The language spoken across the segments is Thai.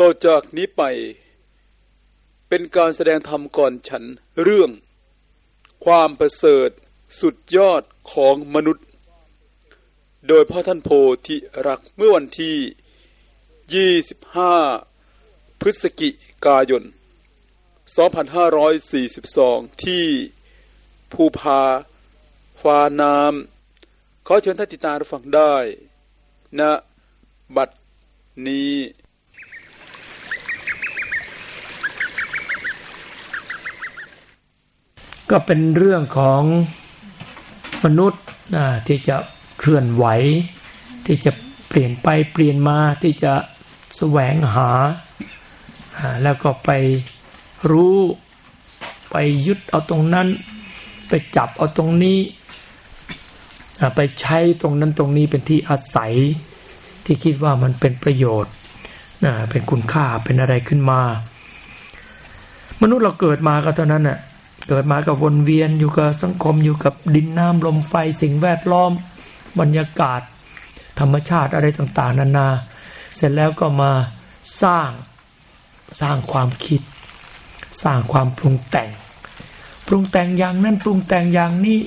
ต่อจากนี้ไป เป็นการแสดงธรรมก่อนฉันเรื่อง ความประเสริฐสุดยอดของมนุษย์ โดยพ่อท่านโพธิรักเมื่อวันที่ 25 พฤศจิกายน 2542 ที่ภูพาฟ้าน้ำขอเชิญท่านติดตามรับฟังได้ณนะบัดนี้ ก็เป็นเรื่องของมนุษย์ที่จะเคลื่อนไหว ที่จะเปลี่ยนไปเปลี่ยนมาที่จะแสวงหา แล้วก็ไปรู้ไปยึดเอาตรงนั้น ไปจับเอาตรงนี้ ไปใช้ตรงนั้นตรงนี้เป็นที่อาศัย ที่คิดว่ามันเป็นประโยชน์เป็นคุณค่าเป็นอะไรขึ้นมา มนุษย์เราเกิดมาก็เท่านั้นน่ะ เกิดมากับวนเวียนอยู่กับสังคมอยู่กับดินน้ำลมไฟสิ่งแวดล้อม บรรยากาศ ธรรมชาติอะไรต่างๆ นานา เสร็จแล้วก็มาสร้างสร้างความคิด สร้างความปรุงแต่ง ปรุงแต่งอย่างนั้นปรุงแต่งอย่างนี้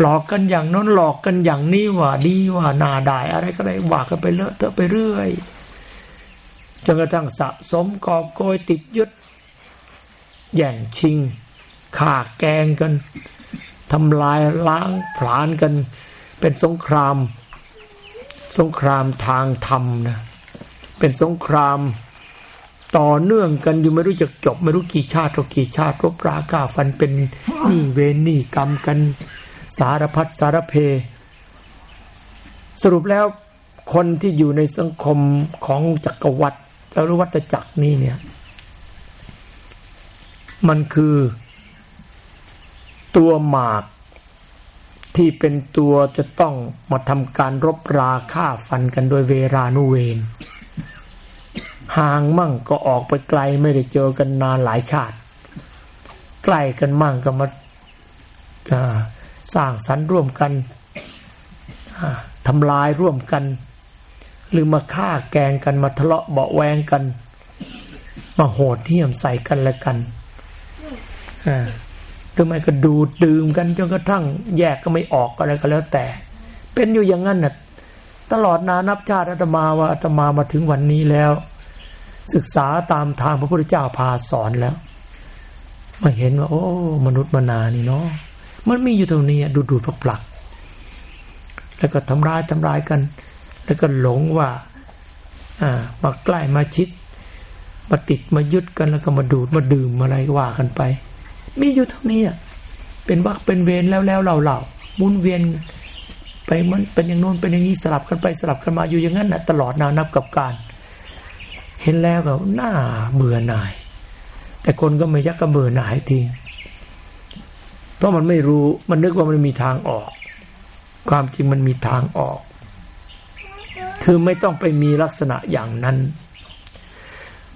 หลอกกันอย่างนั้นหลอกกันอย่างนี้ว่าดีว่านาได้อะไรก็ได้ว่ากันไปเลอะเทอะไปเรื่อยจนกระทั่งสะสมกอบโกยติดยึดแย่งชิง ฆ่าแกงกันทำลายล้างผลาญกัน เป็นสงคราม สงครามทางธรรมนะเป็นสงครามต่อเนื่องกันอยู่ไม่รู้จะจบ ไม่รู้กี่ชาติต่อกี่ชาติรบราก้าฟันเป็นนี่เวรนี่กรรมกัน สารพัดสารเพ สรุปแล้วคนที่อยู่ในสังคมของจักรวรรดิหรือวัตจักรนี้เนี่ย มันคือ ตัวหมาก ที่เป็นตัวจะต้องมาทำการรบราฆ่าฟันกันโดยเวรานุเวนห่างมั่งก็ออกไปไกลไม่ได้เจอกันนานหลายชาติ ใกล้กันมั่งก็มาสร้างสรรค์ร่วมกันทำลายร่วมกัน หรือมาฆ่าแกงกันมาทะเลาะเบาแวงกัน มาโหดเหี้ยมใส่กันและกัน หรือไม่ก็ดูดดื่มกันจนกระทั่งแยกก็ไม่ออกอะไรก็แล้วแต่ เป็นอยู่อย่างนั้นน่ะตลอดนานับชาติอาตมาว่าอาตมามาถึงวันนี้แล้ว ศึกษาตามทางพระพุทธเจ้าพาสอนแล้วมาเห็นว่า โอ้ มนุษย์มนานี่เนาะมันมีอยู่ตรงนี้ดูดูดปลักแล้วก็ทำร้ายทำร้ายกัน แล้วก็หลงว่า อ่า มาใกล้มาชิด มาติดมายึดกันแล้วก็มาดูดมาดื่มอะไรว่ากันไป มีอยู่เท่านี้เป็นวักเป็นเวรแล้วแล้วเราเรามุนเวียน ไปมันเป็นอย่างโน้นเป็นอย่างนี้สลับกันไปสลับกันมาอยู่อย่างนั้นนะตลอดนานับกับการ เห็นแล้วก็น่าเบื่อหน่าย แต่คนก็ไม่ยักก็เบื่อหน่ายทีเพราะมันไม่รู้มันนึกว่ามันมีทางออก ความจริงมันมีทางออก คือไม่ต้องไปมีลักษณะอย่างนั้น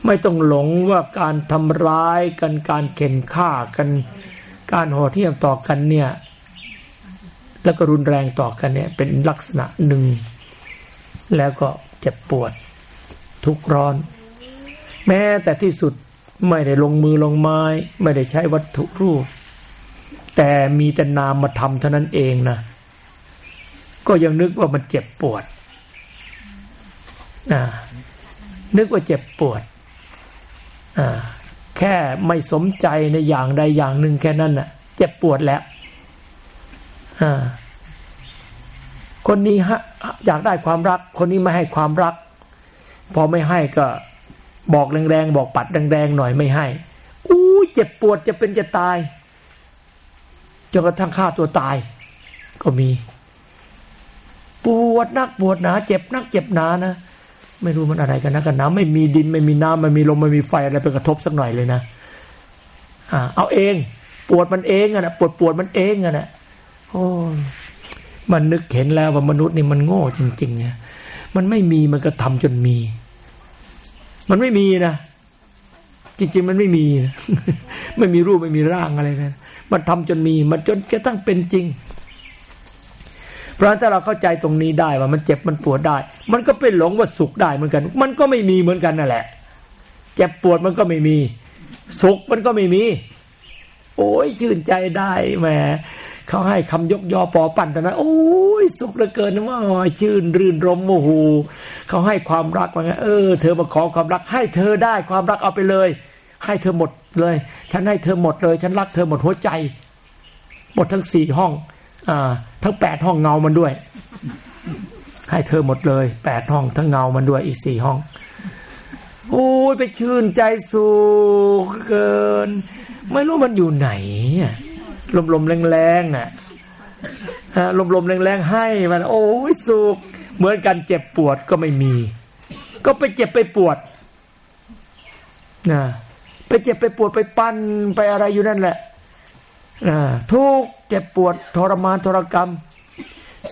ไม่ต้องหลงว่าการทำร้ายกันการเข็นฆ่ากัน การโหดเที่ยมต่อกันเนี่ย แล้วก็รุนแรงต่อกันเนี่ย เป็นลักษณะหนึ่ง แล้วก็เจ็บปวด ทุกร้อน แม้แต่ที่สุดไม่ได้ลงมือลงไม้ ไม่ได้ใช้วัตถุรูป แต่มีแต่นามมาทำเท่านั้นเองนะก็ยังนึกว่ามันเจ็บปวดนะนึกว่าเจ็บปวด แค่ไม่สมใจในอย่างใดอย่างหนึ่งแค่นั้นน่ะ เจ็บปวดแล้วคนนี้ฮะอยากได้ความรัก คนนี้ไม่ให้ความรัก พอไม่ให้ก็บอกแรงๆบอกปัดแรงๆหน่อยไม่ให้อู้เจ็บปวดจะเป็นจะตายจนกระทั่งฆ่าตัวตาย ก็มี ปวดนักปวดหนา เจ็บนักเจ็บหนานะ ไม่รู้มันอะไรกันนะกันน้ำไม่มีดินไม่มีน้ำไม่มีลมไม่มีไฟอะไรไปกระทบสักหน่อยเลยนะอ่าเอาเอง ปวดมันเองอะนะปวดปวดมันเองอะนะโอ้มันนึกเห็นแล้วว่ามนุษย์นี่มันโง่จริงๆเนี่ยมันไม่มีมันก็ทำจนมี มันไม่มีนะจริงๆมันไม่มี ไม่มีรูปไม่มีร่างอะไรนะมันทำจนมี มันจนกระทั่งเป็นจริง เพราะถ้าเราเข้าใจตรงนี้ได้ว่ามันเจ็บมันปวดได้ มันก็เป็นหลงว่าสุขได้เหมือนกัน มันก็ไม่มีเหมือนกันนั่นแหละ เจ็บปวดมันก็ไม่มี สุขมันก็ไม่มี โอ้ยชื่นใจได้แหมเขาให้คำยกยอปอปั่นแต่นั้นโอ้ยสุขเหลือเกินว่าชื่นรื่นรมโมโหเขาให้ความรักว่าไงเออ เธอมาขอความรัก ให้เธอได้ความรักเอาไปเลย ให้เธอหมดเลย ฉันให้เธอหมดเลย ฉันรักเธอหมดหัวใจ หมดทั้งสี่ห้อง อ่า ทั้งแปดห้องเงามันด้วย ให้เธอหมดเลยแปดห้องทั้งเงามันด้วยอีกสี่ห้องโอ้ยไปชื่นใจสุขเกิน ไม่รู้มันอยู่ไหนลมลมแรงๆน่ะลมลมแรงๆให้มัน โอ้ยสุขเหมือนกันเจ็บปวดก็ไม่มี ก็ไปเจ็บไปปวดนะไปเจ็บไปปวดไปปั้นไปอะไรอยู่นั่นแหละ ทุกเจ็บปวดทรมานทรกรรม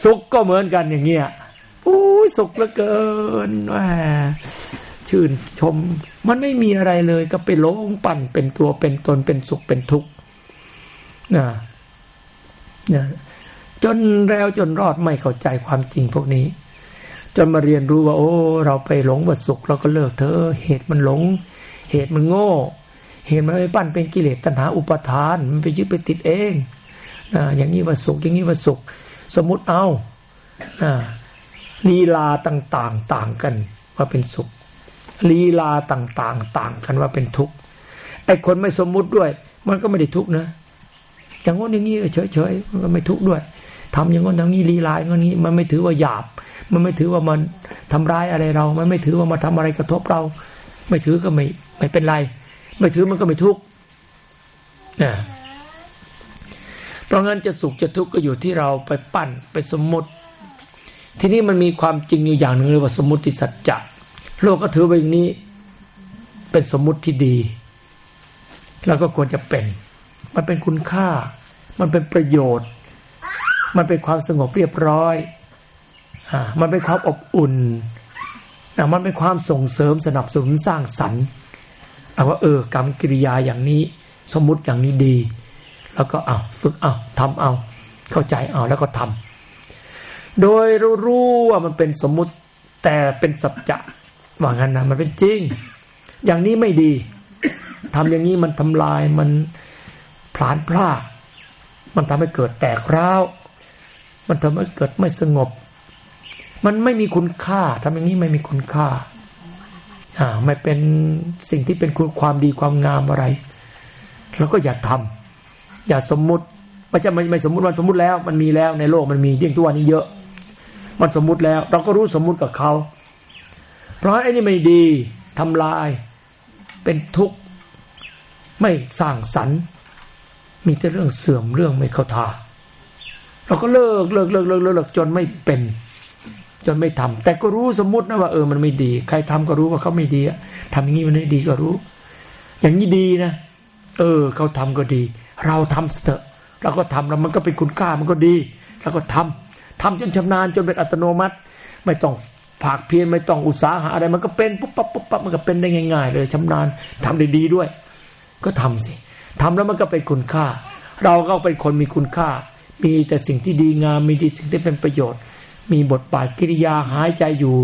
สุขก็เหมือนกันอย่างเงี้ยโอ้ยสุขเหลือเกินแหมชื่นชม มันไม่มีอะไรเลยก็ไปหลงปั่นเป็นตัวเป็นตนเป็นสุขเป็นทุกข์นะนะจนแล้วจนรอดไม่เข้าใจความจริงพวกนี้ จนมาเรียนรู้ว่า โอ้ เราไปหลงว่าสุขเราก็เลิกเธอ เหตุมันหลง เหตุมันโง่ เหตุมันไปปั้นเป็นกิเลสตัณหาอุปทาน มันไปยึดไปติดเองนะอย่างนี้ว่าสุขอย่างนี้ว่าสุข สมมติเอาลีลาต่างๆต่างกันว่าเป็นสุขลีลาต่างๆต่างกันว่าเป็นทุกข์ไอ้คนไม่สมมุติด้วย มันก็ไม่ได้ทุกข์นะอย่างงี้อย่างนี้เฉยๆมันก็ไม่ทุกข์ด้วยทำอย่างงี้อย่างนี้ลีลาอย่างนี้ มันไม่ถือว่าหยาบ มันไม่ถือว่ามันทำร้ายอะไรเรา มันไม่ถือว่ามาทำอะไรกระทบเรา ไม่ถือก็ไม่ไม่เป็นไร ไม่ถือมันก็ไม่ทุกข์นะเพราะงั้นจะสุขจะทุกข์ก็อยู่ที่เราไปปั้นไปสมมติ ทีนี้มันมีความจริงอยู่อย่างหนึ่งเลยว่าสมมติสัจจะโลกก็ถือว่าอย่างนี้ เป็นสมมติที่ดี แล้วก็ควรจะเป็น มันเป็นคุณค่า มันเป็นประโยชน์ มันเป็นความสงบเรียบร้อยอ่ามันเป็นความอบอุ่นนะมันเป็นความส่งเสริมสนับสนุนสร้างสรรค์ เอาว่าเออกรรมกิริยาอย่างนี้ สมมุติอย่างนี้ดี แล้วก็เอาฝึกเอาทำเอา เข้าใจเอาแล้วก็ทำโดยรู้ว่ามันเป็นสมมุติแต่เป็นสัจจะว่างั้นนะมันเป็นจริง อย่างนี้ไม่ดีทำอย่างนี้มันทำลายมันผลาญพลาดมันทำให้เกิดแตกร้าว มันทำให้เกิดไม่สงบ มันไม่มีคุณค่าทำอย่างนี้ไม่มีคุณค่า อ่าไม่เป็นสิ่งที่เป็นคุณความดีความงามอะไร แล้วก็อย่าทำอย่าสมมุติมันจะไม่ไม่สมมุติมันสมมุติแล้ว มันมีแล้วในโลกมันมียิ่งทุกวันนี้เยอะ มันสมมุติแล้ว เราก็รู้สมมุติกับเขา เพราะไอ้นี่ไม่ดีทำลาย เป็นทุกข์ไม่สร้างสรรค์ มีแต่เรื่องเสื่อมเรื่องไม่เข้าท่าเราก็เลิกเลิกเลิกเลิกเลิกจนไม่เป็น จนไม่ทำแต่ก็รู้สมมุตินะว่าเออมันไม่ดี ใครทำก็รู้ว่าเขาไม่ดีอะทำอย่างนี้มันไม่ดีก็รู้ อย่างนี้ดีนะเออเขาทำก็ดี เราทำเถอะเราก็ทำแล้วมันก็เป็นคุณค่ามันก็ดีเราก็ทำทำจนชำนาญจนเป็นอัตโนมัติ ไม่ต้องผากเพียรไม่ต้องอุตสาหะอะไร มันก็เป็นปุ๊บปั๊บปุ๊บปั๊บมันก็เป็นได้ง่าย ๆ เลยชำนาญทำได้ดีด้วย ก็ทำสิทำแล้วมันก็เป็นคุณค่า เราก็เป็นคนมีคุณค่า มีแต่สิ่งที่ดีงามมีแต่สิ่งที่เป็นประโยชน์ มีบทบาทกิริยาหายใจอยู่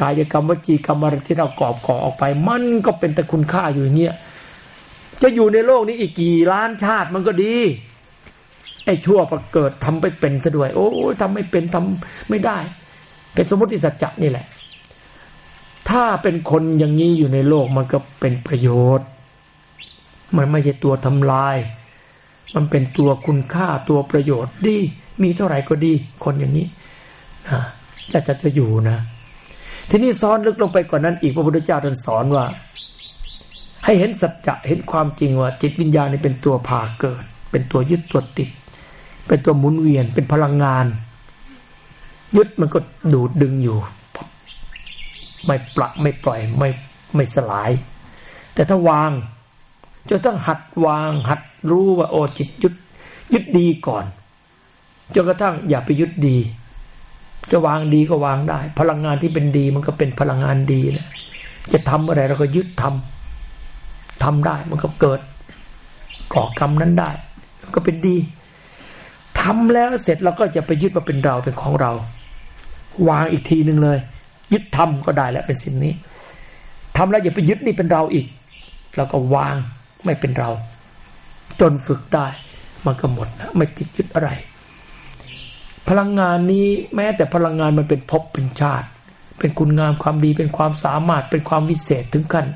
กายกรรมวจีกรรมอะไรที่เรากอบก่อออกไป มันก็เป็นต่คุณค่าอยู่เงี้ยจะอยู่ในโลกนี้อีกกี่ล้านชาติมันก็ดีไอ้ชั่วประเกิดทำไปเป็นซะด้วย โอ้ทำไม่เป็นทำไม่ได้ เป็นสมมติสัจจะนี่แหละ ถ้าเป็นคนอย่างนี้อยู่ในโลกมันก็เป็นประโยชน์ มันไม่ใช่ตัวทำลาย มันเป็นตัวคุณค่าตัวประโยชน์ดี มีเท่าไหร่ก็ดี คนอย่างนี้ จะจะจะอยู่นะ ทีนี้ซ้อนลึกลงไปกว่านั้น อีกพระพุทธเจ้าท่านสอนว่า ให้เห็นสัจจะเห็นความจริงว่า จิตวิญญาณนี่เป็นตัวพาเกิด เป็นตัวยึดตัวติด เป็นตัวหมุนเวียนเป็นพลังงาน ยึดมันก็ดูดดึงอยู่ ไม่ปละไม่ปล่อยไม่ไม่สลาย แต่ถ้าวางจะต้องหัดวาง หัดรู้ว่าโอ้จิตยึดยึดดีก่อนจนกระทั่งอย่าไปยึดดี จะวางดีก็วางได้ พลังงานที่เป็นดีมันก็เป็นพลังงานดีแหละจะทำอะไรเราก็ยึดทำทำได้มันก็เกิดก่อกรรมนั้นได้ ก็เป็นดีทำแล้วเสร็จเราก็จะไปยึดว่าเป็นเราเป็นของเรา วางอีกทีหนึ่งเลย ยึดทำก็ได้แล้วเป็นสิ่งนี้ทำแล้วอย่าไปยึดนี่เป็นเราอีกแล้วก็วางไม่เป็นเรา จนฝึกได้ มันก็หมดนะไม่ติดยึดอะไร พลังงานนี้แม้แต่พลังงานมันเป็นภพเป็นชาติ เป็นคุณงามความดีเป็นความสามารถเป็นความวิเศษถึงขั้น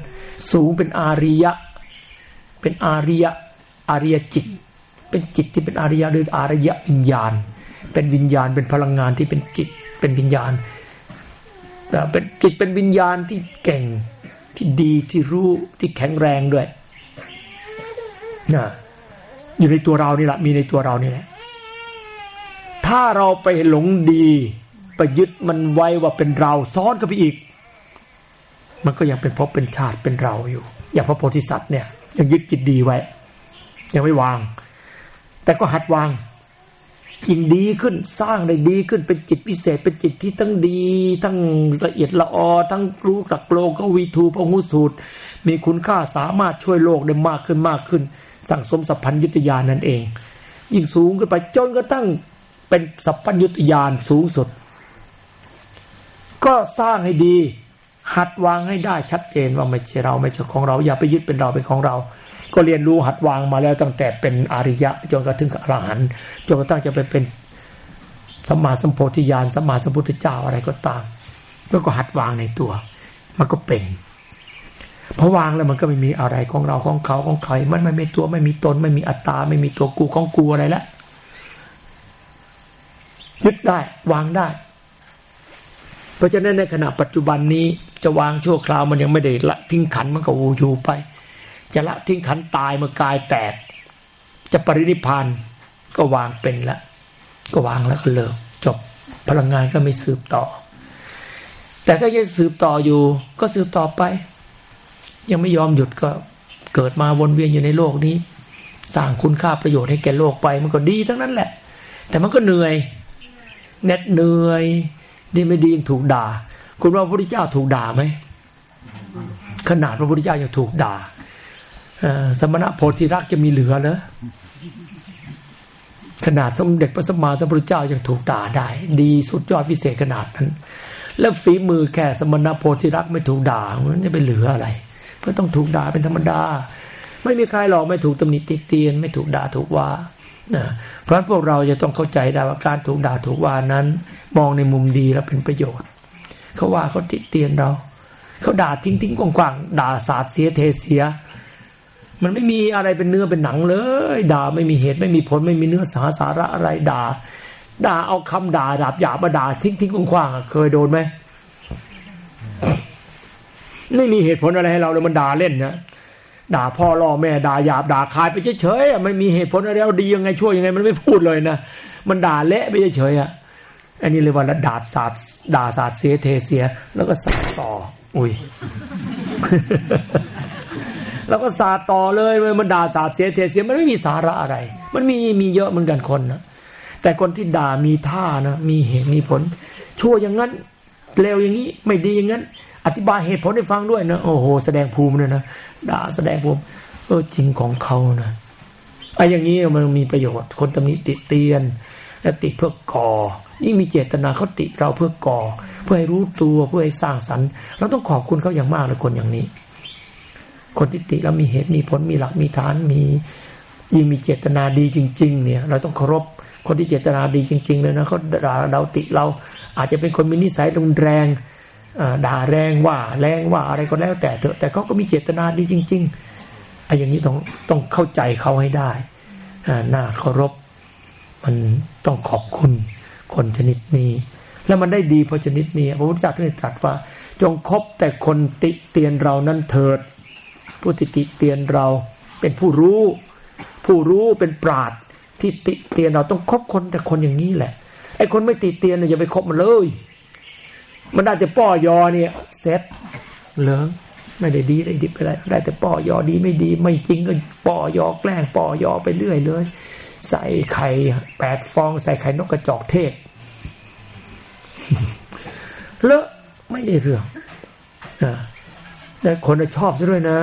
สูงเป็นอาริยะ เป็นอาริยะอาริยจิต เป็นจิตที่เป็นอาริยะหรืออาริยะวิญญาณ เป็นวิญญาณเป็นพลังงานที่เป็นจิตเป็นวิญญาณเป็นจิตเป็นวิญญาณที่เก่งที่ดีที่รู้ที่แข็งแรงด้วยนะอยู่ในตัวเรานี่แหละมีในตัวเรานี่แหละ ถ้าเราไปหลงดีไปยึดมันไว้ว่าเป็นเราซ้อนกับไปอีก มันก็ยังเป็นพบเป็นชาติเป็นเราอยู่ อย่างพระโพธิสัตว์เนี่ย ยังยึดจิตดีไว้ ยังไม่วาง แต่ก็หัดวางยิ่งดีขึ้นสร้างได้ดีขึ้นเป็นจิตพิเศษ เป็นจิตที่ทั้งดี ทั้งละเอียดละออ ทั้งรู้จักโลกวีทูพหูสูตร มีคุณค่าสามารถช่วยโลกได้มากขึ้นมากขึ้น สั่งสมสัพพัญยุตยานนั่นเอง ยิ่งสูงขึ้นไปจนก็ตั้ง เป็นสัพพัญยุตยานสูงสุด ก็สร้างให้ดี หัดวางให้ได้ชัดเจนว่าไม่ใช่เราไม่ใช่ของเรา อย่าไปยึดเป็นเราเป็นของเรา ก็เรียนรู้หัดวางมาแล้วตั้งแต่เป็นอริยะจนกระทั่งอรหันต์จนกระทั่งจะไปเป็นสมมาสัมโพธิญาณสมมาสัมพุทธเจ้าอะไรก็ตามแล้วก็หัดวางในตัว มันก็เป็นพอวางแล้วมันก็ไม่มีอะไรของเราของเขาของใคร มันไม่มีตัวไม่มีตน ไม่มีอัตตา ไม่มีตัวกูของกูอะไรล้ว ยึดได้วางได้ เพราะฉะนั้นในขณะปัจจุบันนี้จะวางชั่วคราวมันยังไม่ได้ละทิ้งขันมันก็อยู่ไป จะละทิ้งขันตายเมื่อกายแตก จะปรินิพานก็วางเป็นละ ก็วางแล้วก็เลิกจบพลังงานก็ไม่สืบต่อ แต่ก็ยังสืบต่ออยู่ ก็สืบต่อไป ยังไม่ยอมหยุดก็เกิดมาวนเวียนอยู่ในโลกนี้ สร้างคุณค่าประโยชน์ให้แก่โลกไป มันก็ดีทั้งนั้นแหละ แต่มันก็เหนื่อย เน็ดเหนื่อยดีไม่ดียังถูกด่า คุณว่าพระพุทธเจ้าถูกด่าไหมขนาดพระพุทธเจ้ายังถูกด่าสมณะโพธิรักจะมีเหลือเหรอขนาดสมเด็จพระสัมมาสัมพุทธเจ้ายังถูกด่าได้ ดีสุดยอดพิเศษขนาดนั้น แล้วฝีมือแค่สมณะโพธิรักไม่ถูกด่ามันจะไปเหลืออะไรเพราะต้องถูกด่าเป็นธรรมดา ไม่มีใครหรอกไม่ถูกตำหนิติเตียน ไม่ถูกด่าถูกว่า เพราะพวกเราจะต้องเข้าใจได้ว่าการถูกด่าถูกว่านั้น มองในมุมดีแล้วเป็นประโยชน์ เขาว่าเขาติเตียนเรา เขาด่าทิ้งทิ้งกว้างๆด่าสาดเสียเทเสีย มันไม่มีอะไรเป็นเนื้อเป็นหนังเลย ด่าไม่มีเหตุไม่มีผลไม่มีเนื้อสาสาระอะไรด่า ด่าเอาคำด่าดาบหยาบมาด่าทิ้งทิ้งกว้างๆเคยโดนไหมไม่มีเหตุผลอะไรให้เราเลยมันด่าเล่นนะ ด่าพ่อล่อแม่ด่าหยาบด่าคายไปเฉยๆไม่มีเหตุผลอะไรเราดียังไงช่วยยังไง มันไม่พูดเลยนะมันด่าเละไปเฉยๆอะอันนี้เลยว่าด่าศาสตร์ด่าศาสตร์เสียเทเสีย แล้วก็สาดต่อ อุ้ยแล้วก็สาดต่อเลยเลยมันด่าสาดเสียเทเสียมันไม่มีสาระอะไร มันมีมีเยอะเหมือนกันคนนะแต่คนที่ด่ามีท่านะมีเหตุมีผล ชั่วอย่างนั้นเร็วอย่างนี้ไม่ดีอย่างนั้น อธิบายเหตุผลให้ฟังด้วยนะโอ้โห แสดงภูมิเลยนะ ด่าแสดงภูมิเออจริงของเขานะไอ้อย่างนี้มันมีประโยชน์ คนตำหนิติเตียนและติเพื่อก่อยิ่งมีเจตนาเขาติเราเพื่อก่อ เพื่อให้รู้ตัวเพื่อให้สร้างสรรค์เราต้องขอบคุณเขาอย่างมากเลยคนอย่างนี้ คนที่ติแล้วมีเหตุมีผลมีหลักมีฐานมียิ่งมีเจตนาดีจริง ๆ เนี่ย เราต้องเคารพคนที่เจตนาดีจริง ๆ เลยนะเขาด่าเราติเราอาจจะเป็นคนมีนิสัยรุนแรง ด่าแรงว่าแรงว่าอะไรก็แล้วแต่เถอะแต่เขาก็มีเจตนาดีจริงๆไอ้อย่างนี้ต้องต้องเข้าใจเขาให้ได้น่าเคารพ มันต้องขอบคุณคนชนิดนี้ แล้วมันได้ดีเพราะชนิดนี้พระพุทธเจ้าท่านตรัสว่า จงคบแต่คนติเตียนเรานั้นเถิด ผู้ติติเตียนเราเป็นผู้รู้ ผู้รู้เป็นปราดที่ติเตียนเราต้องคบคนแต่คนอย่างนี้แหละไอ้คนไม่ติเตียนเนี่ยอย่าไปคบมันเลย มันได้แต่ป้อยอเนี่ยเซ็ตเหลืองไม่ได้ดีได้ดิบไปเลยได้แต่ป้อยอดีไม่ดี ไม่จริงก็ป้อยอแกล้งป้อยอไปเรื่อยเลย ใส่ไข่แปดฟอง ใส่ไข่นกกระจอกเทศเลอะไม่ได้เรื่องอ่าแต่คนชอบซะด้วยนะ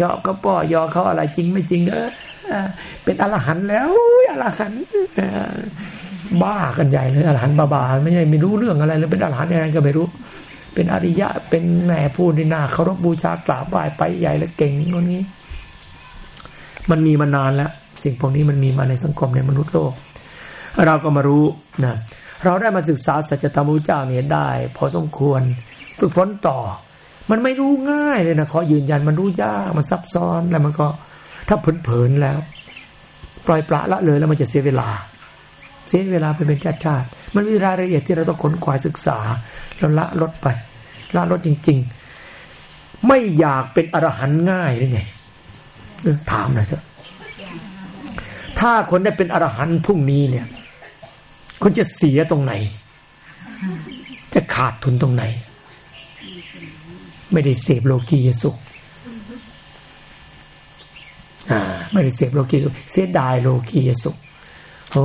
ชอบก็ป้อยอเขาอะไรจริงไม่จริงเออเป็นอรหันต์แล้วอรหันต์ บ้ากันใหญ่เลยอรหันต์บ้าๆไม่ใช่ไม่รู้เรื่องอะไรเลยเป็นอรหันต์อะไรก็ไม่รู้ เป็นอริยะเป็นแหม่ผู้ที่น่าเคารพบูชากราบไหว้ไปใหญ่และเก่งคนนี้ มันมีมานานแล้ว สิ่งพวกนี้มันมีมาในสังคมในมนุษย์โลก เราก็มารู้นะเราได้มาศึกษาสัจธรรมพระเจ้าเนี่ยได้ พอสมควรฝึกฝนต่อ มันไม่รู้ง่ายเลยนะขอยืนยันมันรู้ยากมันซับซ้อนแล้วมันก็ถ้าเผลอๆแล้ว ปล่อยปละละเลยแล้วมันจะเสียเวลา เสียเวลาไปเป็นชาติชาติมันมีรายละเอียดที่เราต้องขนขวายศึกษาแล้วละลดไป ละลดจริง ๆ ไม่อยากเป็นอรหันต์ง่ายหรือไงถามหน่อยเถอะถ้าคนได้เป็นอรหันต์พรุ่งนี้เนี่ย คนจะเสียตรงไหน จะขาดทุนตรงไหน ไม่ได้เสพโลกียสุขอ่าไม่ได้เสพโลกียสุขเสียดายโลกียสุขโอ้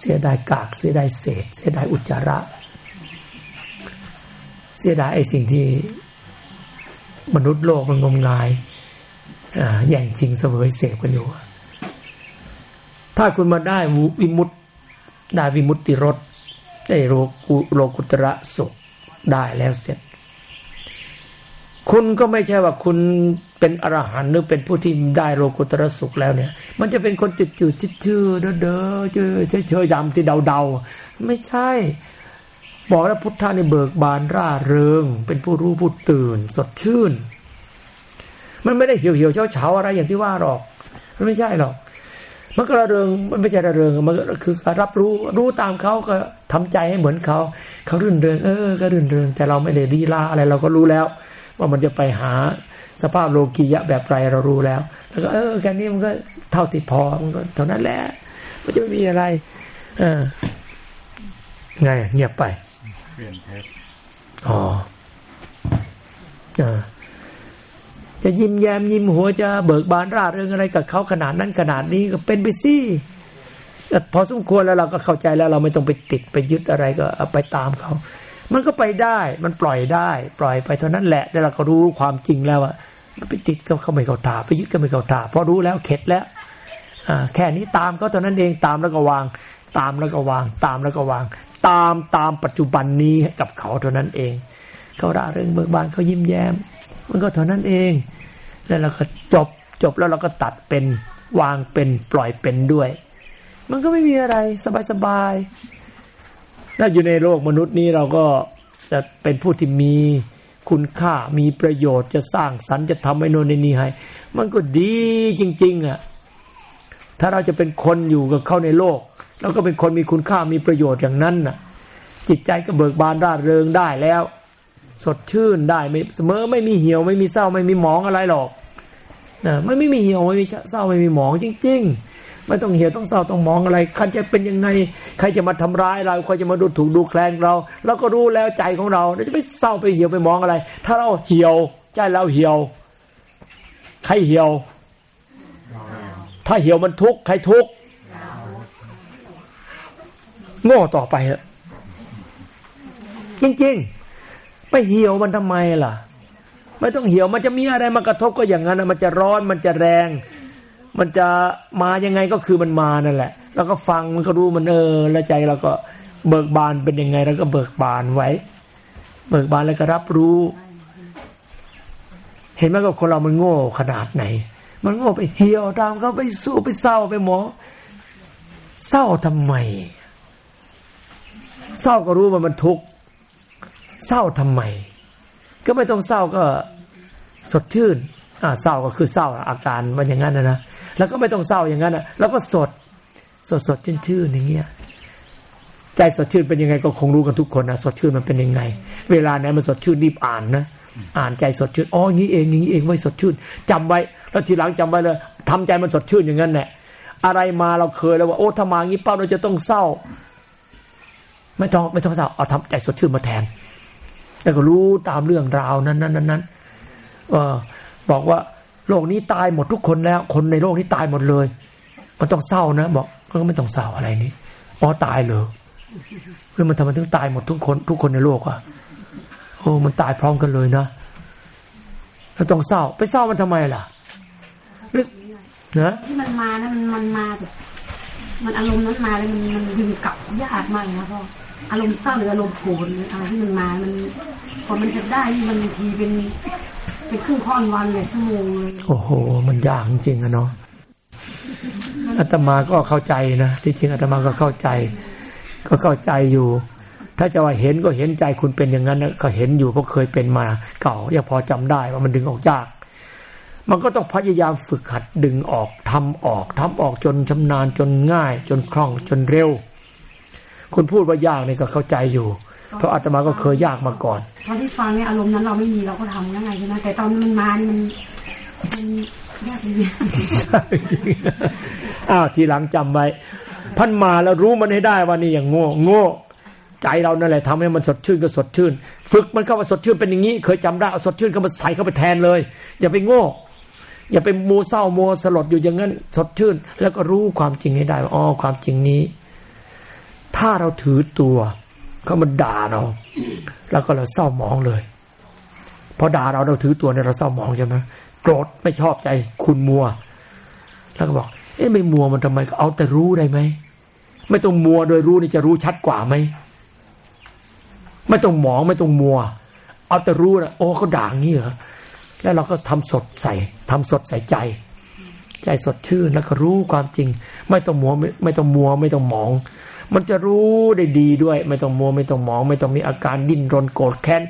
เสียดายกาก เสียดายเศษ เสียดายอุจจาระ เสียดายไอ้สิ่งที่มนุษย์โลกมันงมงายแย่งชิงเสวยเสพกันอยู่ ถ้าคุณมาได้วิมุตตได้วิมุตติรสได้โลโลกุตระสุขได้แล้วเสร็จ คุณก็ไม่ใช่ว่าคุณเป็นอรหันต์หรือเป็นผู้ที่ได้โลกุตระสุขแล้วเนี่ย มันจะเป็นคนจืดจืดชื่อเด้อเด้อเจอเฉยเฉยดำที่เดาเดาไม่ใช่ บอกแล้วพุทธาในเบิกบานร่าเริง เป็นผู้รู้ผู้ตื่น สดชื่น มันไม่ได้เหี่ยวเหี่ยวเฉาเฉาอะไรอย่างที่ว่าหรอกมันไม่ใช่หรอก มันก็ระเริงมันไม่ใช่ระเริงมันคือรับรู้รู้ตามเขาก็ทำใจให้เหมือนเขาเขารื่นเริงเออ ก็รื่นเริงแต่เราไม่ได้ดีลาอะไรเราก็รู้แล้ว ว่ามันจะไปหาสภาพโลกียะแบบไรเรารู้แล้ว แล้วก็เออแค่นี้มันก็เท่าที่พอมันก็เท่านั้นแหละ มันจะไม่มีอะไร เออไงเงียบไปเปลี่ยนเทปอ๋ออ่าจะยิ้มแย้มยิ้มหัวจะเบิกบานร่าเริงอะไรกับเขาขนาดนั้นขนาดนี้ก็เป็นไปสิพอสมควรแล้วเราก็เข้าใจแล้ว เราไม่ต้องไปติดไปยึดอะไรก็ไปตามเขา มันก็ไปได้ มันปล่อยได้ ปล่อยไปเท่านั้นแหละ แต่เราก็รู้ความจริงแล้วอะไปติดก็เขาไม่เข้าตาไปยึดก็ไม่เข้าตาพอรู้แล้วเข็ดแล้วอ่าแค่นี้ตามเขาเท่านั้นเองตามแล้วก็วาง ตามแล้วก็วาง ตามแล้วก็วาง ตามตามปัจจุบันนี้กับเขาเท่านั้นเอง เขาด่าเรื่องเบิกบานเขายิ้มแย้ม มันก็เท่านั้นเอง แล้วเราก็จบจบแล้วเราก็ตัดเป็นวางเป็นปล่อยเป็นด้วย มันก็ไม่มีอะไรสบายๆ ถ้าอยู่ในโลกมนุษย์นี้เราก็จะเป็นผู้ที่มีคุณค่ามีประโยชน์จะสร้างสรรค์จะทำให้โน่นนี่ให้ มันก็ดีจริง ๆ อะ ถ้าเราจะเป็นคนอยู่กับเขาในโลกเราก็เป็นคนมีคุณค่ามีประโยชน์อย่างนั้นน่ะ จิตใจก็เบิกบานร่าเริงได้แล้ว สดชื่นได้ไม่เสมอไม่มีเหี่ยวไม่มีเศร้าไม่มีหมองอะไรหรอกนะไม่ไม่มีเหี่ยวไม่มีเศร้าไม่มีหมองจริง ๆ ไม่ต้องเหี่ยวต้องเศร้าต้องมองอะไรใครจะเป็นยังไง ใครจะมาทำร้ายเราใครจะมาดูถูกดูแคลนเราเราก็รู้แล้วใจของเราเราจะไม่เศร้าไปเหี่ยวไปมองอะไร ถ้าเราเหี่ยวใจเราเหี่ยว ใครเหี่ยว ถ้าเหี่ยวมันทุกข์ใครทุกข์โง่ต่อไปเถอะจริงๆ ไปเหี่ยวมันทำไมล่ะ ไม่ต้องเหี่ยวมันจะมีอะไรมากระทบก็อย่างนั้นมันจะร้อนมันจะแรง มันจะมายังไงก็คือมันมานั่นแหละ แล้วก็ฟังมันก็รู้มันเออแล้วใจเราก็เบิกบานเป็นยังไงเราก็เบิกบานไว้ เบิกบานแล้วก็รับรู้ เห็นไหมกับคนเรามันโง่ขนาดไหน มันโง่ไปเหี่ยวตามเขาไปสู้ไปเศร้าไปหมอ เศร้าทำไม เศร้าก็รู้ว่ามันทุกข์เศร้าทำไม ก็ไม่ต้องเศร้าก็สดชื่น เศร้าก็คือเศร้าอาการมันอย่างนั้นนะนะแล้วก็ไม่ต้องเศร้าอย่างนั้นนะแล้วก็สดสดสดชื่นชื่นอย่างเงี้ยใจสดชื่นเป็นยังไงก็คงรู้กันทุกคนนะสดชื่นมันเป็นยังไง เวลาไหนมันสดชื่นรีบอ่านนะอ่านใจสดชื่นอ๋องี้เองงี้เองไม่สดชื่นจำไว้แล้วทีหลังจำไว้เลยทำใจมันสดชื่นอย่างนั้นแหละอะไรมาเราเคยแล้วว่าโอ้ถ้ามางี้เป้าเราจะต้องเศร้า ไม่ต้องไม่ต้องเศร้าเอาทำใจสดชื่นมาแทน แล้วก็รู้ตามเรื่องราวนั้นนั้นนั้นเออ บอกว่าโลกนี้ตายหมดทุกคนแล้ว คนในโลกนี้ตายหมดเลย มันต้องเศร้านะ บอกก็ไม่ต้องเศร้าอะไรนี่อ๋อตายเลยคือมันทำไมถึงตายหมดทุกคน ทุกคนในโลกอะโอ้มันตายพร้อมกันเลยนะแล้วต้องเศร้า ไปเศร้ามันทำไมล่ะนึกนะที่มันมานะมันมันมาแบบมันอารมณ์นั้นมาแล้วมันมันดึงกลับยากมากนะพ่ออารมณ์เศร้าหรืออารมณ์โกรธหรืออะไรที่มันมา มันพอมันจะได้มันทีเป็น เป็นครึ่งค่อนวันเลยชั่วโมงเลยโอ้โห มันยากจริงๆอะเนาะอาตมาก็เข้าใจนะที่จริงอาตมาก็เข้าใจ ก็เข้าใจอยู่ ถ้าจะว่าเห็นก็เห็นใจคุณเป็นอย่างนั้นนะก็เห็นอยู่เพราะเคยเป็นมา เก่ายังพอจำได้ว่ามันดึงออกยาก มันก็ต้องพยายามฝึกหัดดึงออกทำออกทำออกจนชำนาญจนง่าย จนคล่องจนเร็ว คุณพูดว่ายากนี่ก็เข้าใจอยู่ เพราะอาตมาก็เคยยากมาก่อนตอนที่ฟังเนี่ยอารมณ์นั้นเราไม่มีเราก็ทำยังไงใช่ไหมแต่ตอนมันมานี่มันมันยากจริงอ้าวทีหลังจำไว้พันมาแล้วรู้มันให้ได้ว่านี่อย่างโง่โง่ใจเรานั่นแหละทำให้มันสดชื่นก็สดชื่น ฝึกมันเข้ามาสดชื่นเป็นอย่างนี้ เคยจำได้เอาสดชื่นเข้ามาใส่เข้าไปแทนเลย อย่าไปโง่ อย่าไปมัวเศร้ามัวสลดอยู่อย่างนั้นสดชื่น แล้วก็รู้ความจริงให้ได้ว่าอ๋อความจริงนี้ ถ้าเราถือตัว เขามาด่าเราแล้วก็เราเศร้าหมองเลยพอด่าเราเราถือตัวเนี่ยเราเศร้าหมองใช่ไหมโกรธไม่ชอบใจ คุณมัว แล้วก็บอก เอ๊ะไม่มัวมันทำไมก็เอาแต่รู้ได้ไหมไม่ต้องมัวโดยรู้นี่จะรู้ชัดกว่าไหมไม่ต้องหมองไม่ต้องมัว เอาแต่รู้นะโอ้เขาด่างี้เหรอแล้วเราก็ทำสดใสทำสดใสใจ ใจสดชื่นแล้วก็รู้ความจริง ไม่ต้องมัวไม่ไม่ต้องมัว ไม่ต้องหมอง มันจะรู้ได้ดีด้วย ไม่ต้องมัวไม่ต้องมองไม่ต้องมีอาการดิ้นรนโกรธแค้น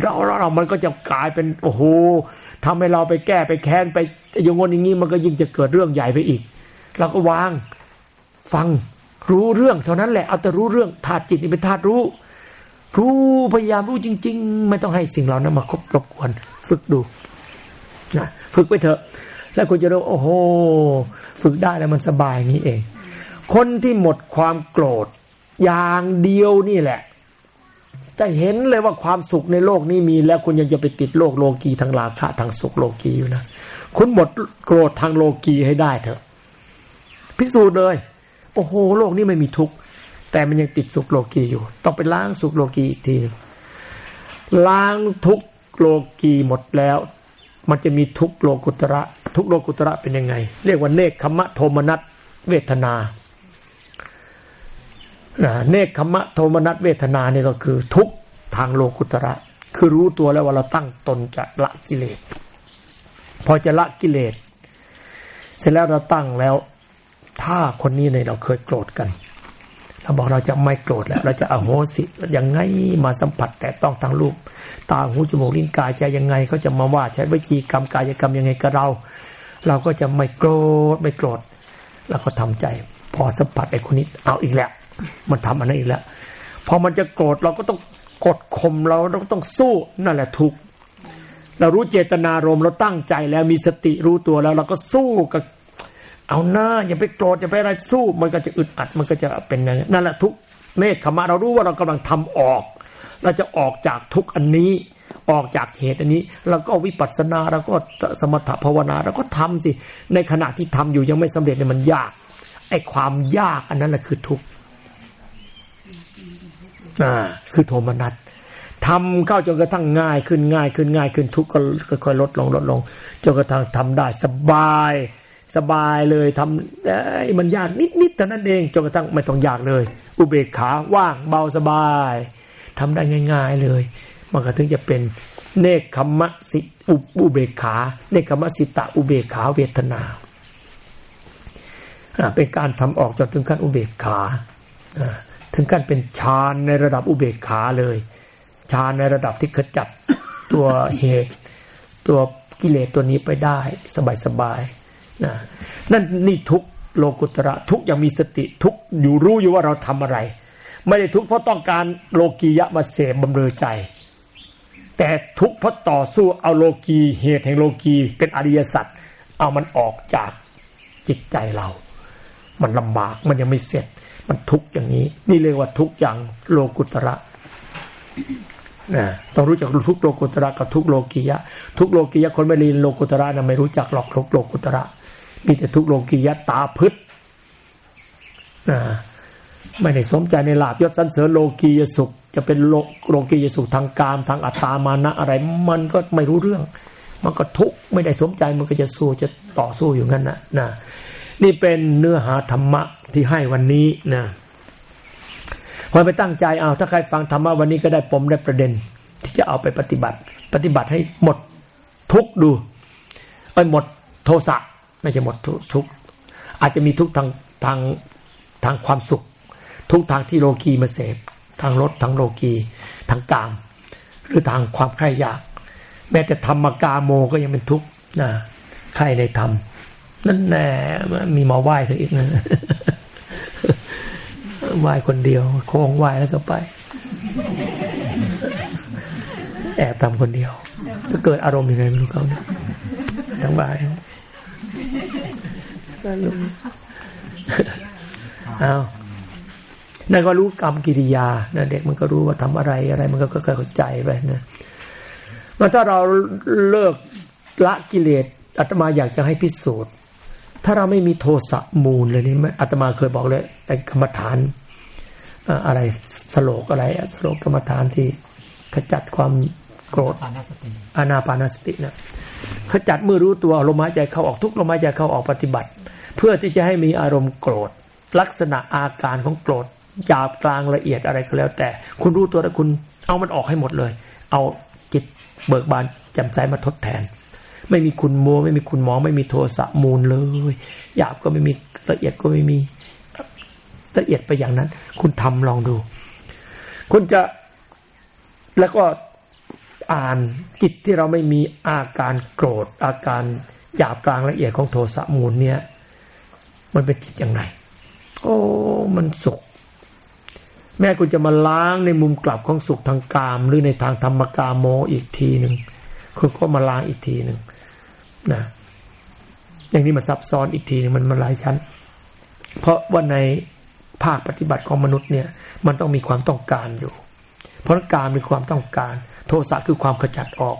เราเราเรามันก็จะกลายเป็นโอ้โหทำให้เราไปแก้ไปแค้นไปอย่างงนอย่างนี้มันก็ยิ่งจะเกิดเรื่องใหญ่ไปอีก เราก็วางฟังรู้เรื่องเท่านั้นแหละเอาแต่รู้เรื่องธาตุจิตนี่เป็นธาตุรู้ รู้พยายามรู้จริง ๆ ไม่ต้องให้สิ่งเหล่านั้นมาครบรบกวน ฝึกดูนะฝึกไปเถอะ แล้วคุณจะรู้โอ้โห ฝึกได้แล้วมันสบายอย่างนี้เอง คนที่หมดความโกรธ อย่างเดียวนี่แหละ จะเห็นเลยว่าความสุขในโลกนี้มี แล้วคุณยังจะไปติดโลกโลกีทางราคะทางสุขโลกีอยู่นะคุณหมดโกรธทางโลกีให้ได้เถอะ พิสูจน์เลยโอ้โหโลกนี้ไม่มีทุกข์แต่มันยังติดสุขโลกีอยู่ ต้องไปล้างสุขโลกีอีกทีหนึงล้างทุกโลกีหมดแล้ว มันจะมีทุกโลกุตระ ทุกโลกุตระเป็นยังไง เรียกว่าเนคขมะโทมนัสเวทนา เนคขมะโทมนัสเวทนาเนี่ยก็คือทุกทางโลกุตระ คือรู้ตัวแล้วว่าเราตั้งตนจะละกิเลส พอจะละกิเลส เสร็จแล้วเราตั้งแล้ว ถ้าคนนี้เนี่ยเราเคยโกรธกันเราบอกเราจะไม่โกรธแล้ว เราจะอโหสิยังไงมาสัมผัสแต่ต้องทางรูป ตาหูจมูกลิ้นกายใจยังไงเขาจะมาว่าใช้วิธีกรรมกายกรรมยังไงกับเรา เราก็จะไม่โกรธไม่โกรธ แล้วก็ทำใจ พอสัมผัสไอ้คนนี้เอาอีกแล้ว มันทำอันนั้นอีกแล้วพอมันจะโกรธเราก็ต้องกดข่มเราเราก็ต้องสู้นั่นแหละทุกเรารู้เจตนารมเราตั้งใจแล้วมีสติรู้ตัวแล้ว เราก็สู้กับเอาหน้าอย่าไปโกรธอย่าไปอะไรสู้มันก็จะอึดอัดมันก็จะเป็นอย่างนั้นนั่นแหละทุกเนคขมาเรารู้ว่าเรากำลังทำออก เราจะออกจากทุกอันนี้ ออกจากเหตุอันนี้เราก็วิปัสสนาเราก็สมถภาวนาเราก็ทำสิในขณะที่ทำอยู่ยังไม่สำเร็จเนี่ยมันยากไอ้ความยากอันนั้นแหละคือทุกข์ อ่าคือโทมนัสทำเข้าจนกระทั่งง่ายขึ้นง่ายขึ้นง่ายขึ้นทุกข์ก็ค่อยลดลงลดลงจนกระทั่งทำได้สบาย สบายเลยทำได้มันยากนิดๆเท่านั้นเองจนกระทั่งไม่ต้องยากเลย อุเบกขาว่างเบาสบายทำได้ง่าย ๆเลย มันก็ถึงจะเป็นเนคขมะสิอุอุเบกขาเนคขมะสิตะอุเบกขาเวทนาอ่าเป็นการทำออกจนถึงขั้นอุเบกขาอ่า ถึงขั้นเป็นฌานในระดับอุเบกขาเลยฌานในระดับที่ขจัดตัวเหตุ ตัวกิเลสตัวนี้ไปได้สบายๆนะนั่นนี่ทุกโลกุตระทุกย่างมีสติทุกอยู่รู้อยู่ว่าเราทำอะไร ไม่ได้ทุกเพราะต้องการโลกียะมาเสพบำเรอใจ แต่ทุกเพราะต่อสู้เอาโลกีเหตุแห่งโลกีเป็นอริยสัจเอามันออกจากจิตใจเรา มันลำบากมันยังไม่เสร็จ มันทุกอย่างนี้ นี่เรียกว่าทุกอย่างโลกุตระนะต้องรู้จักทุกโลกุตระกับทุกโลกียะ ทุกโลกียะคนไม่เรียนโลกุตระนะไม่รู้จักหรอกทุกโลกุตระ มีแต่ทุกโลกียะตาพึษนะไม่ได้สมใจในลาบยศสันเสริญโลกียสุข จะเป็นโลโลกียสุขทางกามทางอัตตามานะอะไร มันก็ไม่รู้เรื่อง มันก็ทุกข์ไม่ได้สมใจมันก็จะสู้จะต่อสู้อยู่งั้นนะนะ นี่เป็นเนื้อหาธรรมะที่ให้วันนี้นะพอไปตั้งใจเอาถ้าใครฟังธรรมะวันนี้ก็ได้ปมได้ประเด็น ที่จะเอาไปปฏิบัติ ปฏิบัติให้หมดทุกดู ไปหมดโทสะไม่ใช่หมดทุกอาจจะมีทุกทางทางทางความสุข ทุกทางที่โลกีมาเสพ ทางรถทางโลกีทางกาม หรือทางความใคร่อยาก แม้แต่ธรรมกาโมก็ยังเป็นทุกข์นะใครในธรรม นั่นแน่มีหมอไหว้ซะอีกนะไหว้คนเดียว โค้งไหว้แล้วก็ไป แอบทำคนเดียวจะเกิดอารมณ์ยังไงไม่รู้เขาเนี่ยทั้งบ่ายเอานั่นก็รู้กรรมกิริยานะเด็กมันก็รู้ว่าทำอะไรอะไร มันก็เข้าใจไปนะมันถ้าเราเลิกละกิเลสอาตมาอยากจะให้พิสูจน์ ถ้าเราไม่มีโทสะมูลเลยนี่อาตมาเคยบอกเลยไอ้กรรมฐานอะไรสโลกอะไรสโลกกรรมฐานที่ขจัดความโกรธอานาปานสตินะขจัดเมื่อรู้ตัวลมหายใจเข้าออกทุกลมหายใจเข้าออกปฏิบัติ เพื่อที่จะให้มีอารมณ์โกรธ ลักษณะอาการของโกรธหยาบกลางละเอียดอะไรก็แล้ว แต่ คุณรู้ตัวแล้วคุณเอามันออกให้หมดเลย เอาจิตเบิกบานแจ่มใสมาทดแทน ไม่มีคุณโมไม่มีคุณมอง ไม่มีโทสะมูลเลยหยาบก็ไม่มีละเอียดก็ไม่มีละเอียดไปอย่างนั้น คุณทำลองดู คุณจะแล้วก็อ่านจิตที่เราไม่มีอาการโกรธ อาการหยาบกลางละเอียดของโทสะมูลเนี่ย มันเป็นจิตอย่างไร โอ้มันสุข แม่คุณจะมาล้างในมุมกลับของสุขทางกาม หรือในทางธรรมกามโมอีกทีหนึ่งคุณก็มาล้างอีกทีหนึ่ง นะอย่างนี้มันซับซ้อนอีกทีนึงมันมันหลายชั้น เพราะว่าในภาคปฏิบัติของมนุษย์เนี่ย มันต้องมีความต้องการอยู่ เพราะการมีความต้องการ โทสะคือความขจัดออก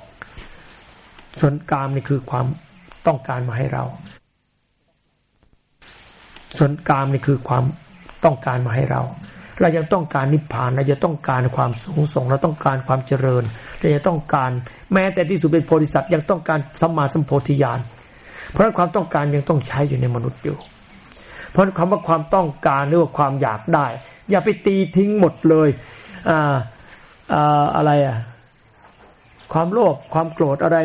ส่วนกามนี่คือความต้องการมาให้เรา ส่วนกามนี่คือความต้องการมาให้เรา เรายังต้องการนิพพานเราจะต้องการความสูงส่งเราต้องการความเจริญเราจะต้องการแม้แต่ที่สุดเป็นโพธิสัตว์ยังต้องการสัมมาสัมโพธิญาณเพราะความต้องการยังต้องใช้อยู่ในมนุษย์อยู่ เพราะคำว่าความต้องการหรือว่าความอยากได้ อย่าไปตีทิ้งหมดเลยอ่าอ่าอะไรอะความโลภความโกรธอะไร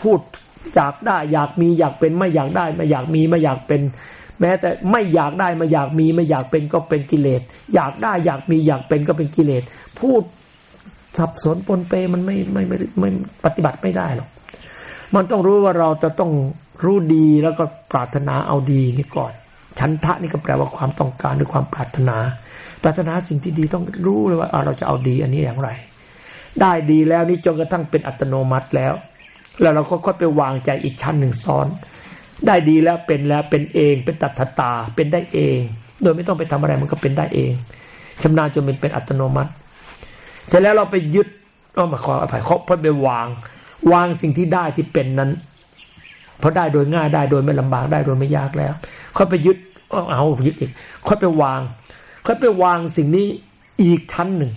พูดอยากได้ อยากมีอยากเป็นไม่อยากได้ ไม่อยากมีไม่อยากเป็น แม้แต่ไม่อยากได้ไม่อยากมีไม่อยากเป็นก็เป็นกิเลส อยากได้อยากมีอยากเป็นก็เป็นกิเลส พูดสับสนปนเปมันไม่ไม่ไม่ไม่ปฏิบัติไม่ได้หรอกมันต้องรู้ว่าเราจะต้องรู้ดีแล้วก็ปรารถนาเอาดีนี่ก่อน ชันทะนี่ก็แปลว่าความต้องการหรือความปรารถนา ปรารถนาสิ่งที่ดีต้องรู้เลยว่าเราจะเอาดีอันนี้อย่างไร ได้ดีแล้วนี่จนกระทั่งเป็นอัตโนมัติแล้ว แล้วเราก็ค่อยไปวางใจอีกชั้นหนึ่งซ้อน ได้ดีแล้วเป็นแล้วเป็นเองเป็นตัทตาเป็นได้เอง โดยไม่ต้องไปทำอะไรมันก็เป็นได้เองชำนาญจนเป็นเป็นอัตโนมัติ เสร็จแล้วเราไปยึดก็มาขออภัยเขาพอไปวาง วางสิ่งที่ได้ที่เป็นนั้นเพราะได้โดยง่ายได้โดยไม่ลำบากได้โดยไม่ยากแล้วค่อยไปยึดเอายึดอีกค่อยไปวางค่อยไปวางสิ่งนี้อีกชั้นหนึ่ง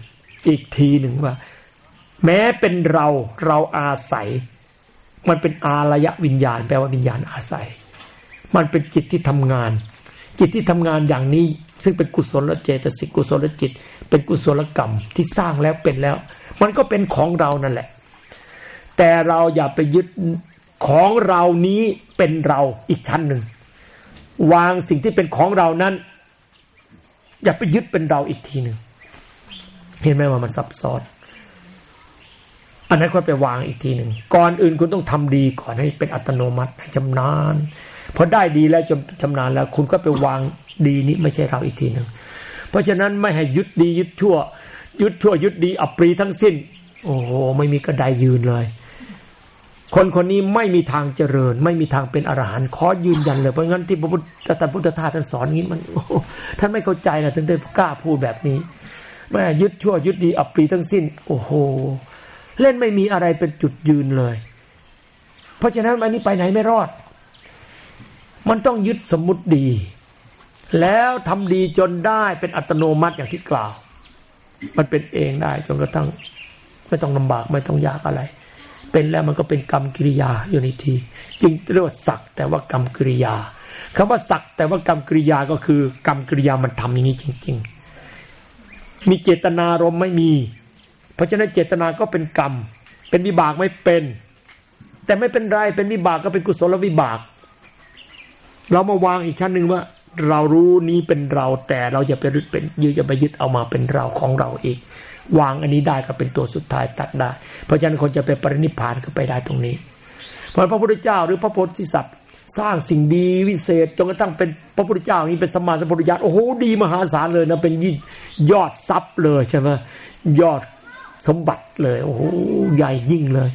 อีกทีหนึ่งว่า แม้เป็นเราเราอาศัย มันเป็นอารยะวิญญาณ แปลว่าวิญญาณอาศัย มันเป็นจิตที่ทำงาน จิตที่ทำงานอย่างนี้ ซึ่งเป็นกุศลเจตสิกกุศลจิต เป็นกุศลกรรมที่สร้างแล้วเป็นแล้ว มันก็เป็นของเรานั่นแหละ แต่เราอย่าไปยึดของเรานี้เป็นเราอีกชั้นหนึ่ง วางสิ่งที่เป็นของเรานั้น อย่าไปยึดเป็นเราอีกทีหนึ่งเห็นไหมว่ามันซับซ้อน อันนั้นค่อยไปวางอีกทีหนึ่งก่อนอื่นคุณต้องทำดีก่อนให้เป็นอัตโนมัติให้ชำนาญพอได้ดีแล้วจนชำนาญแล้ว คุณก็ไปวางดีนี้ไม่ใช่เราอีกทีหนึ่งเพราะฉะนั้นไม่ให้ยึดดียึดชั่วยึดชั่วยึดดีอัปรีทั้งสิ้น โอ้โหไม่มีกระไดยืนเลย คนคนนี้ไม่มีทางเจริญ ไม่มีทางเป็นอรหันต์ขอยืนยันเลยเพราะงั้นที่พระพุทธพุทธทาสท่านสอนงี้มันท่านไม่เข้าใจนะถึงได้กล้าพูดแบบนี้ไม่ยึดชั่วยึดดีอัปรีทั้งสิ้น โอ้โห เล่นไม่มีอะไรเป็นจุดยืนเลย เพราะฉะนั้นอันนี้ไปไหนไม่รอด มันต้องยึดสมมุติดี แล้วทำดีจนได้เป็นอัตโนมัติอย่างที่กล่าว มันเป็นเองได้จนกระทั่งไม่ต้องลำบากไม่ต้องยากอะไร เป็นแล้วมันก็เป็นกรรมกิริยาอยู่ในทีจึงเรียกว่าสักแต่ว่ากรรมกิริยาคำว่าสักแต่ว่ากรรมกิริยาก็คือกรรมกิริยามันทำอย่างนี้จริง ๆ มีเจตนารมไม่มี เพราะฉะนั้นเจตนาก็เป็นกรรม เป็นวิบากไม่เป็น แต่ไม่เป็นไรเป็นวิบากก็เป็นกุศลวิบาก เรามาวางอีกชั้นหนึ่งว่า เรารู้นี้เป็นเราแต่เราจะไปยึดเป็นยึดจะไปยึดเอามาเป็นเราของเราเองวางอันนี้ได้ก็เป็นตัวสุดท้ายตัดได้ เพราะฉะนั้นคนจะไปปรินิพานก็ไปได้ตรงนี้ เพราะพระพุทธเจ้าหรือพระโพธิสัตว์สร้างสิ่งดีวิเศษจนกระทั่งเป็นพระพุทธเจ้านี้เป็นสมมาสัมพุทธญาณโอ้โหดีมหาศาลเลยนะเป็นยยอดทรัพย์เลยใช่ไหมยอด สมบัติเลยโอ้โหใหญ่ยิ่งเลย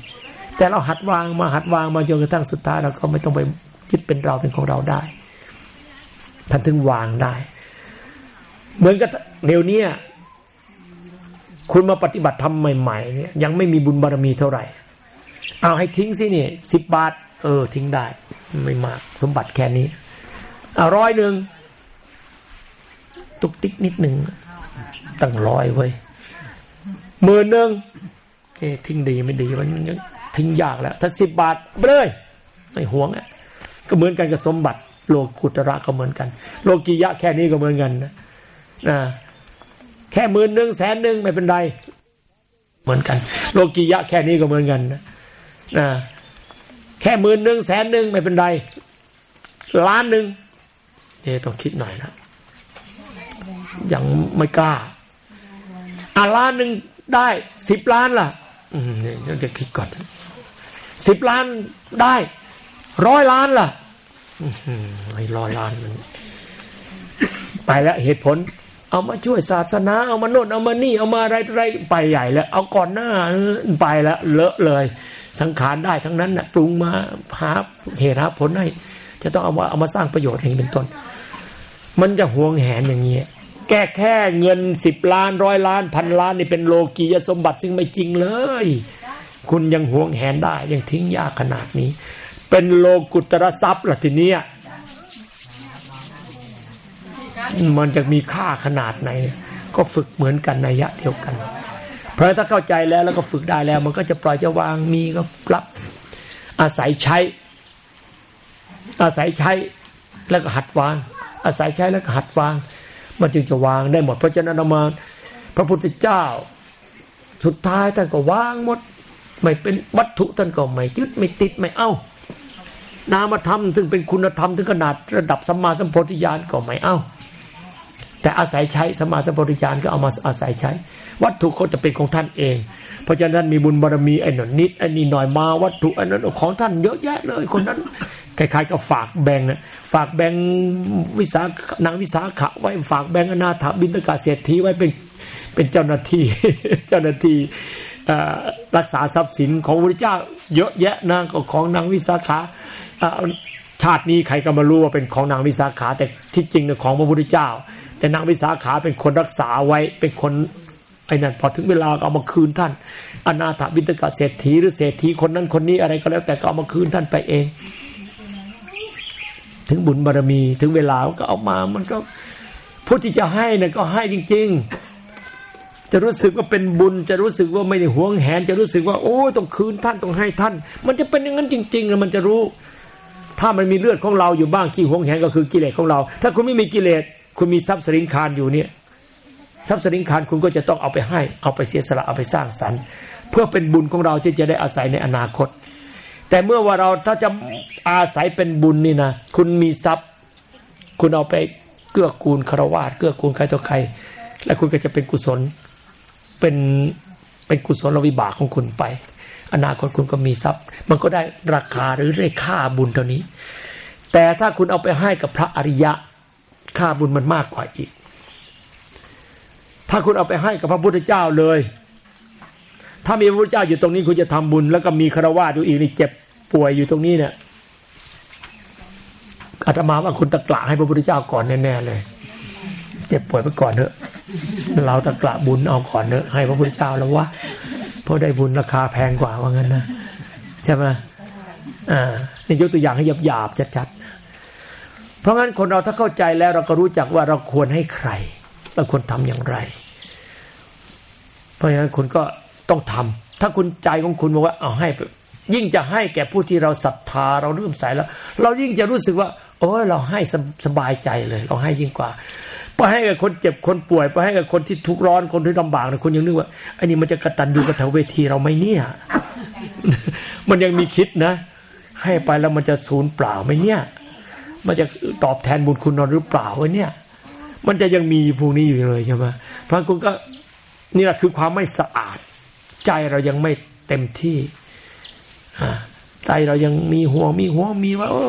แต่เราหัดวางมาหัดวางมาจนกระทั่งสุดท้ายเราก็ไม่ต้องไปยึดเป็นเราเป็นของเราได้ท่านถึงวางได้ เหมือนกับเดี๋ยวนี้คุณมาปฏิบัติทำใหม่ๆเนี่ยยังไม่มีบุญบารมีเท่าไหร่ เอาให้ทิ้งสิเนี่ยสิบบาท เออ ทิ้งได้ ไม่มาก สมบัติแค่นี้เอาร้อยหนึ่งตุกติ๊กนิดหนึ่งตั้งร้อยไว้ หมื่นหนึ่งเอ๊ทิ้งดีไม่ดีมันยังทิ้งยากแล้ว ถ้าสิบบาทไปเลยไม่หวงอะก็เหมือนกันกับสมบัติ โลกุตระก็เหมือนกัน โลกียะแค่นี้ก็เหมือนกันนะนะแค่หมื่นหนึ่งแสนหนึ่งไม่เป็นไรเหมือนกัน โลกียะแค่นี้ก็เหมือนกันนะนะแค่หมื่นหนึ่งแสนหนึ่งไม่เป็นไรล้านหนึ่งเอ๊ต้องคิดหน่อยนะยังไม่กล้าอะล้านหนึ่ง ได้สิบล้านล่ะ อืมเนี่ยจะคิดก่อนสิบล้านได้ร้อยล้านล่ะไอ้ร้อยล้านมันไปแล้วเหตุผล เอามาช่วยศาสนา เอามาโน่นเอามานี่ เอามาอะไรอะไรไปใหญ่แล้ว เอาก่อนหน้าไปแล้วเลอะเลย สังขารได้ทั้งนั้นนะปรุงมาหาเหตุหาผลให้จะต้องเอามาเอามาสร้างประโยชน์อย่างนี้เป็นต้น มันจะห่วงแหนอย่างเงี้ย แก้แค่เงินสิบล้านร้อยล้านพันล้านนี่เป็นโลกียสมบัติซึ่งไม่จริงเลย คุณยังห่วงแหนได้ ยังทิ้งยากขนาดนี้ เป็นโลกุตระทรัพย์ละทีเนี้ยมันจะมีค่าขนาดไหน ก็ฝึกเหมือนกันในยะเดียวกัน เพราะถ้าเข้าใจแล้วแล้วก็ฝึกได้แล้ว มันก็จะปล่อยจะวางมีก็รับ อาศัยใช้ อาศัยใช้แล้วก็หัดวาง อาศัยใช้แล้วก็หัดวาง มันจึงจะวางได้หมด เพราะฉะนั้นมาพระพุทธเจ้า สุดท้ายท่านก็วางหมด ไม่เป็นวัตถุท่านก็ไม่ยึดไม่ติดไม่เอานามธรรมซึ่งเป็นคุณธรรมถึงขนาดระดับสัมมาสัมโพธิญาณก็ไม่เอาแต่อาศัยใช้สัมมาสัมพธิญาณก็เอามาอาศัยใช้ วัตถุก็จะเป็นของท่านเอง เพราะฉะนั้นมีบุญบารมีไอ้หนนิดไอ้นี่หน่อยมาวัตถุอันนั้นของท่านเยอะแยะเลยคนนั้นคล้ายๆกับฝากแบ่งนะฝากแบ่งวิสานางวิสาขะไว้ฝากแบ่งอนาถบินตกาเศรษฐีไว้เป็นเป็นเจ้าหน้าที่เจ้าหน้าที่รักษาทรัพย์สินของพระเจ้าเยอะแยะนางของนางวิสาขาชาตินี้ใครก็มารู้ว่าเป็นของนางวิสาขาแต่ที่จริงเนี่ยของพระพุทธเจ้า แต่นางวิสาขาเป็นคนรักษาไว้เป็นคน ไอ้นั่นพอถึงเวลาก็เอามาคืนท่าน อนาถบิณฑกะเศรษฐีหรือเศรษฐีคนนั้นคนนี้อะไรก็แล้วแต่ก็เอามาคืนท่านไปเอง ถึงบุญบารรมี ถึงเวลาก็เอามา มันก็ผู้ที่จะให้นี่ยก็ให้จริง ๆ จะรู้สึกว่าเป็นบุญ จะรู้สึกว่าไม่ได้หวงแหน จะรู้สึกว่าโอ้ต้องคืนท่านต้องให้ท่าน มันจะเป็นอย่างนั้นจริงๆแล้วมันจะรู้ ถ้ามันมีเลือดของเราอยู่บ้างขี้หวงแหนก็คือกิเลสของเรา ถ้าคุณไม่มีกิเลสคุณมีทรัพย์สินคารอยู่เนี่ย ทรัพย์สินคารคุณก็จะต้องเอาไปให้ เอาไปเสียสละเอาไปสร้างสรรค์เพื่อเป็นบุญของเราที่จะได้อาศัยในอนาคต แต่เมื่อว่าเราถ้าจะอาศัยเป็นบุญนี่นะคุณมีทรัพย์ คุณเอาไปเกื้อกูลคารวะเกื้อกูลใครต่อใคร และคุณก็จะเป็นกุศลเป็นเป็นกุศลวิบากของคุณไป อนาคตคุณก็มีทรัพย์ มันก็ได้ราคาหรือได้ค่าบุญเท่านี้ แต่ถ้าคุณเอาไปให้กับพระอริยะค่าบุญมันมากกว่าอีก ถ้าคุณเอาไปให้กับพระพุทธเจ้าเลย ถ้ามีพระพุทธเจ้าอยู่ตรงนี้คุณจะทำบุญ แล้วก็มีคารวะดูอีกนี่เจ็บป่วยอยู่ตรงนี้เนี่ยอาตมาว่าคุณตะกละให้พระพุทธเจ้าก่อนแน่ๆเลย เจ็บป่วยไปก่อนเถอะ เราตะกละบุญเอาก่อนเถอะให้พระพุทธเจ้าแล้วว่าเพราะได้บุญราคาแพงกว่าว่างั้นนะใช่ไหมอ่านี่ยกตัวอย่างให้หยาบๆชัดๆเพราะงั้นคนเราถ้าเข้าใจแล้วเราก็รู้จักว่าเราควรให้ใคร เราควรทำอย่างไร เพราะฉะนั้นคุณก็ต้องทำถ้าคุณใจของคุณบอกว่าเอาให้ ยิ่งจะให้แก่ผู้ที่เราศรัทธาเราเริ่มใส่แล้ว เรายิ่งจะรู้สึกว่า โอ้เราให้สบายใจเลย เราให้ยิ่งกว่าไปให้กับคนเจ็บคนป่วยไปให้กับคนที่ทุกข์ร้อนคนที่ลำบากนี่ยคุณยังนึกว่าอันนี้มันจะกระตันอยู่กับแถวเวทีเราไหมเนี่ย มันยังมีคิดนะ ให้ไปแล้วมันจะสูญเปล่าไหมเนี่ย มันจะตอบแทนบุญคุณนอนหรือเปล่าวะเนี่ย มันจะยังมีพวกนี้อยู่เลยใช่ไหมเพราะคุณก็นี่แหละคือความไม่สะอาด ใจเรายังไม่เต็มที่ใจเรายังมีห่วงมีห่วงมีว่าโอ้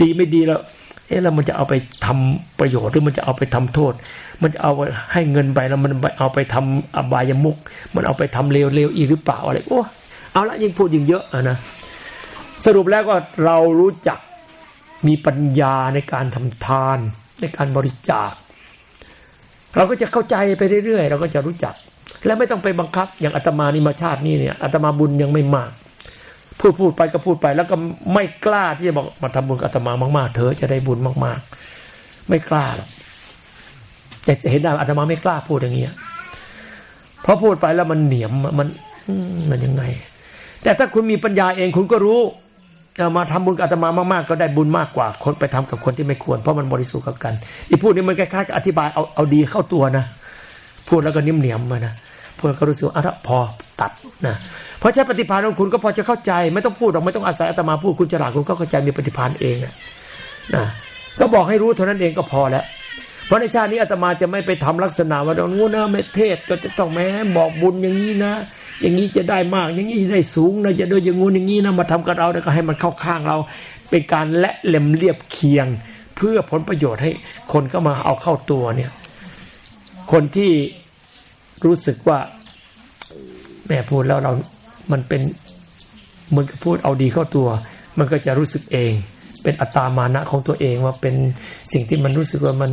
ดีไม่ดีแล้ว เอ๊ะแล้วมันจะเอาไปทำประโยชน์หรือมันจะเอาไปทำโทษ มันจะเอาให้เงินไปแล้วมันเอาไปทำอบายมุกมันเอาไปทำเลวๆอีกหรือเปล่าอะไรโอ้เอาละยิ่งพูดยิ่งเยอะอะนะสรุปแล้วก็เรารู้จักมีปัญญาในการทำทานในการบริจาค เราก็จะเข้าใจไปเรื่อยๆ เราก็จะรู้จัก และไม่ต้องไปบังคับ อย่างอาตมานี่มาชาตินี้เนี่ยอาตมาบุญยังไม่มาก พูดพูดไปก็พูดไป แล้วก็ไม่กล้าที่จะบอกมาทำบุญกับอาตมามากๆเธอจะได้บุญมากๆ ไม่กล้าหรอกแต่เห็นได้อาตมาไม่กล้าพูดอย่างเงี้ยเพราะพูดไปแล้วมันเหนียมมันมันยังไง แต่ถ้าคุณมีปัญญาเองคุณก็รู้ มาทำบุญกับอาตมามากๆ ก็ได้บุญมากกว่า คนไปทำกับคนที่ไม่ควร เพราะมันบริสุทธิ์กับกันที่พูดนี้มันคล้ายๆกับอธิบายเอาเอาดีเข้าตัวนะพูดแล้วก็นิ่มเหนียมมานะพูดก็รู้สึกอะพอตัดนะเพราะใช้ปฏิภาณของคุณก็พอจะเข้าใจ ไม่ต้องพูดหรอกไม่ต้องอาศัยอาตมาพูดคุณฉลาดคุณก็เข้าใจมีปฏิภาณเองนะก็บอกให้รู้เท่านั้นเองก็พอแล้ว เพราะในชาตินี้อาตมาจะไม่ไปทำลักษณะว่าตรงนู้นนะไม่เทศก็จะต้องแม้บอกบุญอย่างนี้นะ อย่างนี้จะได้มาก อย่างนี้จะได้สูงนะจะด้วยอย่างงู้นอย่างนี้นะมาทำกับเราแล้วก็ให้มันเข้าข้างเรา เป็นการและเล็มเรียบเคียง เพื่อผลประโยชน์ให้คนก็มาเอาเข้าตัวเนี่ย คนที่รู้สึกว่าแม่พูดแล้วเรามันเป็นเหมือนกับพูดเอาดีเข้าตัว มันก็จะรู้สึกเอง เป็นอัตามานะของตัวเองว่าเป็นสิ่งที่มันรู้สึกว่ามัน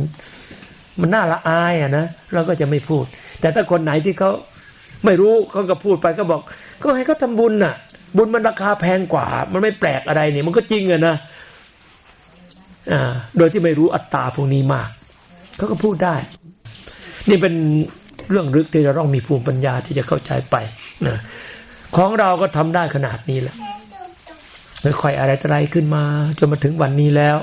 มันน่าละอายอะนะเราก็จะไม่พูด แต่ถ้าคนไหนที่เขาไม่รู้เขาก็พูดไปก็บอก ก็ให้เขาทาบุญน่ะ บุญมันราคาแพงกว่า มันไม่แปลกอะไรนี่มันก็จริงอะนะอ่า โดยที่ไม่รู้อัตตาพวกนี้มากเขาก็พูดได้ นี่เป็นเรื่องลึกที่เราต้องมีภูมิปัญญาที่จะเข้าใจไปนะของเราก็ทำได้ขนาดนี้แหละค่อยๆอะไรอะไรขึ้นมา จนมาถึงวันนี้แล้ว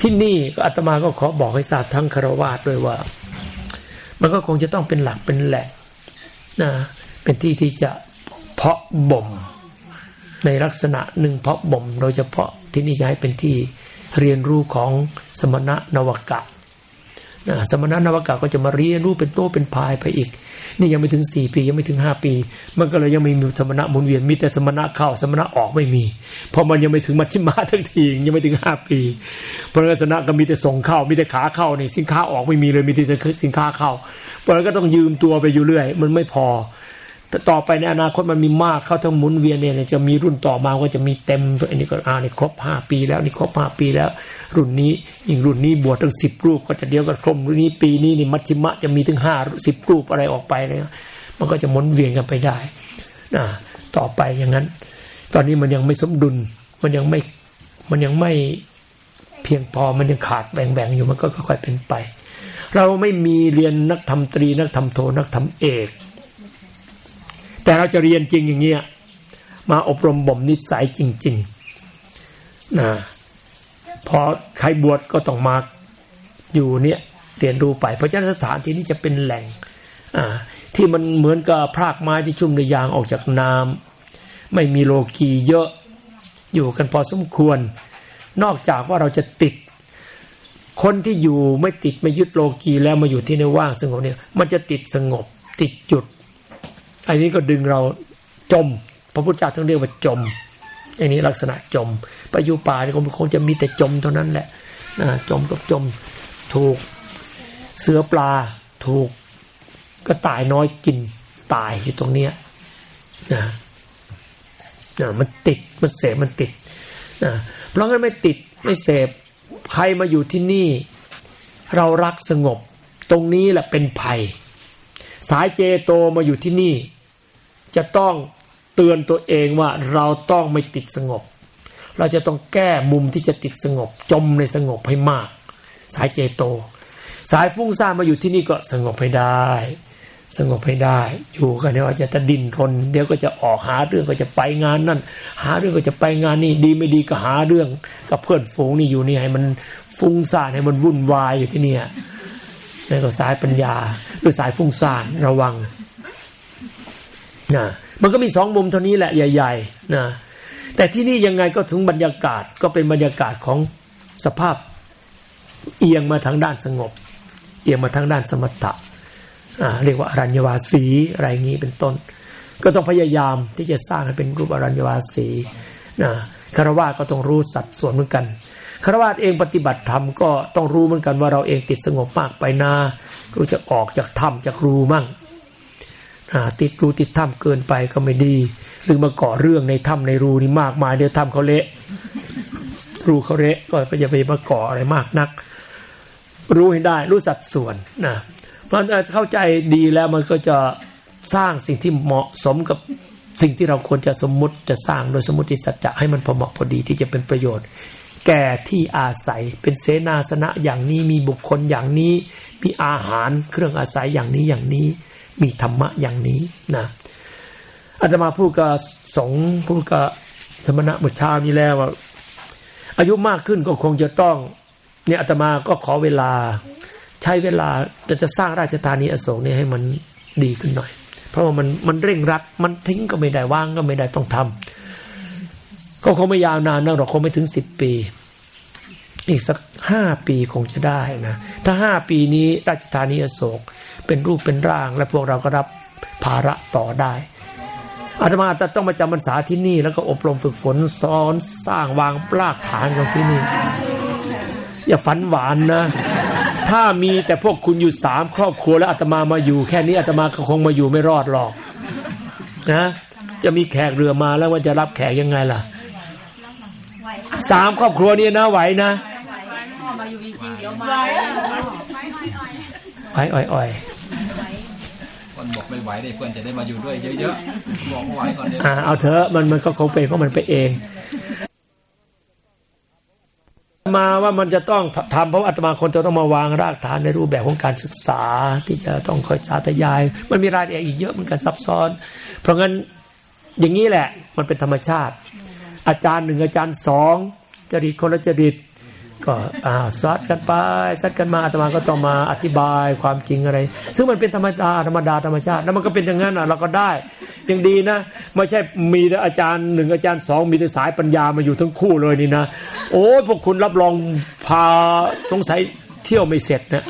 ที่นี่ก็อาตมาก็ขอบอกให้ทราบทั้งคารวะด้วยว่า มันก็คงจะต้องเป็นหลักเป็นแหล่งนะเป็นที่ที่จะเพาะบ่ม ในลักษณะหนึ่งเพาะบ่ม โดยเฉพาะที่นี่จะให้เป็นที่เรียนรู้ของสมณะนวกะ สมณะนวกะก็จะมาเรียนรู้เป็นโตเป็นพายไปอีก นี่ยังไม่ถึงสี่ปียังไม่ถึงห้าปี มันก็เลยยังไม่มีสมณะหมุนเวียนมีแต่สมณะเข้าสมณะออกไม่มีเพราะมันยังไม่ถึงมัชฌิมาทั้งทียังไม่ถึงห้าปี เพราะสมณะก็มีแต่ส่งเข้ามีแต่ขาเข้านี่สินค้าออกไม่มีเลยมีแต่สินค้าเข้าเพราะนั้นก็ต้องยืมตัวไปอยู่เรื่อย มันไม่พอ แต่ต่อไปในอนาคตมันมีมากเข้าทั้งหมุนเวียนเนี่ยจะมีรุ่นต่อมาก็จะมีเต็มอันนี้ก็อ่านี่ครบห้าปีแล้วนี่ครบห้าปีแล้ว รุ่นนี้ยิ่งรุ่นนี้บวชตั้งสิบรูป ก็จะเดียวกับครมรุ่นนี้ปีนี้นี่มัชชิมะจะมีถึงห้าสิบรูปอะไรออกไปเลยมันก็จะหมุนเวียนกันไปได้นะต่อไปอย่างนั้น ตอนนี้มันยังไม่สมดุล มันยังไม่มันยังไม่เพียงพอมันยังขาดแบ่งๆอยู่มันก็ค่อยๆเป็นไป เราไม่มีเรียนนักธรรมตรีนักธรรมโทนักธรรมเอก แต่เราจะเรียนจริงอย่างเงี้ยมาอบรมบ่มนิสัยจริงๆนะพอใครบวชก็ต้องมาอยู่เนี่ยเรียนรู้ไป เพราะฉะนั้นสถานที่นี้จะเป็นแหล่งที่มันเหมือนกับพรากไม้ที่ชุ่มในยางออกจากน้ำไม่มีโลกีเยอะอยู่กันพอสมควร นอกจากว่าเราจะติด คนที่อยู่ไม่ติดไม่ยึดโลกีแล้วมาอยู่ที่ในว่างสงบเนี่ย มันจะติดสงบ ติดจุด อันนี้ก็ดึงเราจม พระพุทธเจ้าทั้งเรียกว่าจม อันนี้ลักษณะจม ไปอยู่ป่าเนี่ยคงจะมีแต่จมเท่านั้นแหละนะจมกับจม ถูกเสือปลา ถูกก็ตายน้อยกินตายอยู่ตรงเนี้ยนะนะมันติดมันเสพมันติดนะเพราะงั้นไม่ติดไม่เสพใครมาอยู่ที่นี่ เรารักสงบ ตรงนี้แหละเป็นภัย สายเจโตมาอยู่ที่นี่ จะต้องเตือนตัวเองว่าเราต้องไม่ติดสงบ เราจะต้องแก้มุมที่จะติดสงบ จมในสงบให้มาก สายเจโต สายฟุ้งซ่านมาอยู่ที่นี่ก็สงบให้ได้ สงบให้ได้ อยู่กันเดี๋ยวจะจะดิ้นทน เดี๋ยวก็จะออกหาเรื่องก็จะไปงานนั่น หาเรื่องก็จะไปงานนี่ดีไม่ดีก็หาเรื่องกับเพื่อนฝูงนี่อยู่นี่ให้มันฟุ้งซ่านให้มันวุ่นวายอยู่ที่เนี่ยนี่ก็สายปัญญาหรือสายฟุ้งซ่านระวัง นะมันก็มีสองมุมเท่านี้แหละใหญ่ๆนะแต่ที่นี่ยังไงก็ถึงบรรยากาศก็เป็นบรรยากาศของสภาพเอียงมาทางด้านสงบ เอียงมาทางด้านสมถะเรียกว่าอรัญญวาสีอะไรงี้เป็นต้น ก็ต้องพยายามที่จะสร้างให้เป็นรูปอรัญญวาสีนะคารวะก็ต้องรู้สัดส่วนเหมือนกันคารวะเองปฏิบัติธรรมก็ต้องรู้เหมือนกันว่าเราเองติดสงบมากไปนารู้จะออกจากถ้ำจากรูมั่ง ติดรูติดถ้ำเกินไปก็ไม่ดี หรือมาก่อเรื่องในถ้ำในรูนี่มากมายเดี๋ยวถ้ำเขาเละ รูเขาเละก็อย่าไปมาก่ออะไรมากนัก รู้ให้ได้รู้สัดส่วนนะเพราะเข้าใจดีแล้วมันก็จะสร้างสิ่งที่เหมาะสมกับสิ่งที่เราควรจะสมมุติจะสร้างโดยสมมติสัจจะให้มันพอเหมาะพอดีที่จะเป็นประโยชน์ แก่ที่อาศัยเป็นเสนาสนะอย่างนี้มีบุคคลอย่างนี้ มีอาหารเครื่องอาศัยอย่างนี้อย่างนี้ มีธรรมะอย่างนี้นะอาตมาพูดกับสงพูดกับธรรมณะเมื่อเช้านี้แล้วว่า อายุมากขึ้นก็คงจะต้อง เนี่ยอาตมาก็ขอเวลา ใช้เวลาจะจะสร้างราชธานีอโศกเนี่ยให้มันดีขึ้นหน่อย เพราะว่ามันมันเร่งรัดมันทิ้งก็ไม่ได้ว่างก็ไม่ได้ต้องทำก็คงไม่ยาวนานนะเราคงไม่ถึงสิบปี อีกสักห้าปีคงจะได้นะถ้าห้าปีนี้ราชธานีอโศก เป็นรูปเป็นร่าง และพวกเราก็รับภาระต่อได้อาตมาจะต้องมาจำพรรษาที่นี่ แล้วก็อบรมฝึกฝนสอนสร้างวางปลากฐานของที่นี่ อย่าฝันหวานนะ ถ้ามีแต่พวกคุณอยู่สามครอบครัวแล้วอาตมามาอยู่ แค่นี้อาตมาก็คงมาอยู่ไม่รอดหรอกนะจะมีแขกเรือมาแล้วว่าจะรับแขกยังไงล่ะสามครอบครัวนี้นะไหวนะ มาอยู่จริงเดี๋ยวมาไหวอ่อยคนบอกไม่ไหวเลยเพื่อนจะได้มาอยู่ด้วยเยอะๆบอกไหวก่อนเดี๋ยวเอาเถอะมันมันก็คงเป็นของมันไปเองมาว่ามันจะต้องทำเพราะอาตมาคนจะต้องมาวางรากฐานในรูปแบบของการศึกษาที่จะต้องคอยสาธยาย มันมีรายละเอียดอีกเยอะเหมือนกันซับซ้อน เพราะงั้นอย่างนี้แหละ มันเป็นธรรมชาติ อาจารย์หนึ่งอาจารย์สองจริตคนละจริต ก็อ่าซัดกันไปซัดกันมาอาตมาก็ต้องมาอธิบายความจริงอะไร ซึ่งมันเป็นธรรมดาธรรมดาธรรมชาติ แล้วมันก็เป็นอย่างนั้นอะเราก็ได้ยังดีนะ ไม่ใช่มีอาจารย์หนึ่งอาจารย์สองมีแต่สายปัญญามาอยู่ทั้งคู่เลยนี่นะ โอ้พวกคุณรับรองพาสงสัยเที่ยวไม่เสร็จนะ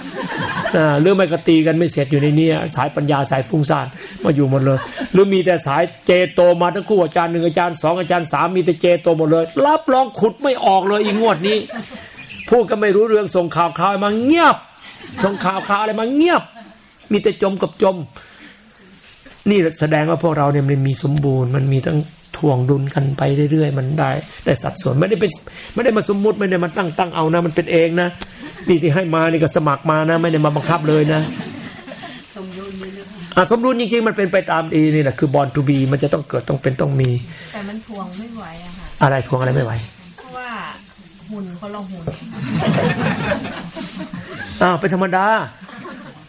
เรื่องไม่กตีกันไม่เสร็จอยู่ในนี้สายปัญญาสายฟุ้งซ่านมาอยู่หมดเลย หรือมีแต่สายเจโตมาทั้งคู่อาจารย์หนึ่งอาจารย์สองอาจารย์สามมีแต่เจโตหมดเลย รับรองขุดไม่ออกเลยอีงวดนี้ พูดก็ไม่รู้เรื่องส่งข่าวข่าวมาเงียบ ส่งข่าวข่าวอะไรมาเงียบ มีแต่จมกับจม นี่แสดงว่าพวกเราเนี่ยมันมีสมบูรณ์มันมีทั้งทวงดุลกันไปเรื่อยๆ มันได้ ได้สัดส่วนไม่ได้ไปไม่ได้มาสมมุติไม่ได้มาตั้งตั้งเอานะ มันเป็นเองนะนี่ที่ให้มานี่ก็สมัครมานะ ไม่ได้มาบังคับเลยนะสมดุลอะสมดุลจริง ๆ มันเป็นไปตามดีนี่แหละคือบอลทูบีมันจะต้องเกิดต้องเป็นต้องมี แต่มันทวงไม่ไหวอะค่ะอะไรทวงอะไรไม่ไหว หุ่นคนละหุ่นอ้าวเป็นธรรมดา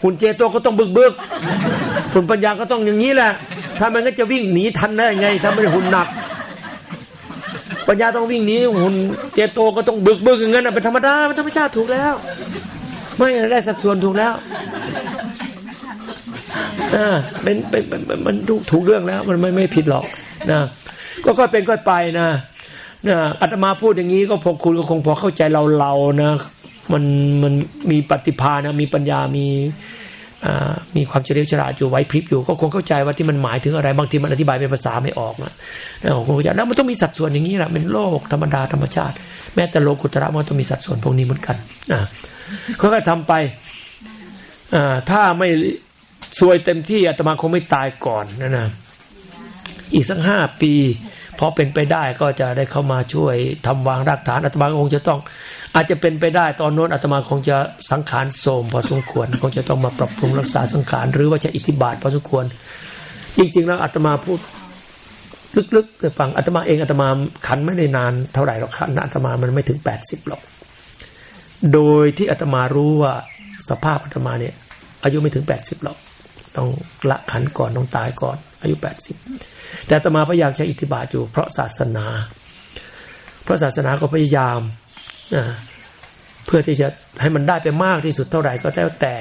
หุ่นเจโตก็ต้องบึกบึกหุ่นปัญญาก็ต้องอย่างนี้แหละถ้ามันก็จะวิ่งหนีทันได้ไงถ้าไม่หุ่นหนัก ปัญญาต้องวิ่งหนีหุ่นเจโตก็ต้องบึกบึกอย่างนั้นเป็นธรรมดาเป็นธรรมชาติถูกแล้ว ไม่ได้สัดส่วนถูกแล้วอ่าเป็นเป็นมันถูกถูกเรื่องแล้ว มันไม่ไม่ผิดหรอกนะก็ค่อยเป็นค่อยไปนะ นะอาตมาพูดอย่างนี้ก็พอคุณก็คงพอเข้าใจเราเรานะมันมันมีปฏิภาณนะมีปัญญามีมีความเฉลียวฉลาดอยู่ไว้พริบอยู่ ก็คงเข้าใจว่าที่มันหมายถึงอะไร บางทีมันอธิบายเป็นภาษาไม่ออกนะคงเข้าใจแล้วมันต้องมีสัดส่วนอย่างนี้แหละเป็นโลกธรรมดาธรรมชาติ แม้แต่โลกุตระมันต้องมีสัดส่วนพวกนี้เหมือนกันอ่าเขาก็ทำไปอ่าถ้าไม่ซวยเต็มที่อาตมาคงไม่ตายก่อนนะนะอีกสักห้าปี พอเป็นไปได้ก็จะได้เข้ามาช่วยทำวางรากฐานอาตมาคงจะต้อง อาจจะเป็นไปได้ตอนโน้นอาตมาคงจะสังขารโสมพอสมควรคงจะต้องมาปรับปรุงรักษาสังขารหรือว่าจะอิทธิบาทพอสมควร จริง ๆ แล้วอาตมาพูดลึกๆแต่ฟังอาตมาเองอาตมาขันไม่ได้นานเท่าไหร่หรอกขันอาตมามันไม่ถึงแปดสิบหรอกโดยที่อาตมารู้ว่าสภาพอาตมาเนี่ย อายุไม่ถึงแปดสิบหรอกต้องละขันก่อนต้องตายก่อน อายุแปดสิบ แต่อาตมาพยายามใช้อิทธิบาทอยู่เพราะศาสนา เพราะศาสนาก็พยายามเพื่อที่จะให้มันได้ไปมากที่สุดเท่าไหร่ก็แล้วแต่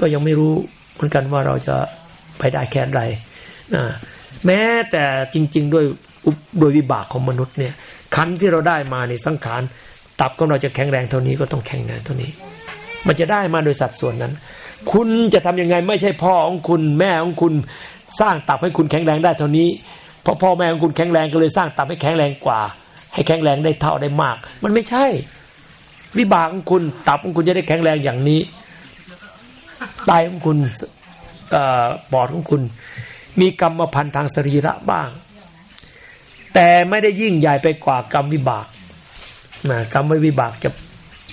ก็ยังไม่รู้เหมือนกันว่าเราจะไปได้แค่ไหนแม้แต่จริง ๆ ด้วยโดยวิบากของมนุษย์เนี่ยขันที่เราได้มาในสังขารตับของเราจะแข็งแรงเท่านี้ก็ต้องแข็งแรงเท่านี้ มันจะได้มาโดยสัดส่วนนั้น คุณจะทำยังไงไม่ใช่พ่อของคุณ แม่ของคุณ สร้างตับให้คุณแข็งแรงได้เท่านี้เพราะพ่อแม่ของคุณแข็งแรงก็เลยสร้างตับให้แข็งแรงกว่า ให้แข็งแรงได้เท่าได้มาก มันไม่ใช่ วิบากของคุณตับของคุณจะได้แข็งแรงอย่างนี้ไตของคุณปอดของคุณ มีกรรมพันธ์ทางสรีระบ้าง แต่ไม่ได้ยิ่งใหญ่ไปกว่ากรรมวิบากนะกรรมวิบากจะ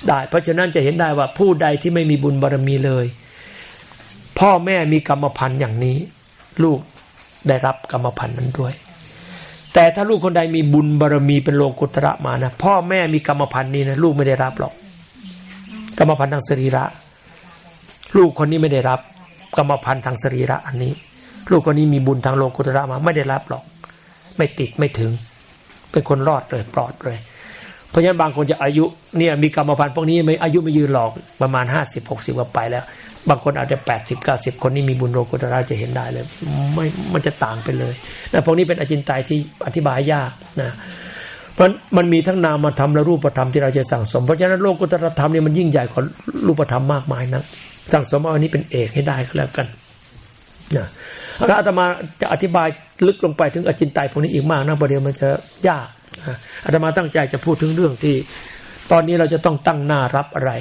ได้ เพราะฉะนั้นจะเห็นได้ว่าผู้ใดที่ไม่มีบุญบารมีเลย พ่อแม่มีกรรมพันธ์อย่างนี้ ลูกได้รับกรรมพันธ์นั้นด้วย แต่ถ้าลูกคนใดมีบุญบารมีเป็นโลกุตระมานะพ่อแม่มีกรรมพันธ์นี้นะลูกไม่ได้รับหรอก กรรมพันธ์ทางสรีระ ลูกคนนี้ไม่ได้รับ กรรมพันธ์ทางสรีระอันนี้ ลูกคนนี้มีบุญทางโลกุตระมา ไม่ได้รับหรอก ไม่ติดไม่ถึง เป็นคนรอดเลยปลอดเลยเพราะฉะนั้นบางคนจะอายุเนี่ยมีกรรมพันธุ์พวกนี้ไม่อายุไม่ยืนหรอกประมาณห้าสิบหกสิบก็ไปแล้ว บางคนอาจจะแปดสิบเก้าสิบคนนี้มีบุญโลกุตระจะเห็นได้เลย ไม่มันจะต่างไปเลยนะพวกนี้เป็นอจินไตยที่อธิบายยากนะเพราะมันมีทั้งนามธรรมและรูปธรรมที่เราจะสั่งสม เพราะฉะนั้นโลกุตรธรรมเนี่ยมันยิ่งใหญ่กว่ารูปธรรมมากมายนะสั่งสมเอาอันนี้เป็นเอกให้ได้ก็แล้วกันนะแล้วอาตมาจะอธิบายลึกลงไปถึงอจินไตยพวกนี้อีกมากนะประเดี๋ยวมันจะยากอาตมาตั้งใจจะพูดถึงเรื่องที่ ตอนนี้เราจะต้องตั้งหน้ารับอะไร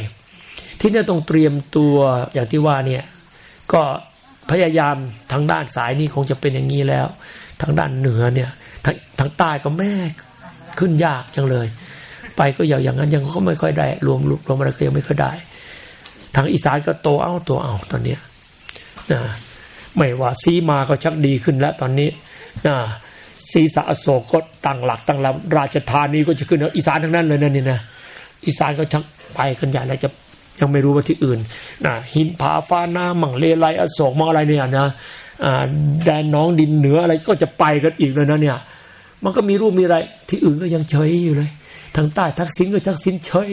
ที่เนี่ยต้องเตรียมตัวอย่างที่ว่าเนี่ย ก็พยายามทางด้านสายนี้คงจะเป็นอย่างนี้แล้ว ทางด้านเหนือเนี่ยทางทางใต้ก็แม่ขึ้นยากจังเลย ไปก็อย่างอย่างนั้นยังก็ไม่ค่อยได้ รวมรวมอะไรก็ยังไม่ค่อยได้ ทางอีสานก็โตเอาตัวเอาตอนเนี้ยนะไม่ว่าซีมาก็ชักดีขึ้นแล้วตอนนี้นะศีสะโศกก็ตั้งหลักตั้งลำราชธานีก็จะขึ้นแล้วอีสานทั้งนั้นเลยนะนี่นะอีสานก็ชักไปกันใหญ่แล้วจะ ยังไม่รู้ว่าที่อื่นนะหินผาฟ้าน้ำมั่งเลไลอโศกมั่งอะไรเนี่ยนะแดนน้องดินเหนืออะไรก็จะไปกันอีกเลยนะเนี่ย มันก็มีรูปมีอะไร ที่อื่นก็ยังเฉยอยู่เลย ทางใต้ทักษิณก็ทักษิณเฉย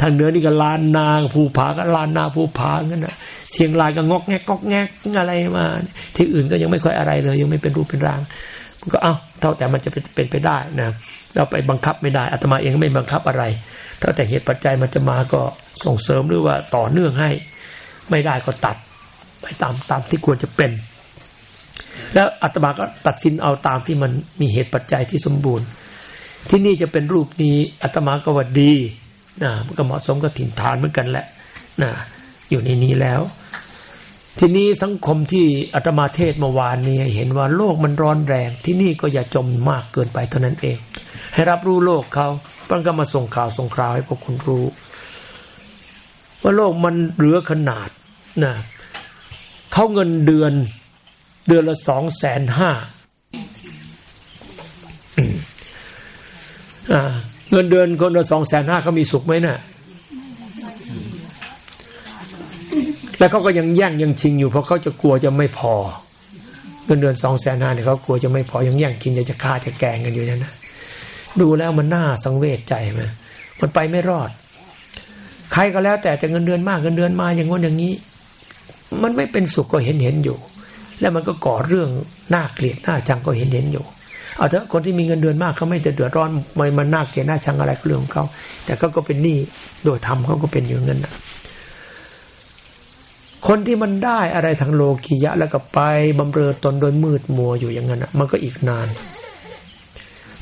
ทางเหนือนี่ก็ลานนางภูผาก็ลานนาภูผางั้นนะเชียงรายก็งอกแงกงอกแงกอะไรมา ที่อื่นก็ยังไม่ค่อยอะไรเลย ยังไม่เป็นรูปเป็นร่างก็เอ้าเท่าแต่มันจะเป็นไปได้นะเราไปบังคับไม่ได้อาตมาเองก็ไม่บังคับอะไร ถ้าแต่เหตุปัจจัยมันจะมาก็ส่งเสริมหรือว่าต่อเนื่องให้ ไม่ได้ก็ตัด ไปตามตามที่ควรจะเป็น แล้วอาตมาก็ตัดสินเอาตามที่มันมีเหตุปัจจัยที่สมบูรณ์ ที่นี่จะเป็นรูปนี้อาตมาก็ว่าดีนะมันก็เหมาะสมกับถิ่นฐานเหมือนกันแหละนะอยู่ในนี้แล้ว ทีนี้สังคมที่อาตมาเทศเมื่อวานนี้เห็นว่าโลกมันร้อนแรง ที่นี่ก็อย่าจมมากเกินไปเท่านั้นเอง ให้รับรู้โลกเขา ปั้นก็มาส่งข่าวส่งคราวให้พวกคุณรู้ ว่าโลกมันเหลือขนาดนะเขาเงินเดือนเดือนละสองแสนห้าเงินเดือนคนละสองแสนห้าเขามีสุขไหมนะ่ะแล้วเขาก็ยังแย่งยังชิงอยู่เพราะเขาจะกลัวจะไม่พอเงินเดือนสองแสนห้าเนี่ยเขากลัวจะไม่พอยังแย่งกินอยากจะฆ่าจะแกงกันอยู่นั่นนะ ดูแล้วมันน่าสังเวชใจไหมมันไปไม่รอด ใครก็แล้ว แต่จะเงินเดือนมากเงินเดือนมาอย่างง้นอย่างนี้ มันไม่เป็นสุขก็เห็นเห็นอยู่ แล้วมันก็ก่อเรื่องน่าเกลียดน่าชังก็เห็นเห็นอยู่ เอาเถอะคนที่มีเงินเดือนมากเขาไม่จะเดือดร้อนไม่มันน่าเกลียดน่าชังอะไรเรื่องของเขาแต่เขาก็เป็นหนี้โดยธรรมเขาก็เป็นอยู่เงินนะคนที่มันได้อะไรทางโลกียะแล้วก็ไปบำเรอตนโดยมืดมัวอยู่อย่างนั้นนะมันก็อีกนาน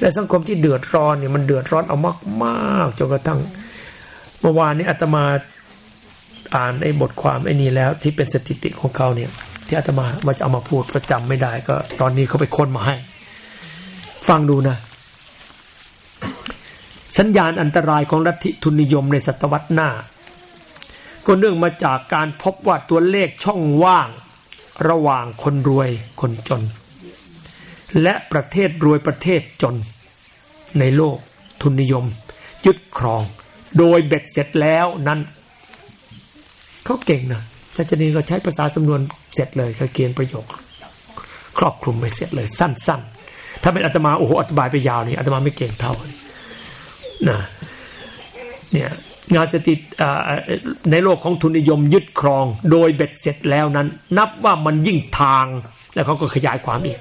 และสังคมที่เดือดร้อนเนี่ยมันเดือดร้อนเอามากมากจนกระทั่งเมื่อวานนี้อาตมาอ่านไอ้บทความไอ้นี้แล้ว ที่เป็นสถิติของเขาเนี่ย ที่อาตมามาจะเอามาพูดประจำไม่ได้ ก็ ตอนนี้เขาไปค้นมาให้ ฟังดูนะ สัญญาณอันตรายของลัทธิทุนนิยมในศตวรรษหน้า ก็เนื่องมาจากการพบว่าตัวเลขช่องว่าง ระหว่างคนรวยคนจน และประเทศรวยประเทศจน ในโลกทุนนิยม ยึดครอง โดยเบ็ดเสร็จแล้วนั้นเขาเก่งนะท่าจนีก็ใช้ภาษาสำนวนเสร็จเลยก็เขียนประโยค ครอบคลุมไปเสร็จเลย สั้น ๆ ถ้าเป็นอาตมาโอ้โหอธิบายไปยาวนี่อาตมาไม่เก่งเท่านะเนี่ยงานสถิตในโลกของทุนนิยมยึดครอง โดยเบ็ดเสร็จแล้วนั้น นับว่ามันยิ่งทาง แล้วเขาก็ขยายความอีก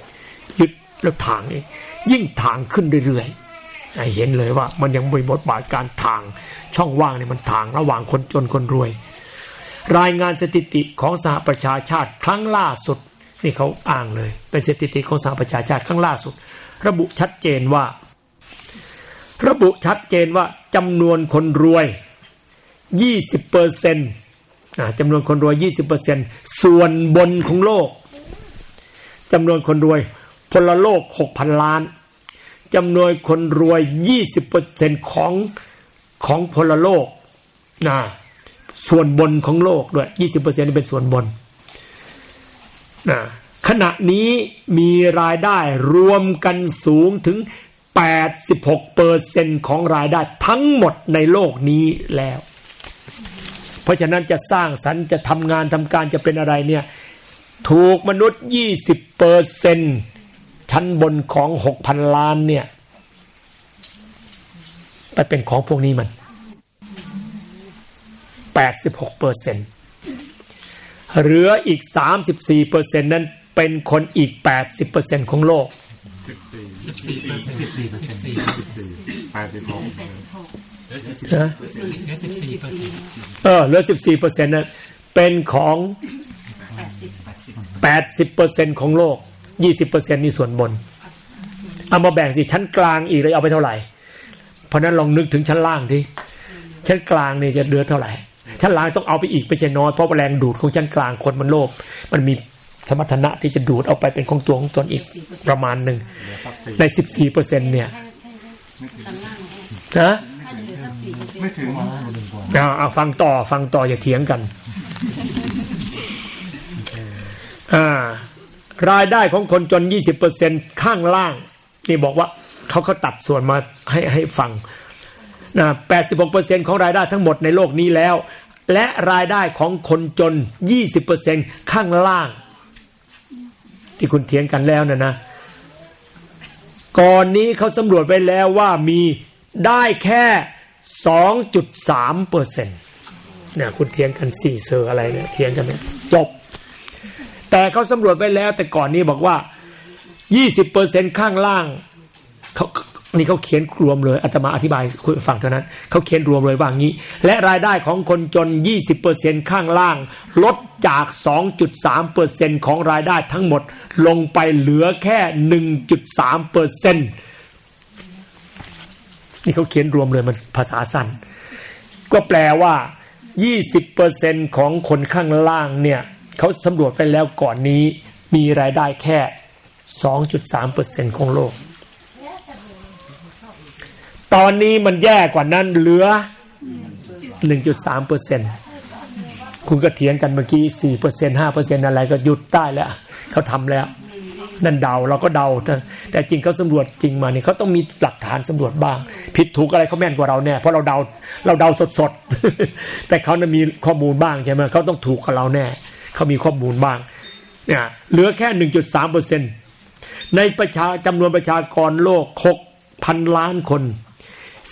ยึด แล้วทางอีกยิ่งทางขึ้นเรื่อยๆเห็นเลยว่ามันยังมีบทบาทการทางช่องว่างเนี่ยมันทางระหว่างคนจนคนรวย รายงานสถิติของสหประชาชาติครั้งล่าสุดนี่เขาอ้างเลย เป็นสถิติของสหประชาชาติครั้งล่าสุด ระบุชัดเจนว่า ระบุชัดเจนว่าจำนวนคนรวยยี่สิบเปอร์เซ็นต์จำนวนคนรวยยี่สิบเปอร์เซ็นส่วนบนของโลกจำนวนคนรวย พลโลกหกพันล้านจำนวนคนรวยยี่สิบเปอร์เซ็นของของพลโลกนะส่วนบนของโลกด้วยยี่สิบเปอร์เซ็นเป็นส่วนบนนะขณะนี้มีรายได้รวมกันสูงถึง 86เปอร์เซ็นของรายได้ทั้งหมดในโลกนี้แล้ว เพราะฉะนั้นจะสร้างสรรค์จะทำงานทำการจะเป็นอะไรเนี่ย ถูกมนุษย์ยี่สิบเปอร์เซน ชั้นบนของหกพันล้านเนี่ย ไปเป็นของพวกนี้มันแปดสิบหกเปอร์เซนเหลืออีกสามสิบสี่เปอร์เซ็นนั้นเป็นคนอีกแปดสิบเปอร์เซ็นของโลกสิบสี่เปอร์เซ็นต์สิบสี่เปอร์เซ็นต์แปดสิบหกเหลือสิบสี่เปอร์เซ็นต์เออเหลือสิบสี่เปอร์เซ็นต์นั้นเป็นของแปดสิบเปอร์เซ็นต์ของโลก ยี่สิบเปอร์เซ็นต์นี่ส่วนบน เอามาแบ่งสิชั้นกลางอีกเลยเอาไปเท่าไหร่ เพราะนั้นลองนึกถึงชั้นล่างที่ชั้นกลางนี่จะเหลือเท่าไหร่ ชั้นล่างต้องเอาไปอีกไปเช่น้อยเพราะแรงดูดของชั้นกลางคนมันโลภมันมีสมรรถนะที่จะดูดเอาไปเป็นของตัวของตนอีกประมาณหนึ่งในสิบสี่เปอร์เซ็นเนี่ยนะไม่ถึงอาเอาฟังต่อฟังต่ออย่าเถียงกัน อ่า รายได้ของคนจนยี่สิบเปอร์เซ็นข้างล่าง นี่บอกว่าเขาเขาตัดส่วนมาให้ให้ฟังนะแปดสิบหกเปอร์เซ็นของรายได้ทั้งหมดในโลกนี้แล้ว และรายได้ของคนจนยี่สิบเปอร์เซ็นข้างล่าง ที่คุณเถียงกันแล้วนะนะ ก่อนนี้เขาสำรวจไปแล้วว่ามีได้แค่สองจุดสามเนี่ยคุณเทียงกันสี่เซอร์อะไรเนี่ยเทียงกันเนี่ยจบ แต่เขาสำรวจไปแล้ว แต่ก่อนนี้บอกว่ายี่สิบเปอร์เซ็นข้างล่างเขานี่เขาเขียนรวมเลยอาตมาอธิบายคุยฟังเท่านั้นเขาเขียนรวมเลยว่างี้ และรายได้ของคนจนยี่สิบเปอร์เซ็นข้างล่าง ลดจากสองจุดสามเปอร์เซ็นของรายได้ทั้งหมด ลงไปเหลือแค่หนึ่งจุดสามเปอร์เซ็นต์นี่เขาเขียนรวมเลยมันภาษาสั้น ก็แปลว่า 20%ของคนข้างล่างเนี่ย เขาสำรวจไปแล้วก่อนนี้มีรายได้แค่ 2.3%ของโลก ตอนนี้มันแย่กว่านั้นเหลือ 1.3%คุณก็เถียงกันเมื่อกี้ 4% 5%อะไรก็หยุดได้แล้ว เขาทำแล้ว นั่นเดาเราก็เดา แต่จริงเขาสำรวจจริงมาเนี่ยเขาต้องมีหลักฐานสำรวจบ้าง ผิดถูกอะไรเขาแม่นกว่าเราแน่เพราะเราเดาเราเดาสดๆ แต่เขานั้นมีข้อมูลบ้างใช่ไหมเขาต้องถูกกับเราแน่ เขามีข้อมูลบ้างเนี่ยเหลือแค่หนึ่งจุดสามเปอร์เซ็นในประชาจำนวนประชากรโลกหกพันล้านคน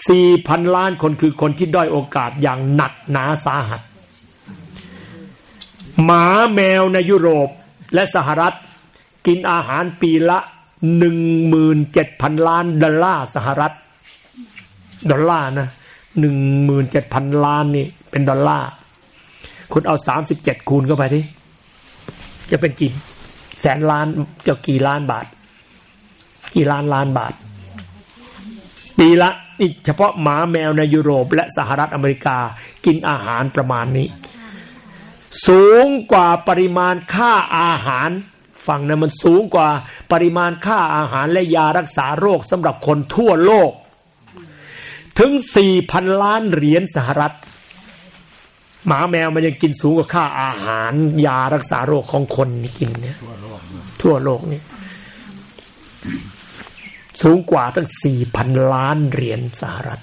สี่พันล้านคนคือคนที่ด้อยโอกาสอย่างหนักหนาสาหัส หมาแมวในยุโรปและสหรัฐ กินอาหารปีละหนึ่งมืนเจ็ดพันล้านดอลลาร์สหรัฐ ดอลลาร์นะหนึ่งมืนเจ็ดพันล้านนี่เป็นดอลลาร์ คุณเอาสามสิบเจ็ดคูณเข้าไปดิจะเป็นกี่แสนล้านจะกี่ล้านบาท กี่ล้านล้านบาทปีละนี่เฉพาะหมาแมวในยุโรป และสหรัฐอเมริกากินอาหารประมาณนี้ สูงกว่าปริมาณค่าอาหารฝั่งนั้นมันสูงกว่าปริมาณค่าอาหารและยารักษาโรคสำหรับคนทั่วโลก ถึงสี่พันล้านเหรียญสหรัฐ หมาแมวมันยังกินสูงกว่าค่าอาหาร ยารักษาโรคของคนนี่กินเนี่ย ทั่วโลกนี่สูงกว่าตั้งสี่พันล้านเหรียญสหรัฐ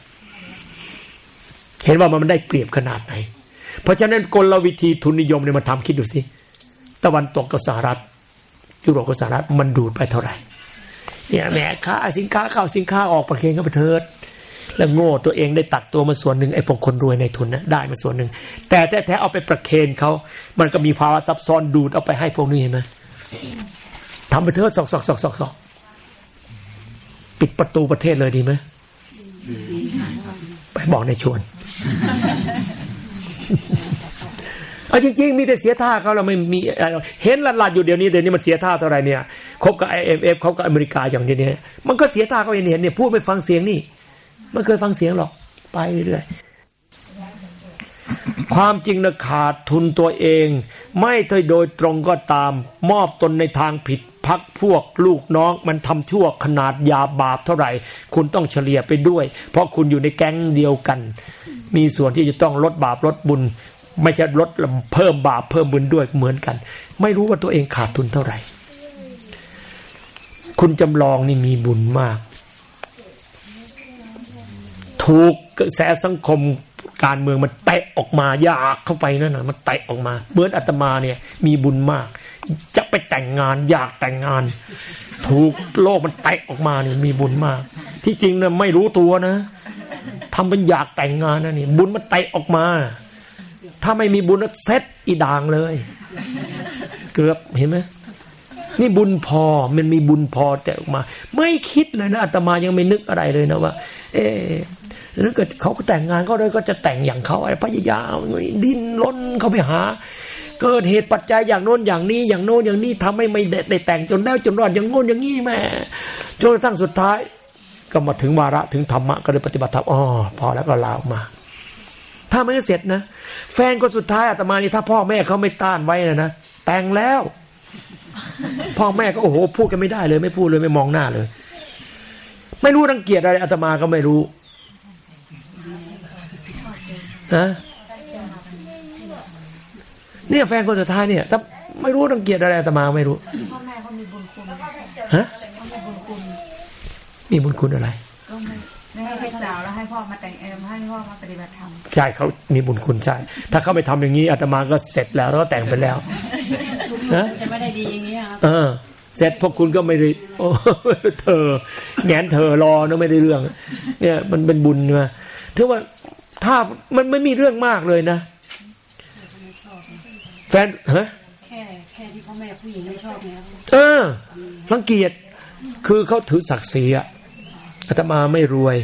เห็นว่ามันได้เปรียบขนาดไหน เพราะฉะนั้นกลวิธีทุนนิยมเนี่ยมาทำคิดดูสิ ตะวันตกกับสหรัฐ ยุโรปกับสหรัฐมันดูดไปเท่าไหร่เนี่ยแหมค้าสินค้าเข้าสินค้าออกประเคนก็ไปเถิด แล้วโง่ตัวเองได้ตัดตัวมาส่วนหนึ่งไอ้พวกคนรวยในทุนนะได้มาส่วนหนึ่งแต่แท้ๆเอาไปประเคนเขา มันก็มีภาวะซับซ้อนดูดเอาไปให้พวกนี้เห็นไหมทำไปเถอะสอกสอกสอกสอกสอกปิดประตูประเทศเลยดีไหมไปบอกในชวนเอาจริงๆ มีแต่เสียท่าเขาเราไม่มีเห็นหลัดๆอยู่เดี๋ยวนี้เดี๋ยวนี้มันเสียท่าเท่าไรเนี่ยคบกับไอเอ็มเอฟเขากับอเมริกาอย่างนี้เนี่ยมันก็เสียท่าเขาเห็นเห็นเนี่ยพูดไปฟังเสียงนี่ ไม่เคยฟังเสียงหรอก ไปเรื่อยความจริงนะขาดทุนตัวเอง ไม่เคยโดยตรงก็ตาม มอบตนในทางผิดพรรคพวกลูกน้องมันทำชั่วขนาดยาบาปเท่าไหร่ คุณต้องเฉลี่ยไปด้วย เพราะคุณอยู่ในแก๊งเดียวกัน มีส่วนที่จะต้องลดบาปลดบุญ ไม่ใช่ลดเพิ่มบาปเพิ่มบุญด้วยเหมือนกัน ไม่รู้ว่าตัวเองขาดทุนเท่าไหร่ คุณจำลองนี่มีบุญมาก ถูกกระแสสังคมการเมืองมันเตะออกมาอยากเข้าไปนั่นนะมันเตะออกมาเหมือนอาตมาเนี่ย มีบุญมาก จะไปแต่งงานอยากแต่งงาน ถูกโลกมันเตะออกมาเนี่ยมีบุญมาก ที่จริงเนี่ยไม่รู้ตัวนะทำเป็นอยากแต่งงานนะนี่บุญมันเตะออกมา ถ้าไม่มีบุญเซ็ตอีด่างเลย เกือบเห็นไหมนี่บุญพอมันมีบุญพอแต่ออกมา ไม่คิดเลยนะอาตมายังไม่นึกอะไรเลยนะว่า เอถ้าเกิดเขาก็แต่งงานเขาเลยก็จะแต่งอย่างเขาอะไรพยายามดิ้นล้นเขาไปหา เกิดเหตุปัจจัยอย่างโน้นอย่างนี้ อย่างโน้นอย่างนี้ทำให้ไม่ได้แต่งจนได้จนรอดอย่างโน้นอย่างนี้แม่จนกระทั่งสุดท้าย ก็มาถึงวาระถึงธรรมะก็เลยปฏิบัติธรรมอ๋อพอแล้วก็ลาออกมา ถ้าไม่เสร็จนะแฟนคนสุดท้ายอาตมานี่ถ้าพ่อแม่เขาไม่ต้านไว้นะนะแต่งแล้ว พ่อแม่ก็โอ้โหพูดกันไม่ได้เลย ไม่พูดเลยไม่มองหน้าเลย ไม่รู้รังเกียจอะไรอาตมาก็ไม่รู้นะเนี่ยแฟนคนสุดท้ายเนี่ยถ้าไม่รู้รังเกียจอะไรอาตมาไม่รู้พ่อแม่เขามีบุญคุณฮะเขามีบุญคุณมีบุญคุณอะไรก็ไม่ไม่ให้พี่สาวแล้วให้พ่อมาแต่งเอ็มให้พ่อมาปฏิบัติธรรมใช่เขามีบุญคุณใช่ ถ้าเขาไม่ทำอย่างนี้อาตมาก็เสร็จแล้วแล้วก็แต่งไปแล้วนะจะไม่ได้ดีอย่างนี้ครับเออ เสร็จพวกคุณก็ไม่ได้โอ้เธอแงนเธอรอเนอะไม่ได้เรื่อง เนี่ยมันเป็นบุญมาถือว่าถ้ามันไม่มีเรื่องมากเลยนะแฟนฮะแค่แค่ที่พ่อแม่ผู้หญิงไม่ชอบเนี่ยเออรังเกียจคือเขาถือศักดิ์ศรีอะอาตมาไม่รวย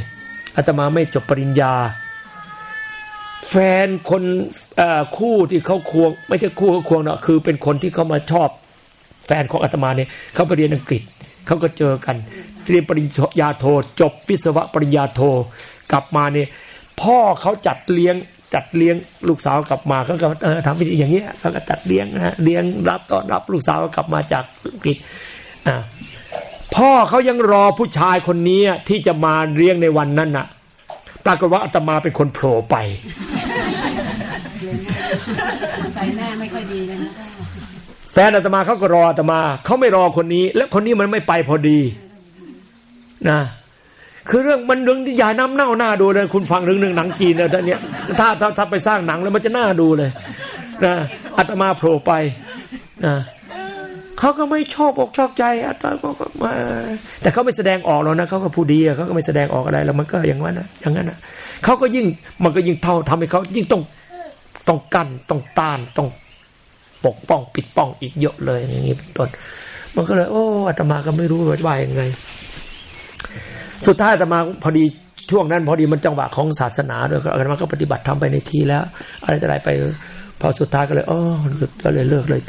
อาตมาไม่จบปริญญา แฟนคนเอ่อคู่ที่เขาควง ไม่ใช่คู่เขาควงเนาะคือเป็นคนที่เขามาชอบแฟนของอาตมาเนี่ยเขาไปเรียนอังกฤษเขาก็เจอกันเรียนปริญญาโทจบวิศวะปริญญาโทกลับมาเนี่ยพ่อเขาจัดเลี้ยงจัดเลี้ยงลูกสาวกลับมาเขาก็เออทำพิธีอย่างเงี้ยเขาก็จัดเลี้ยงนะฮะเลี้ยงรับต้อนรับลูกสาวกลับมาจากอังกฤษอ่าพ่อเขายังรอผู้ชายคนนี้ที่จะมาเลี้ยงในวันนั้นน่ะปรากฏว่าอาตมาเป็นคนโผล่ไปใจแม่ไม่ค่อยดีเลยนะ นอาตมาเขาก็รออาตมาเขาไม่รอคนนี้ แล้วคนนี้มันไม่ไปพอดี นะ คือเรื่องมันเรื่องที่อย่าน้ำเน่าหน้าดูเลย คุณฟังเรื่องหนึ่งหนังจีนนะท่านเนี้ยถ้าถ้าถ้าไปสร้างหนังแล้วมันจะน่าดูเลยนะอาตมาโผล่ไปนะเขาก็ไม่ชอบอกชอบใจอาตมาก็มาแต่เขาไม่แสดงออกหรอกนะเขาก็พูดดีเขาก็ไม่แสดงออกอะไรแล้วมันก็อย่างนั้นนะอย่างนั้นนะเขาก็ยิ่งมันก็ยิ่งเท่าทำให้เขายิ่งต้องต้องกั้นต้องต้านต้อง ปกป้องปิดป้องอีกเยอะเลยอย่างนี้เป็นต้นมันก็เลย โอ้อาตมาก็ไม่รู้ว่าจะว่ายังไง สุดท้ายอาตมาพอดีช่วงนั้นพอดีมันจังหวะของศาสนาด้วยอาตมาก็ปฏิบัติทำไปในทีแล้ว อะไรต่อะไรไป พอสุดท้ายก็เลยอ๋อหยุดก็เลยเลิกเลย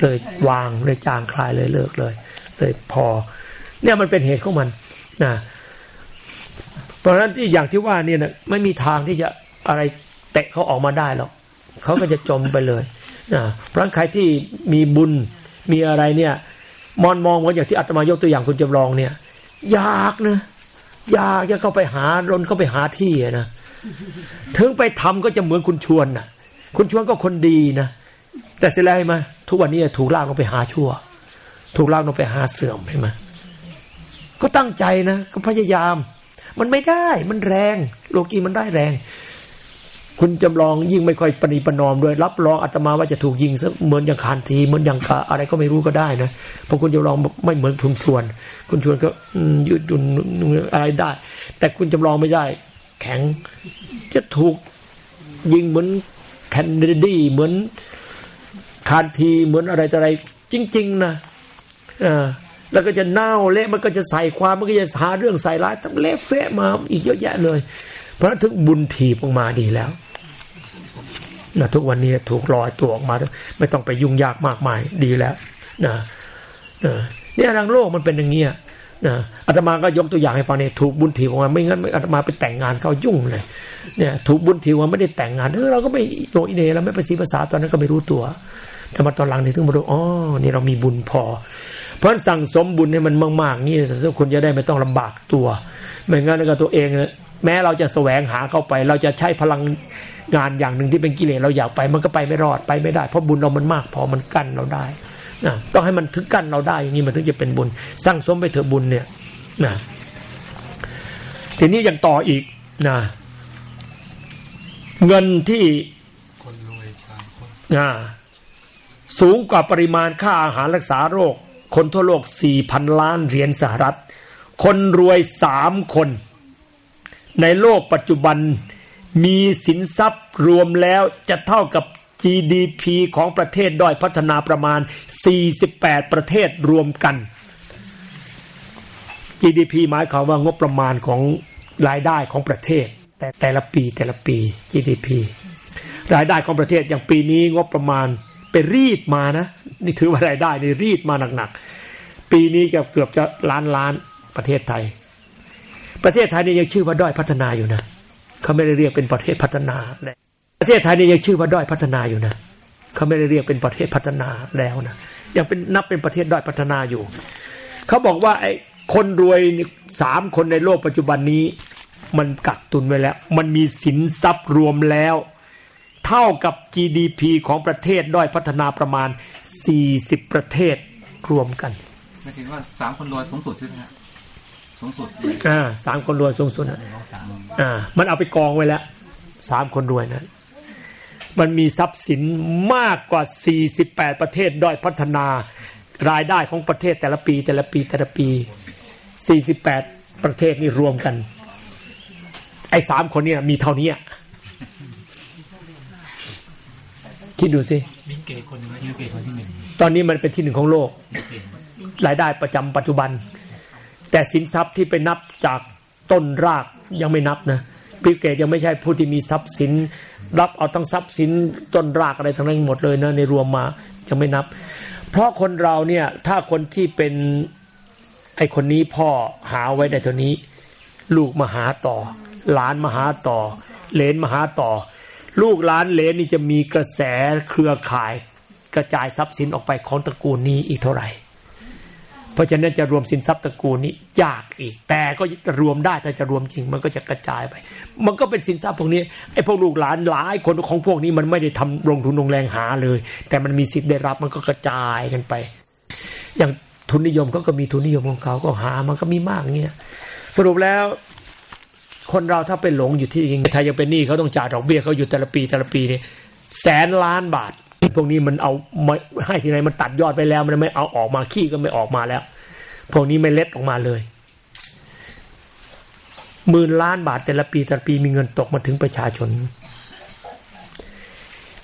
เลยวางเลยจางคลายเลยเลิกเลย เลยพอ เนี่ยมันเป็นเหตุของมันนะเพราะฉะนั้นที่อย่างที่ว่าเนี่ยนะไม่มีทางที่จะอะไรเตะเขาออกมาได้หรอกเขาก็จะจมไปเลย เพราะใครที่มีบุญมีอะไรเนี่ยมอนมองว่าอย่างที่อาตมายกตัวอย่างคุณจำลองเนี่ยอยากนะอยากจะเข้าไปหารนเข้าไปหาที่นะถึงไปทำก็จะเหมือนคุณชวนนะคุณชวนก็คนดีนะแต่เสร็จแล้วใช่ไหมทุกวันนี้ถูกลากลงไปหาชั่ว ถูกลากลงไปหาเสื่อมใช่ไหมก็ตั้งใจนะ ก็พยายาม มันไม่ได้ มันแรง โลกีมันได้แรง คุณจำลองยิ่งไม่ค่อยปณีประนอมด้วยรับรองอาตมาว่าจะถูกยิงซะเหมือนอย่างคานทีเหมือนอย่างอะไรก็ไม่รู้ก็ได้นะเพราะคุณจำลองไม่เหมือนคุณชวน คุณชวนก็ยืดดุนอะไรได้ แต่คุณจำลองไม่ได้ แข็งจะถูกยิงเหมือนแคนเนดีเหมือนคานทีเหมือนอะไรต่ออะไร จริง ๆ นะเออแล้วก็จะเน่าเละมันก็จะใส่ความมันก็จะหาเรื่องใส่ร้ายทั้งเละเฟะมาอีกเยอะแยะเลย เพราะถึงบุญถีบออกมาดีแล้ว นะทุกวันนี้ถูกลอยตัวออกมา ไม่ต้องไปยุ่งยากมากมายดีแล้วนะนะเนี่ยทางโลกมันเป็นอย่างเงี้ยนะอาตมาก็ยกตัวอย่างให้ฟังเนี่ยถูกบุญถีบออกมาไม่งั้นอาตมาไปแต่งงานเขายุ่งเลยเนี่ย ถูกบุญถีบออกมาไม่ได้แต่งงานเออเราก็ไม่โนอิเนเราไม่ไปสีภาษาตอนนั้นก็ไม่รู้ตัว แต่มาตอนหลังนี่ถึงมารู้อ๋อนี่เรามีบุญพอ เพราะสั่งสมบุญให้มันมากๆนี่คุณจะได้ไม่ต้องลำบากตัว ไม่งั้นก็ตัวเองแม้เราจะแสวงหาเข้าไป เราจะใช้พลัง งานอย่างหนึ่งที่เป็นกิเลสเราอยากไปมันก็ไปไม่รอดไปไม่ได้ เพราะบุญเรามันมาก พอมันกั้นเราได้นะต้องให้มันถึงกั้นเราได้อย่างนี้มันถึงจะเป็นบุญ สร้างสมไปเถอะบุญเนี่ยนะทีนี้ยังต่ออีกนะเงินที่นรวยชามคนอ่าสูงกว่าปริมาณค่าอาหารรักษาโรค คนทั่วโลก4,000ล้านเหรียญสหรัฐ คนรวยสามคน ในโลกปัจจุบัน มีสินทรัพย์รวมแล้วจะเท่ากับ GDP ของประเทศด้อยพัฒนาประมาณ 48 ประเทศรวมกัน GDP หมายความว่างบประมาณของรายได้ของประเทศ แต่แต่ละปีแต่ละปี GDP รายได้ของประเทศอย่างปีนี้งบประมาณไปรีดมานะ นี่ถือว่ารายได้นี่รีดมาหนักๆ ปีนี้จะเกือบจะล้านล้านประเทศไทย ประเทศไทยนี่ยังชื่อว่าด้อยพัฒนาอยู่นะ เขาไม่ได้เรียกเป็นประเทศพัฒนาเลยประเทศไทยเนี่ยยังชื่อว่าด้อยพัฒนาอยู่นะเขาไม่ได้เรียกเป็นประเทศพัฒนาแล้วนะยังเป็นนับเป็นประเทศด้อยพัฒนาอยู่ เขาบอกว่าไอ้คนรวยสามคนในโลกปัจจุบันนี้ มันกักตุนไว้แล้ว มันมีสินทรัพย์รวมแล้ว เท่ากับ GDP ของประเทศด้อยพัฒนาประมาณ 40 ประเทศรวมกันไม่ถึงว่าสามคนรวยสูงสุดใช่ไหมฮะ สูงสุดอ่าสามคนรวยสูงสุดนะสามอ่า มันเอาไปกองไว้แล้วสามคนรวยนะมันมีทรัพย์สินมากกว่า 48 ประเทศด้อยพัฒนารายได้ของประเทศแต่ละปี แต่ละปีแต่ละปี 48 ประเทศนี่รวมกัน ไอ้สามคนเนี่ยมีเท่านี้อะคิดดูสิบิลเกตคนหนึ่งบิลเกตคนที่หนึ่งตอนนี้มันเป็นที่หนึ่งของโลกบิลเกตรายได้ประจำปัจจุบัน แต่สินทรัพย์ที่ไปนับจากต้นรากยังไม่นับนะบิลเกตยังไม่ใช่ผู้ที่มีทรัพย์สิน รับเอาทั้งทรัพย์สินต้นรากอะไรทั้งนั้นหมดเลยนะในรวมมายังไม่นับ เพราะคนเราเนี่ยถ้าคนที่เป็นไอคนนี้พ่อหาไว้ได้เท่านี้ ลูกมาหาต่อ หลานมาหาต่อเหลนมาหาต่อ ลูกหลานเหลนนี่จะมีกระแสเครือข่าย กระจายทรัพย์สินออกไปของตระกูลนี้อีกเท่าไหร่ เพราะฉะนั้นจะรวมสินทรัพย์ตระกูลนี้ยากอีก แต่ก็รวมได้ถ้าจะรวมจริงมันก็จะกระจายไป มันก็เป็นสินทรัพย์พวกนี้ไอ้พวกลูกหลานหลายคนของพวกนี้มันไม่ได้ทำลงทุนลงแรงหาเลย แต่มันมีสิทธิ์ได้รับมันก็กระจายกันไป อย่างทุนนิยมเขาก็มีทุนนิยมของเขาก็หามันก็มีมากเงี้ยสรุปแล้ว คนเราถ้าไปหลงอยู่ที่จริงไทยยังเป็นหนี้เขาต้องจ่ายดอกเบี้ยเขาอยู่แต่ละปีแต่ละปีเนี่ยแสนล้านบาท พวกนี้มันเอาไม่ให้ที่ไหนมันตัดยอดไปแล้ว มันไม่เอาออกมาขี้ก็ไม่ออกมาแล้ว พวกนี้ไม่เล็ดออกมาเลยหมื่นล้านบาทแต่ละปีแต่ละปีมีเงินตกมาถึงประชาชน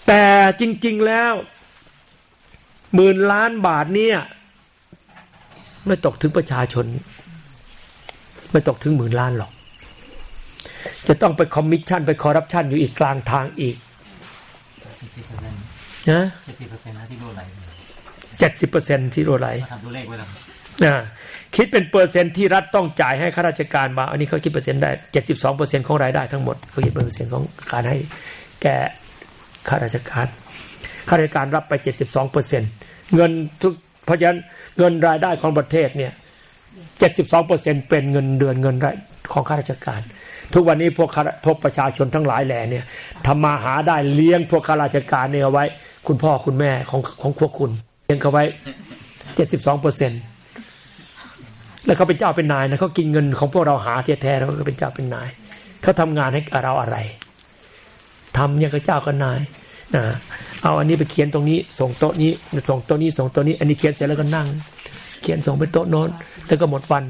แต่จริง ๆแล้วหมื่นล้านบาทเนี่ย ไม่ตกถึงประชาชน ไม่ตกถึงหมื่นล้านหรอก จะต้องไปคอมมิชชั่นไปคอร์รัปชันอยู่อีกกลางทางอีก เจ็ดสิบเปอร์เซ็นต์นะเจ็ดสิบเปอร์เซ็นต์นะที่รั่วไหลเจ็ดสิบเปอร์เซ็นต์ที่รั่วไหลมาทำตัวเลขไว้แล้วนะคิดเป็นเปอร์เซ็นต์ที่รัฐต้องจ่ายให้ข้าราชการมา อันนี้เขาคิดเปอร์เซ็นต์ได้เจ็ดสิบสองเปอร์เซ็นต์ของรายได้ทั้งหมดเขาคิดเป็นเปอร์เซ็นต์ของการให้แก่ข้าราชการข้าราชการรับไปเจ็ดสิบสองเปอร์เซ็นต์เงินทุกเพราะฉะนั้นเงินรายได้ของประเทศเนี่ยเจ็ดสิบสองเปอร์เซ็นต์เป็นเงินเดือนเงินรายของข้าราชการ ทุกวันนี้พวกข้าพวกประชาชนทั้งหลายแหล่เนี่ยทำมาหาได้เลี้ยงพวกข้าราชการเนี่ยเอาไว้ คุณพ่อคุณแม่ของของพวกคุณเลี้ยงเขาไว้เจ็ดสิบสองเปอร์เซ็นต์แล้วเขาเป็นเจ้าเป็นนายนะเขากินเงินของพวกเราหาแท้ๆแล้วก็เป็นเจ้าเป็นนายเขาทำงานให้เราอะไรทำอย่างกับเจ้ากับนายนะเอาอันนี้ไปเขียนตรงนี้ ส่งโต๊ะนี้ ส่งโต๊ะนี้ส่งโต๊ะนี้ อันนี้เขียนเสร็จแล้วก็นั่ง เขียนส่งไปโต๊ะโน้น แล้วก็หมดวัน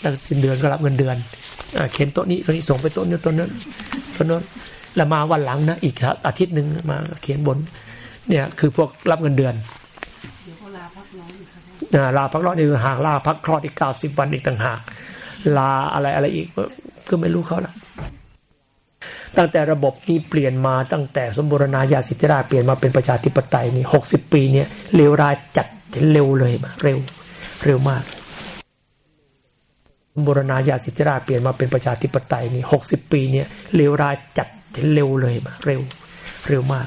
แล้วสิ้นเดือนก็รับเงินเดือนอ่าเขียนโต๊ะนี้โต๊ะนี้ส่งไปโต๊ะนี้โต๊ะนั้นโต๊ะโน้นแล้วมาวันหลังนะอีกอาทิตย์หนึ่งมาเขียนบน เนี่ยคือพวกรับเงินเดือนเดี๋ยวก็ลาพักร้อนอีกครับอ่าลาพักร้อนอีกต่างหากลาพักคลอดอีกเก้าสิบวันอีกต่างหาก ลาอะไรอะไรอีกก็ไม่รู้เขาละตั้งแต่ระบบนี้เปลี่ยนมาตั้งแต่สมบูรณาญาสิทธิราชย์เปลี่ยนมาเป็นประชาธิปไตยนี่หกสิบปีเนี่ยเลวร้ายจัดเร็วเลยมาเร็วเร็วมากสมบูรณาญาสิทธิราชย์เปลี่ยนมาเป็นประชาธิปไตยนี่หกสิบปีเนี่ยเลวร้ายจัดเร็วเลยมาเร็วเร็วมาก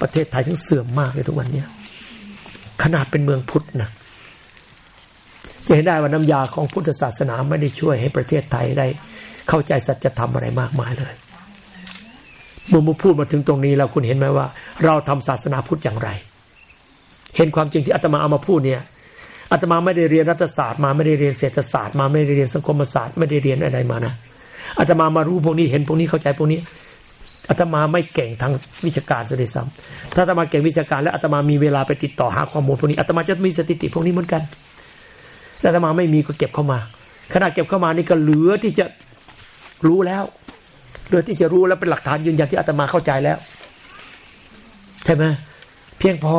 ประเทศไทยถึงเสื่อมมากเลยทุกวันเนี้ยขนาดเป็นเมืองพุทธนะจะเห็นได้ว่าน้ำยาของพุทธศาสนาไม่ได้ช่วยให้ประเทศไทยได้ เข้าใจสัจธรรมอะไรมากมายเลยเมื่อมาพูดมาถึงตรงนี้แล้วคุณเห็นไหมว่า เราทำศาสนาพุทธอย่างไร เห็นความจริงที่อาตมาเอามาพูดเนี่ยอาตมาไม่ได้เรียนรัฐศาสตร์มาไม่ได้เรียนเศรษฐศาสตร์มาไม่ได้เรียนสังคมศาสตร์ไม่ได้เรียนอะไรมานะอาตมามารู้พวกนี้เห็นพวกนี้เข้าใจพวกนี้ อาตมาไม่เก่งทางวิชาการซะด้วยซ้ำถ้าอาตมาเก่งวิชาการแล้วอาตมามีเวลาไปติดต่อหาข้อมูลพวกนี้อาตมาจะมีสถิติพวกนี้เหมือนกันแต่อาตมาไม่มีก็เก็บเข้ามาขณะเก็บเข้ามานี่ก็เหลือที่จะรู้แล้วเหลือที่จะรู้แล้วเป็นหลักฐานยืนยันที่อาตมาเข้าใจแล้วใช่ไหมเพียงพอ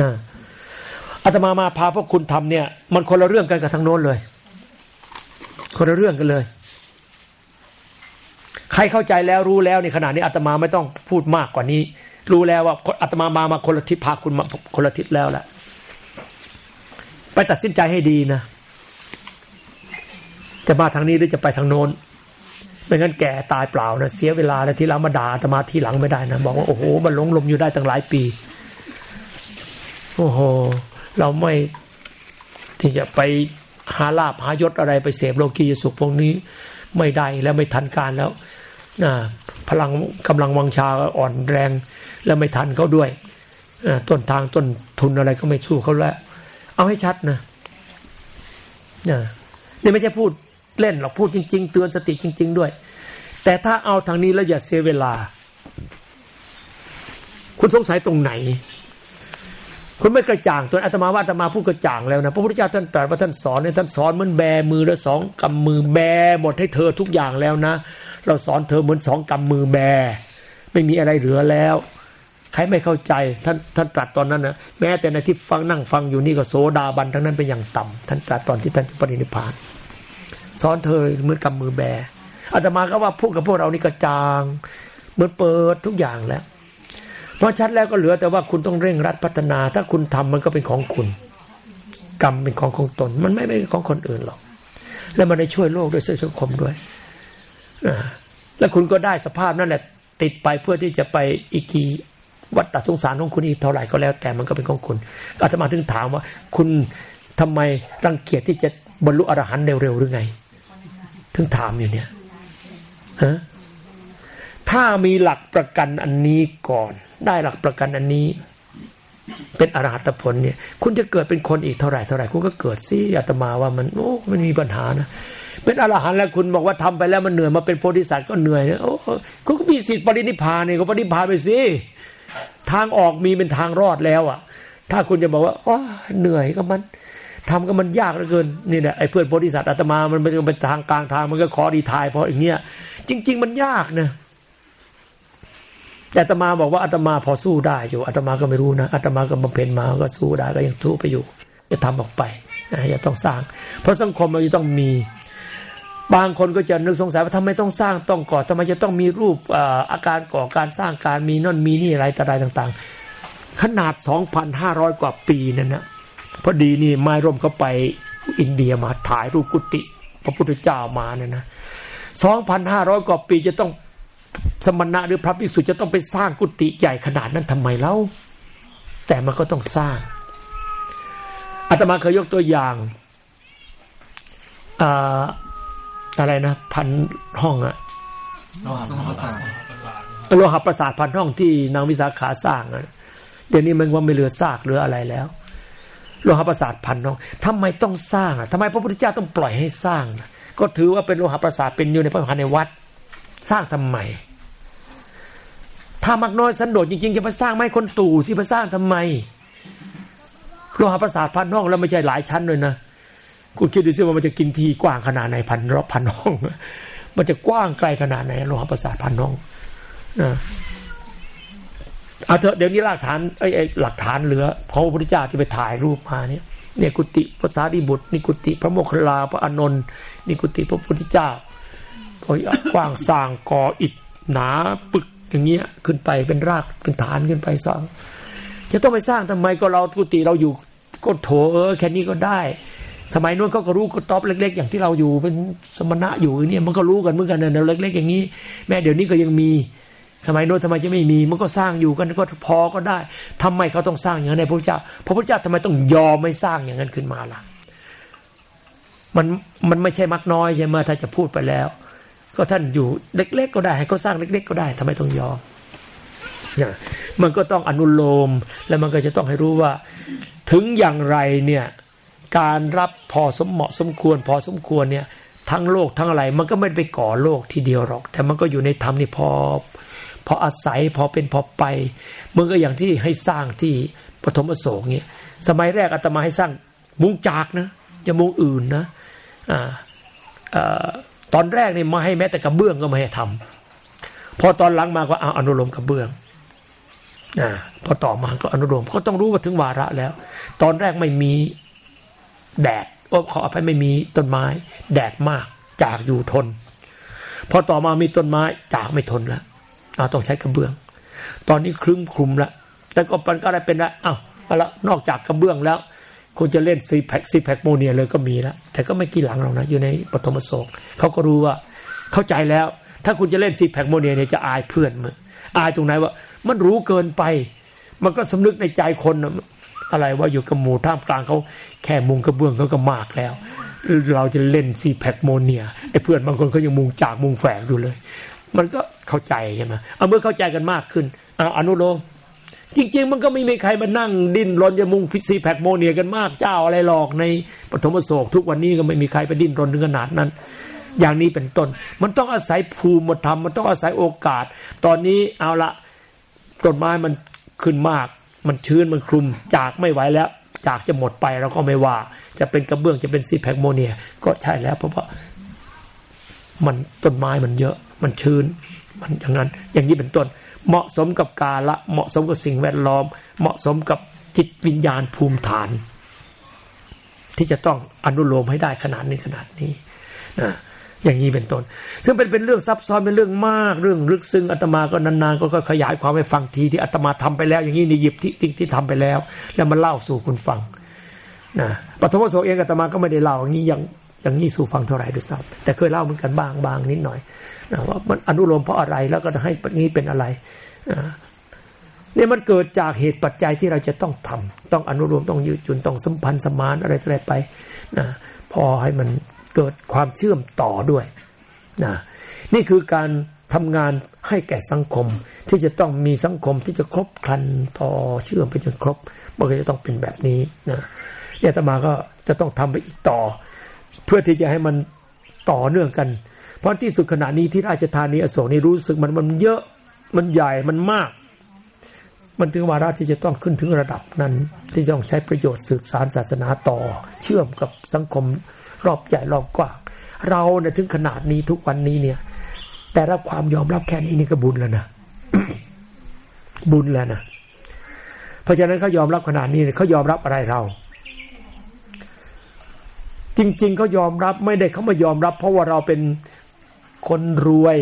อ่าอาตมามาพาพวกคุณทำเนี่ย มันคนละเรื่องกันกับทางโน้นเลย คนละเรื่องกันเลย ใครเข้าใจแล้วรู้แล้วในขณะนี้อาตมาไม่ต้องพูดมากกว่านี้ รู้แล้วว่าอาตมามามาคนละทิศพาคุณมาคนละทิศแล้วแหละไปตัดสินใจให้ดีนะจะมาทางนี้หรือจะไปทางโน้นไม่งั้นแก่ตายเปล่านะเสียเวลาแล้วที่เรามาด่าอาตมาทีหลังไม่ได้นะบอกว่าโอ้โหมันหลงลมอยู่ได้ตั้งหลายปีโอ้โห เราไม่ที่จะไปหาลาบหายศอะไรไปเสพโลกียสุขพวกนี้ ไม่ได้แล้วไม่ทันการแล้ว พลังกำลังวังชาอ่อนแรง แล้วไม่ทันเขาด้วยต้นทางต้นทุนอะไรก็ไม่สู้เขาแล้ว เอาให้ชัดนะนะนี่ไม่ใช่พูดเล่นหรอกพูดจริง ๆ เตือนสติจริง ๆ ด้วย แต่ถ้าเอาทางนี้แล้วอย่าเสียเวลา คุณสงสัยตรงไหน คุณไม่กระจ่างตัวอาตมาว่าอาตมาพูดกระจ่างแล้วนะพระพุทธเจ้าท่านตรัสว่าท่านสอนเนี่ยท่านสอนเหมือนแบมือแล้วสองกำมือแบหมดให้เธอทุกอย่างแล้วนะ เราสอนเธอเหมือนสองกำมือแบ ไม่มีอะไรเหลือแล้ว ใครไม่เข้าใจท่านท่านตรัสตอนนั้นนะแม้แต่ในที่ฟังนั่งฟังอยู่นี่ก็โสดาบันทั้งนั้นเป็นอย่างต่ำท่านตรัสตอนที่ท่านจะปรินิพพานสอนเธอเหมือนกำมือแบอาตมาก็ว่าพูดกับพวกเรานี่กระจางเหมือนเปิดทุกอย่างแล้ว เพอชัดแล้วก็เหลือแต่ว่าคุณต้องเร่งรัดพัฒนา ถ้าคุณทำมันก็เป็นของคุณ กรรมเป็นของของตน มันไม่เป็นของคนอื่นหรอก แล้วมันได้ช่วยโลกด้วยช่วยสังคมด้วย แล้วคุณก็ได้สภาพนั่นแหละ ติดไปเพื่อที่จะไปอีกกี่วัฏฏสงสารของคุณอีกเท่าไหร่ก็แล้ว แต่มันก็เป็นของคุณอาตมาถึงถามว่า คุณทำไมรังเกียจที่จะบรรลุอรหันต์เร็วๆหรือไง ถึงถามอยู่เนี่ยฮะถ้ามีหลักประกันอันนี้ก่อน ได้หลักประกันอันนี้ เป็นอรหัตผลเนี่ย คุณจะเกิดเป็นคนอีกเท่าไหร่เท่าไหร่คุณก็เกิดสิอาตมาว่ามันโอ้มันมีปัญหานะ เป็นอรหันต์แล้วคุณบอกว่าทำไปแล้วมันเหนื่อยมาเป็นโพธิสัตว์ก็เหนื่อยนะโอ้คุณก็มีสิทธิ์ปรินิพานเนี่ยก็ปรินิพานไปสิทางออกมีเป็นทางรอดแล้วอะ ถ้าคุณจะบอกว่าอ๋อเหนื่อยก็มันทำก็มันยากเหลือเกินนี่แหละไอ้เพื่อนโพธิสัตว์อาตมามันเป็นทางกลางทางมันก็ขอดีทายเพราะอย่างเงี้ยจริง ๆ มันยากนะแต่อาตมาบอกว่าอาตมาพอสู้ได้อยู่อาตมาก็ไม่รู้นะอาตมาก็บำเพ็ญมาก็สู้ได้ก็ยังสู้ไปอยู่ จะทำออกไปนะอย่าต้องสร้าง เพราะสังคมเราจะต้องมี บางคนก็จะนึกสงสัยว่าทำไมต้องสร้างต้องก่อทำไมจะต้องมีรูปอาการก่อการสร้างการมีน่นมีนี่อะไรต่างๆต่างๆ ขนาดสองพันห้าร้อยกว่าปีนั่นนะพอดีนี่ไม้ร่มเขาไปอินเดียมาถ่ายรูปกุฏิพระพุทธเจ้ามาเนี่ยนะสองพันห้าร้อยกว่าปีจะต้องสมณะหรือพระภิกษุจะต้องไปสร้างกุฏิใหญ่ขนาดนั้นทำไมเล่าแต่มันก็ต้องสร้างอาตมาเคยยกตัวอย่าง อะไรนะพันห้องอะโลหะประสาทโลหะประสาทพันห้องที่นางวิสาขาสร้างอะเดี๋ยวนี้มันว่าไม่เหลือซากเหลืออะไรแล้วโลหะประสาทพันห้องทำไมต้องสร้างอะทำไมพระพุทธเจ้าต้องปล่อยให้สร้าง ก็ถือว่าเป็นโลหะประสาทเป็นอยู่ในพระมหาในวัด สร้างทำไม ถ้ามักน้อยสันโดษจริงๆจะไปสร้างไม้คนตู่สิไปสร้างทำไมโลหะประสาทพันห้องแล้วไม่ใช่หลายชั้นเลยนะ คุณคิดดูสิว่ามันจะกินทีกว้างขนาดไหนพันรอบพันห้อง มันจะกว้างไกลขนาดไหนโลหะประสาทพันห้องนะเอาเถอะเดี๋ยวนี้หลักฐานไอ้ไอ้หลักฐานเหลือพระพุทธเจ้าที่ไปถ่ายรูปมาเนี่ยเนี่ยกุฏิพระสารีบุตรนี่กุฏิพระโมคคัลลาพระอานนท์นี่กุฏิพระพุทธเจ้าก็กว้างสร้างก่ออิฐหนาปึกอย่างเงี้ยขึ้นไปเป็นรากเป็นฐานขึ้นไปสร้างจะต้องไปสร้างทำไมก็เรากุฏิเราอยู่ก็โถเออแค่นี้ก็ได้ สมัยนู้นเขาก็รู้ก็ตอบเล็ก ๆ อย่างที่เราอยู่เป็นสมณะอยู่เนี่ยมันก็รู้กันเหมือนกันนะเล็ก ๆ อย่างนี้ แม้เดี๋ยวนี้ก็ยังมี สมัยโน้นทำไมจะไม่มี มันก็สร้างอยู่กันก็พอก็ได้ทำไมเขาต้องสร้างอย่างนั้นในพระพุทธเจ้าพระพุทธเจ้าทำไมต้องยอมไม่สร้างอย่างนั้นขึ้นมาล่ะมันมันไม่ใช่มักน้อยใช่ไหมถ้าจะพูดไปแล้ว ก็ท่านอยู่เล็ก ๆ ก็ได้ให้เขาสร้างเล็ก ๆ ก็ได้ทำไมต้องยอมเนี่ยมันก็ต้องอนุโลม แล้วมันก็จะต้องให้รู้ว่า ถึงอย่างไรเนี่ย การรับพอสมเหมาะสมควร พอสมควรเนี่ย ทั้งโลกทั้งอะไร มันก็ไม่ไปก่อโลกทีเดียวหรอก แต่มันก็อยู่ในธรรมนี่พอ พออาศัยพอเป็นพอไปมันก็อย่างที่ให้สร้างที่ปฐมโศกเนี่ยสมัยแรกอาตมาให้สร้างมุงจากนะอย่ามุงอื่นนะอ่าตอนแรกนี่มาให้แม้แต่กระเบื้องก็ไม่ให้ทำพอตอนหลังมาก็เอาอนุโลมกระเบื้องอ่าพอต่อมาก็อนุโลมก็ต้องรู้ว่าถึงวาระแล้ว ตอนแรกไม่มี แดดโอ้ขออภัยไม่มีต้นไม้ แดดมาก จากอยู่ทน พอต่อมามีต้นไม้จากไม่ทนแล้วเอาต้องใช้กระเบื้อง ตอนนี้ครึ้มคลุมแล้วแต่ก็ปันก็อะไรเป็นแล้วอ้าวเอาละนอกจากกระเบื้องแล้วคุณจะเล่น CPAC CPAC Monier เลยก็มีแล้วแต่ก็ไม่กี่หลังหรอกนะอยู่ในปฐมอโศกเขาก็รู้ว่าเข้าใจแล้ว ถ้าคุณจะเล่น CPAC Monier เนี่ยจะอายเพื่อนมันอายตรงไหนว่า มันรู้เกินไป มันก็สำนึกในใจคน อะไรว่าอยู่กับหมู่ท่ามกลางเขาแค่มุงกระเบื้องเขาก็มากแล้ว เราจะเล่น CPAC Monierไอ้เพื่อนบางคนเขายังมุงจากมุงแฝงอยู่เลย มันก็เข้าใจใช่ไหมเอาเมื่อเข้าใจกันมากขึ้นเอาอนุโลมจริงๆ มันก็ไม่มีใครมานั่งดิ้นรนจะมุงพิซีแพคโมเนียกันมากเจ้าอะไรหรอกในปฐมโศกทุกวันนี้ก็ไม่มีใครไปดิ้นรนถึงขนาดนั้น อย่างนี้เป็นต้น มันต้องอาศัยภูมิธรรมมันต้องอาศัยโอกาส ตอนนี้เอาละต้นไม้มันขึ้นมาก มันชื้นมันคลุมจากไม่ไหวแล้ว จากจะหมดไปเราก็ไม่ว่า จะเป็นกระเบื้องจะเป็นซีแพคโมเนีย ก็ใช่แล้ว เพราะว่า มันต้นไม้มันเยอะ มันชื้น มันอย่างนั้น อย่างนี้เป็นต้น เหมาะสมกับกาละ เหมาะสมกับสิ่งแวดล้อม เหมาะสมกับจิตวิญญาณภูมิฐาน ที่จะต้องอนุโลมให้ได้ขนาดนี้ขนาดนี้นะ อย่างนี้เป็นต้น ซึ่งเป็นเป็นเรื่องซับซ้อนเป็นเรื่องมากเรื่องลึกซึ้งอาตมาก็นานๆก็ขยายความให้ฟังทีที่อาตมาทำไปแล้ว อย่างนี้ในหยิบที่ที่ที่ทำไปแล้ว แล้วมาเล่าสู่คุณฟังนะปฐมโสเองอาตมาก็ไม่ได้เล่าอย่างนี้อย่างอย่างนี้สู่ฟังเท่าไหร่ด้วยซ้ำแต่เคยเล่าเหมือนกันบางบางนิดหน่อยนะว่ามันอนุโลมเพราะอะไรแล้วก็ให้นี้เป็นอะไรเนี่ยมันเกิดจากเหตุปัจจัยที่เราจะต้องทำต้องอนุโลมต้องยืดจุนต้องสัมพันธ์สมานอะไรอะไรไปนะพอให้มัน เกิดความเชื่อมต่อด้วยนะนี่คือการทำงานให้แก่สังคม ที่จะต้องมีสังคมที่จะครบครันต่อเชื่อมไปจนครบมันก็จะต้องเป็นแบบนี้นะเนี่ยตมาก็จะต้องทำไปอีกต่อ เพื่อที่จะให้มันต่อเนื่องกัน เพราะที่สุดขณะนี้ที่ราชธานีอโศกนี่รู้สึกมันมันเยอะมันใหญ่มันมาก มันถึงวาระที่จะต้องขึ้นถึงระดับนั้น ที่ต้องใช้ประโยชน์สืบสารศาสนาต่อ เชื่อมกับสังคม รอบใหญ่รอบกว้างเราเนี่ยถึงขนาดนี้ทุกวันนี้เนี่ย แต่รับความยอมรับแค่นี้นี่ก็บุญแล้วนะบุญแล้วนะเพราะฉะนั้นเขายอมรับขนาดนี้เขายอมรับอะไรเรา จริง ๆเขายอมรับไม่ได้เขามายอมรับ เพราะว่าเราเป็นคนรวย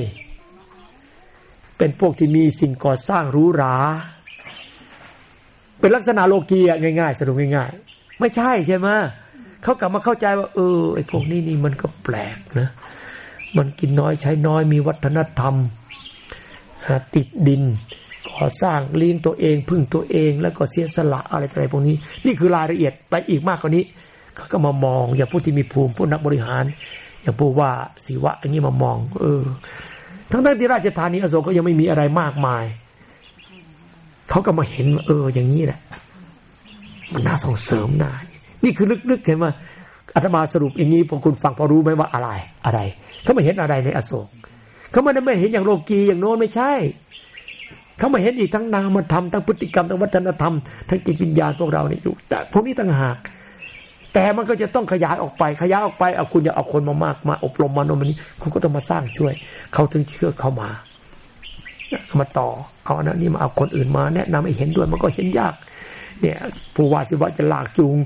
เป็นพวกที่มีสิ่งก่อสร้างหรูหราเป็นลักษณะโลกียง่ายๆสรุปง่ายๆไม่ใช่ใช่ไหม เขากลับมาเข้าใจว่า เออไอ้พวกนี้นี่มันก็แปลกนะ มันกินน้อยใช้น้อยมีวัฒนธรรมติดดินก่อสร้างเลี้ยงตัวเอง พึ่งตัวเอง แล้วก็เสียสละอะไรอะไรพวกนี้ นี่คือรายละเอียดไปอีกมากกว่านี้เขาก็มามอง อย่างผู้ที่มีภูมิผู้นักบริหาร อย่างผู้ว่าศิวะอย่างนี้มามอง เออ ทั้งนั้นที่ราชธานีอโศกก็ยังไม่มีอะไรมากมายเขาก็มาเห็น เออ อย่างนี้แหละมันน่าส่งเสริมนะ นี่คือลึกๆเห็นไหมอาตมาสรุปอย่างนี้พอคุณฟังพอรู้ไหมว่าอะไรอะไร เขาไม่เห็นอะไรในอโศกเขาไม่ได้ไม่เห็นอย่างโลกีอย่างโน้นไม่ใช่ เขาไมาเห็นอีกทั้งนามธรรมทั้งพฤติกรรมทั้งวัฒนธรรมทั้งจิตวิญญาณพวกเราเนี่ยอยู่แต่พวกนี้ต่างหาก แต่มันก็จะต้องขยายออกไปขยายออกไปเอาคุณจะเอาคนมามากมาอบรมมาโนมนี้คุณก็ต้องมาสร้างช่วย เขาถึงเชื่อเข้ามามาต่อเอาอันนั้นนี่มาเอาคนอื่นมาแนะนำให้เห็นด้วยมันก็เห็นยาก เนี่ยผู้ว่าสิว่าจะลากจูง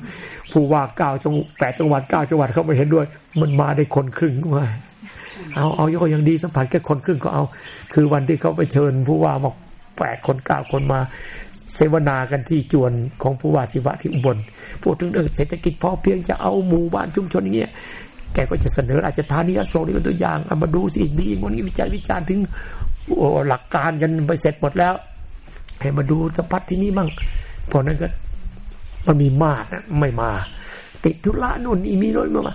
ผู้ว่าเก้าจังแปดจังหวัดเก้าจังหวัดเขาไม่เห็นด้วย มันมาได้คนครึ่งด้วยเอาเอายกยังดีสัมผัสแค่คนครึ่งก็เอา คือวันที่เขาไปเชิญ ผู้ว่ามาแปดคนเก้าคนมาเสวนากันที่จวนของผู้ว่าศิวะที่อุบลพูดถึงเรื่องเศรษฐกิจพอเพียงจะเอาหมู่บ้านชุมชนอย่างเงี้ยแกก็จะเสนออาจจะทานิยโสนี่เป็นตัวอย่างเอามาดูสิมีมันนี้วิจัยวิจารณ์ถึงหลักการกันไปเสร็จหมดแล้ว ให้มาดูสัมผัสที่นี่มั่ง พราะนั้นก็มันมีมากนะไม่มา ติดธุระนู่นนี่มีโน่นมา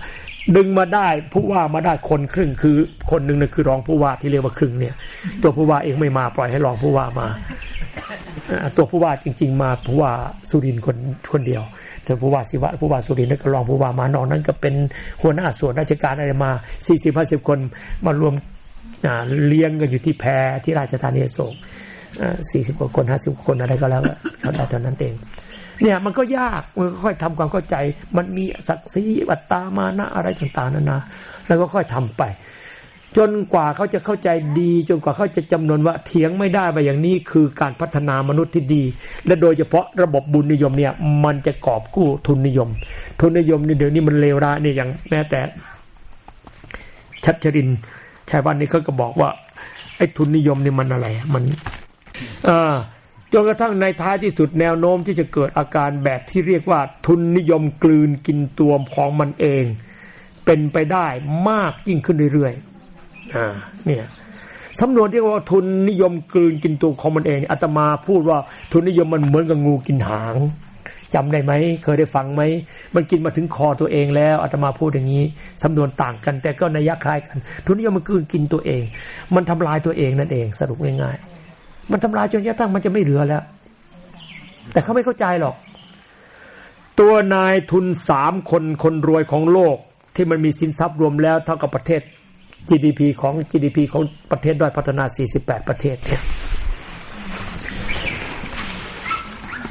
ดึงมาได้ผู้ว่ามาได้คนครึ่งคือ คนหนึ่งนะคือรองผู้ว่าที่เรียกว่าครึ่งเนี่ย ตัวผู้ว่าเองไม่มาปล่อยให้รองผู้ว่ามาตัวผู้ว่าจริง ๆ มาผู้ว่าสุรินคนคนเดียวแต่ผู้ว่าศิวะผู้ว่าสุรินทร์นั่นก็รองผู้ว่ามานอกนั้น ก็เป็นหัวหน้าส่วนราชการอะไรมาสี่สิบห้าสิบคนมารวมเลี้ยงกันอยู่ที่แพรที่ราชธานีโศก สี่สิบกว่าคนห้าสิบคนอะไรก็แล้วเขาได้เท่านั้นเอง เนี่ยมันก็ยากมันก็ค่อยทำความเข้าใจ มันมีศักดิ์ศรีวัตตามานะอะไรต่างๆนานาแล้วก็ค่อยทำไป จนกว่าเขาจะเข้าใจดี จนกว่าเขาจะจำนวนว่าเถียงไม่ได้ไปอย่างนี้คือการพัฒนามนุษย์ที่ดี และโดยเฉพาะระบบบุญนิยมเนี่ย มันจะกอบกู้ทุนนิยม ทุนนิยมนี่เดี๋ยวนี้มันเลวร้ายเนี่ยอย่างแม้แต่ชัดชรินชายวันนี้เขาก็บอกว่าไอ้ทุนนิยมนี่มันอะไร มัน จนกระทั่งในท้ายที่สุดแนวโน้มที่จะเกิดอาการแบบที่เรียกว่าทุนนิยมกลืนกินตัวของมันเอง เป็นไปได้มากยิ่งขึ้นเรื่อยๆอ่าเนี่ยสำนวนที่ว่าทุนนิยมกลืนกินตัวของมันเองอาตมาพูดว่าทุนนิยมมันเหมือนกับงูกินหางจำได้ไหม เคยได้ฟังไหม มันกินมาถึงคอตัวเองแล้วอาตมาพูดอย่างนี้สำนวนต่างกัน แต่ก็นัยยะคล้ายกัน ทุนนิยมมันกลืนกินตัวเอง มันทำลายตัวเองนั่นเอง สรุปง่ายๆ มันทำลายจนกระทั่งมันจะไม่เหลือแล้ว แต่เขาไม่เข้าใจหรอก ตัวนายทุนสามคนคนรวยของโลกที่มันมีสินทรัพย์รวมแล้วเท่ากับประเทศ GDP ของ GDP ของประเทศด้อยพัฒนา 48 ประเทศเนี่ย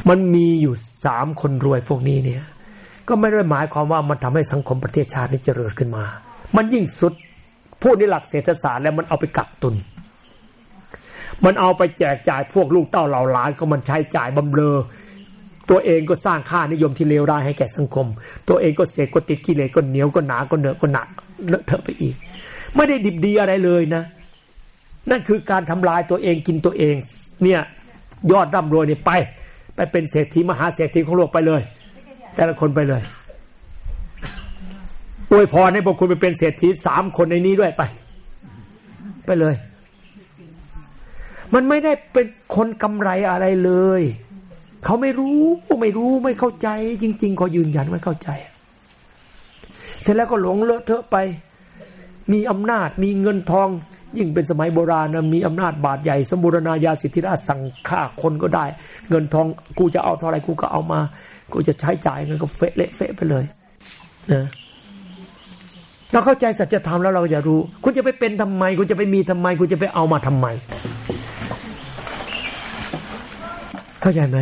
มันมีอยู่สามคนรวยพวกนี้เนี่ย ก็ไม่ได้หมายความว่ามันทำให้สังคมประเทศชาตินี้เจริญขึ้นมา มันยิ่งสุดพูดในหลักเศรษฐศาสตร์แล้วมันเอาไปกักตุน มันเอาไปแจกจ่ายพวกลูกเต้าเหล่าหลานก็มันใช้จ่ายบำเรอ ตัวเองก็สร้างค่านิยมที่เลวร้ายให้แก่สังคม ตัวเองก็เสกก็ติดกิเลสก็เหนียวก็หนาก็เหนอะก็หนักเลอะเทอะไปอีก ไม่ได้ดิบดีอะไรเลยนะ นั่นคือการทำลายตัวเองกินตัวเอง เนี่ยยอดร่ำรวยเนี่ยไป ไปเป็นเศรษฐีมหาเศรษฐีของโลกไปเลย แต่ละคนไปเลยอวยพรให้พวกคุณไปเป็นเศรษฐีสามคนในนี้ด้วยไป ไปเลย มันไม่ได้เป็นคนกำไรอะไรเลย เขาไม่รู้ไม่รู้ไม่เข้าใจ จริง ๆ ขอยืนยันไม่เข้าใจ เสร็จแล้วก็หลงเลอะเทอะไป มีอำนาจมีเงินทอง ยิ่งเป็นสมัยโบราณนะมีอำนาจบาทใหญ่ สมบูรณาญาสิทธิราชสั่งฆ่าคนก็ได้ เงินทองกูจะเอาเท่าไรกูก็เอามา กูจะใช้จ่ายเงินก็เฟะเละเฟะไปเลยนะ เราเข้าใจสัจธรรมแล้วเราจะรู้ คุณจะไปเป็นทำไม คุณจะไปมีทำไม คุณจะไปเอามาทำไม เข้าใจไหม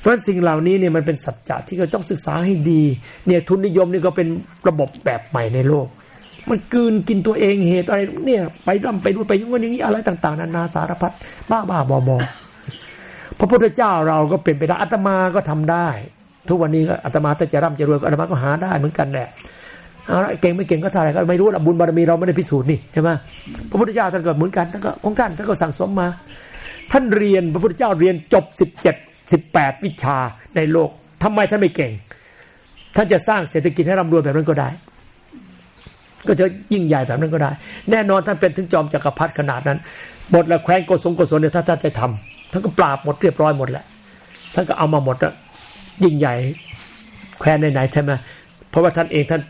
เพราะสิ่งเหล่านี้เนี่ยมันเป็นสัจจะที่เราต้องศึกษาให้ดี เนี่ยทุนนิยมนี่ก็เป็นระบบแบบใหม่ในโลก มันกืนกินตัวเองเหตุอะไร เนี่ย ไปร่ำไปดูไปยุ่งกันอย่างนี้อะไรต่าง ๆ นานาสารพัดบ้าบ้าบอบอพระพุทธเจ้าเราก็เป็นไปได้อาตมาก็ทำได้ ทุกวันนี้ก็อาตมาถ้าจะร่ำจะรวยอาตมาก็หาได้เหมือนกันแหละ เอาละเก่งไม่เก่งก็เท่าไหร่ก็ไม่รู้ละบุญบารมีเราไม่ได้พิสูจน์นี่ใช่ไหมพระพุทธเจ้าท่านก็เหมือนกันท่านก็ของท่านท่านก็สั่งสมมา ท่านเรียนพระพุทธเจ้าเรียนจบสิบเจ็ดสิบแปดวิชาในโลกทำไมท่านไม่เก่ง ท่านจะสร้างเศรษฐกิจให้ร่ำรวยแบบนั้นก็ได้ ก็จะยิ่งใหญ่แบบนั้นก็ได้ แน่นอนท่านเป็นถึงจอมจักรพรรดิขนาดนั้นหมดละแคว้นโกศลโกศลเนี่ยถ้าท่านจะทำท่านก็ปราบหมดเรียบร้อยหมดแหละท่านก็เอามาหมดอะยิ่งใหญ่แคว้นไหนๆใช่ไหมเพราะว่าท่านเองท่าน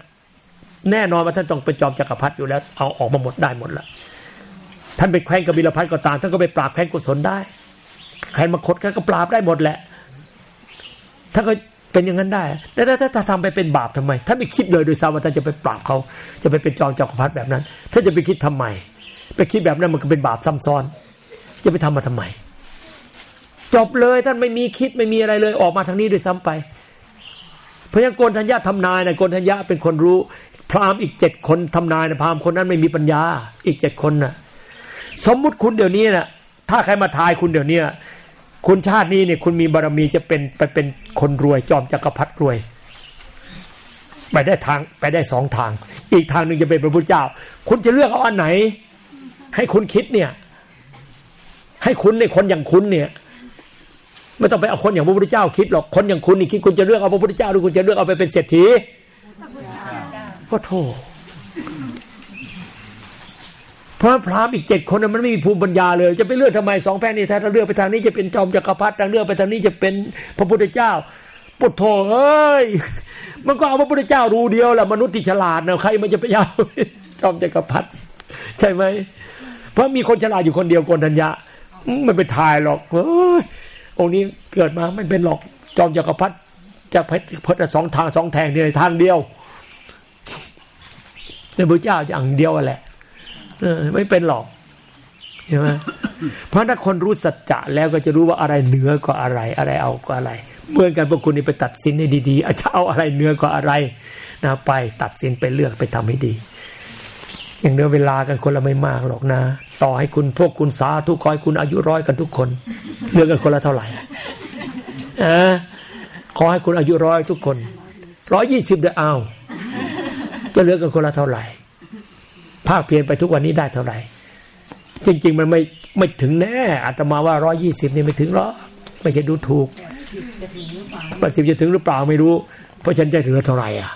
แน่นอนว่าท่านต้องเป็นจอมจักรพรรดิอยู่แล้ว เอาออกมาหมดได้หมดละท่านเป็นแคว้นกบิลพัทก็ตามท่านก็ไปปราบแคว้นกุศลได้แคว้นมคตท่านก็ปราบได้หมดแหละท่านก็เป็นอย่างนั้นได้ แต่ถ้าถ้าทำไปเป็นบาปทำไมท่านไม่คิดเลยโดยซ้ำว่าท่านจะไปปราบเขา จะไปเป็นจอมจักรพรรดิแบบนั้นท่านจะไปคิดทำไมไปคิดแบบนั้นมันก็เป็นบาปซ้ำซ้อน จะไปทำมาทำไมจบเลยท่านไม่มีคิดไม่มีอะไรเลยออกมาทางนี้ด้วยซ้ำไป เพราะฉะนั้นโกนธัญญาทำนายนะโกนธัญญาเป็นคนรู้ พราหมณ์อีกเจ็ดคนทำนายนะพราหมณ์คนนั้นไม่มีปัญญา อีกเจ็ดคนน่ะสมมุติคุณเดี๋ยวนี้น่ะถ้าใครมาทายคุณเดี๋ยวนี้คุณชาตินี้เนี่ยคุณมีบารมีจะเป็นไปเป็นคนรวยจอมจักรพรรดิรวย ไปได้ทางไปได้สองทาง อีกทางหนึ่งจะเป็นพระพุทธเจ้า คุณจะเลือกเอาอันไหน ให้คุณคิดเนี่ย ให้คุณในคนอย่างคุณเนี่ย ไม่ต้องไปเอาคนอย่างพระพุทธเจ้าคิดหรอกคนอย่างคุณนี่คิดคุณจะเลือกเอาพระพุทธเจ้าหรือคุณจะเลือกเอาไปเป็นเศรษฐีก็โทษเพราะพรามอีกเจ็ดคนมันไม่มีภูมิปัญญาเลย จะไปเลือกทำไมสองแพร่นี้ถ้าเลือกไปทางนี้จะเป็นจอมจักรพรรดิทางเลือกไปทางนี้จะเป็นพระพุทธเจ้าปุถโธเอ้ยมันก็เอาพระพุทธเจ้ารูเดียวแหละมนุษย์ที่ฉลาดนะใครมันจะไปยาวจอมจักรพรรดิใช่ไหมเพราะมีคนฉลาดอยู่คนเดียวโกนธัญญามมันไปทายหรอกเอ้ย องค์นี้เกิดมาไม่เป็นหรอกจอมจักรพรรดิจะเพชรเพชรสองทางสองแทงเนี่ยทางเดียวเป็นพระเจ้าอย่างเดียวแหละเออ ไม่เป็นหรอกใช่ไหมเพราะถ้าคนรู้สัจจะแล้วก็จะรู้ว่าอะไรเหนือกว่าอะไร อะไรเอากว่าอะไรเหมือนกันพวกคุณนี่ไปตัดสินให้ดีๆจจะเอาอะไรเหนือกว่าอะไรนะไปตัดสินไปเลือกไปทำให้ดี อย่างเนื้อเวลากันคนละไม่มากหรอกนะ ต่อให้คุณพวกคุณสาทุกคอยคุณอายุร้อยกันทุกคนเลือกกันคนละเท่าไหร่เออขอให้คุณอายุร้อยทุกคนร้อยยี่สิบเดียวเอาจะเลือกกันคนละเท่าไหร่ ภาคเพียรไปทุกวันนี้ได้เท่าไหร่ จริง ๆ มันไม่ไม่ถึงแน่อาตมาว่าร้อยี่สิบนี่ไม่ถึงหรอกไม่ใช่ดูถูกแปดสิบจะถึงหรือเปล่าไม่รู้ เพราะฉันจะเหลือเท่าไหร่อะ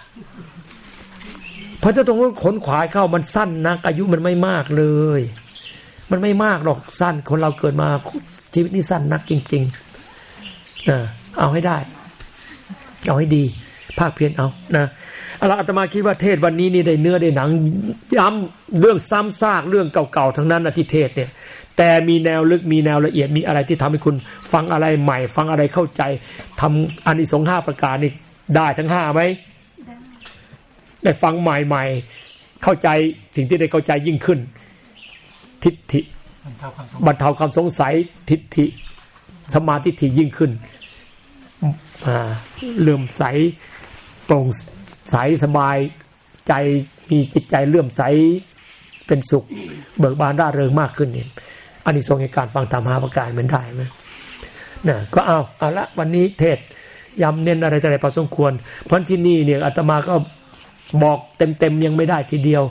พราะถ้าตรงนั้นขนขวายเข้ามันสั้นนัก อายุมันไม่มากเลย มันไม่มากหรอกสั้นคนเราเกิดมาชีวิตนี่สั้นนักจริงๆนะเอาให้ได้ เอาให้ดี ภาคเพียรเอานะเราอาตมาคิดว่าเทศวันนี้นี่ได้เนื้อได้หนัง ย้ำเรื่องซ้ำซากเรื่องเก่าๆทั้งนั้นนะที่เทศเนี่ย แต่มีแนวลึกมีแนวละเอียดมีอะไรที่ทำให้คุณฟังอะไรใหม่ ฟังอะไรเข้าใจทำอานิสงส์ห้าประการนี่ได้ทั้งห้าไหม ได้ฟังใหม่ๆ เข้าใจสิ่งที่ได้เข้าใจยิ่งขึ้น ทิฏฐิมันเท่าความสงบรรเทาความสงสัยทิฏฐิสมาธิฐิยิ่งขึ้นอ่าเลื่อมใสโปร่งใสสบายใจมีจิตใจเลื่อมใสเป็นสุข เบิกบานร่าเริงมากขึ้นเนี่ยอันนี้ทรงในการฟังธรรมหาประการเหมือนได้ไหมนะก็เอาเอาละวันนี้เทศย้ำเน้นอะไรต่ออะไรพอสมควร เพราะที่นี่เนี่ยอาตมาก็ บอกเต็มๆยังไม่ได้ทีเดียว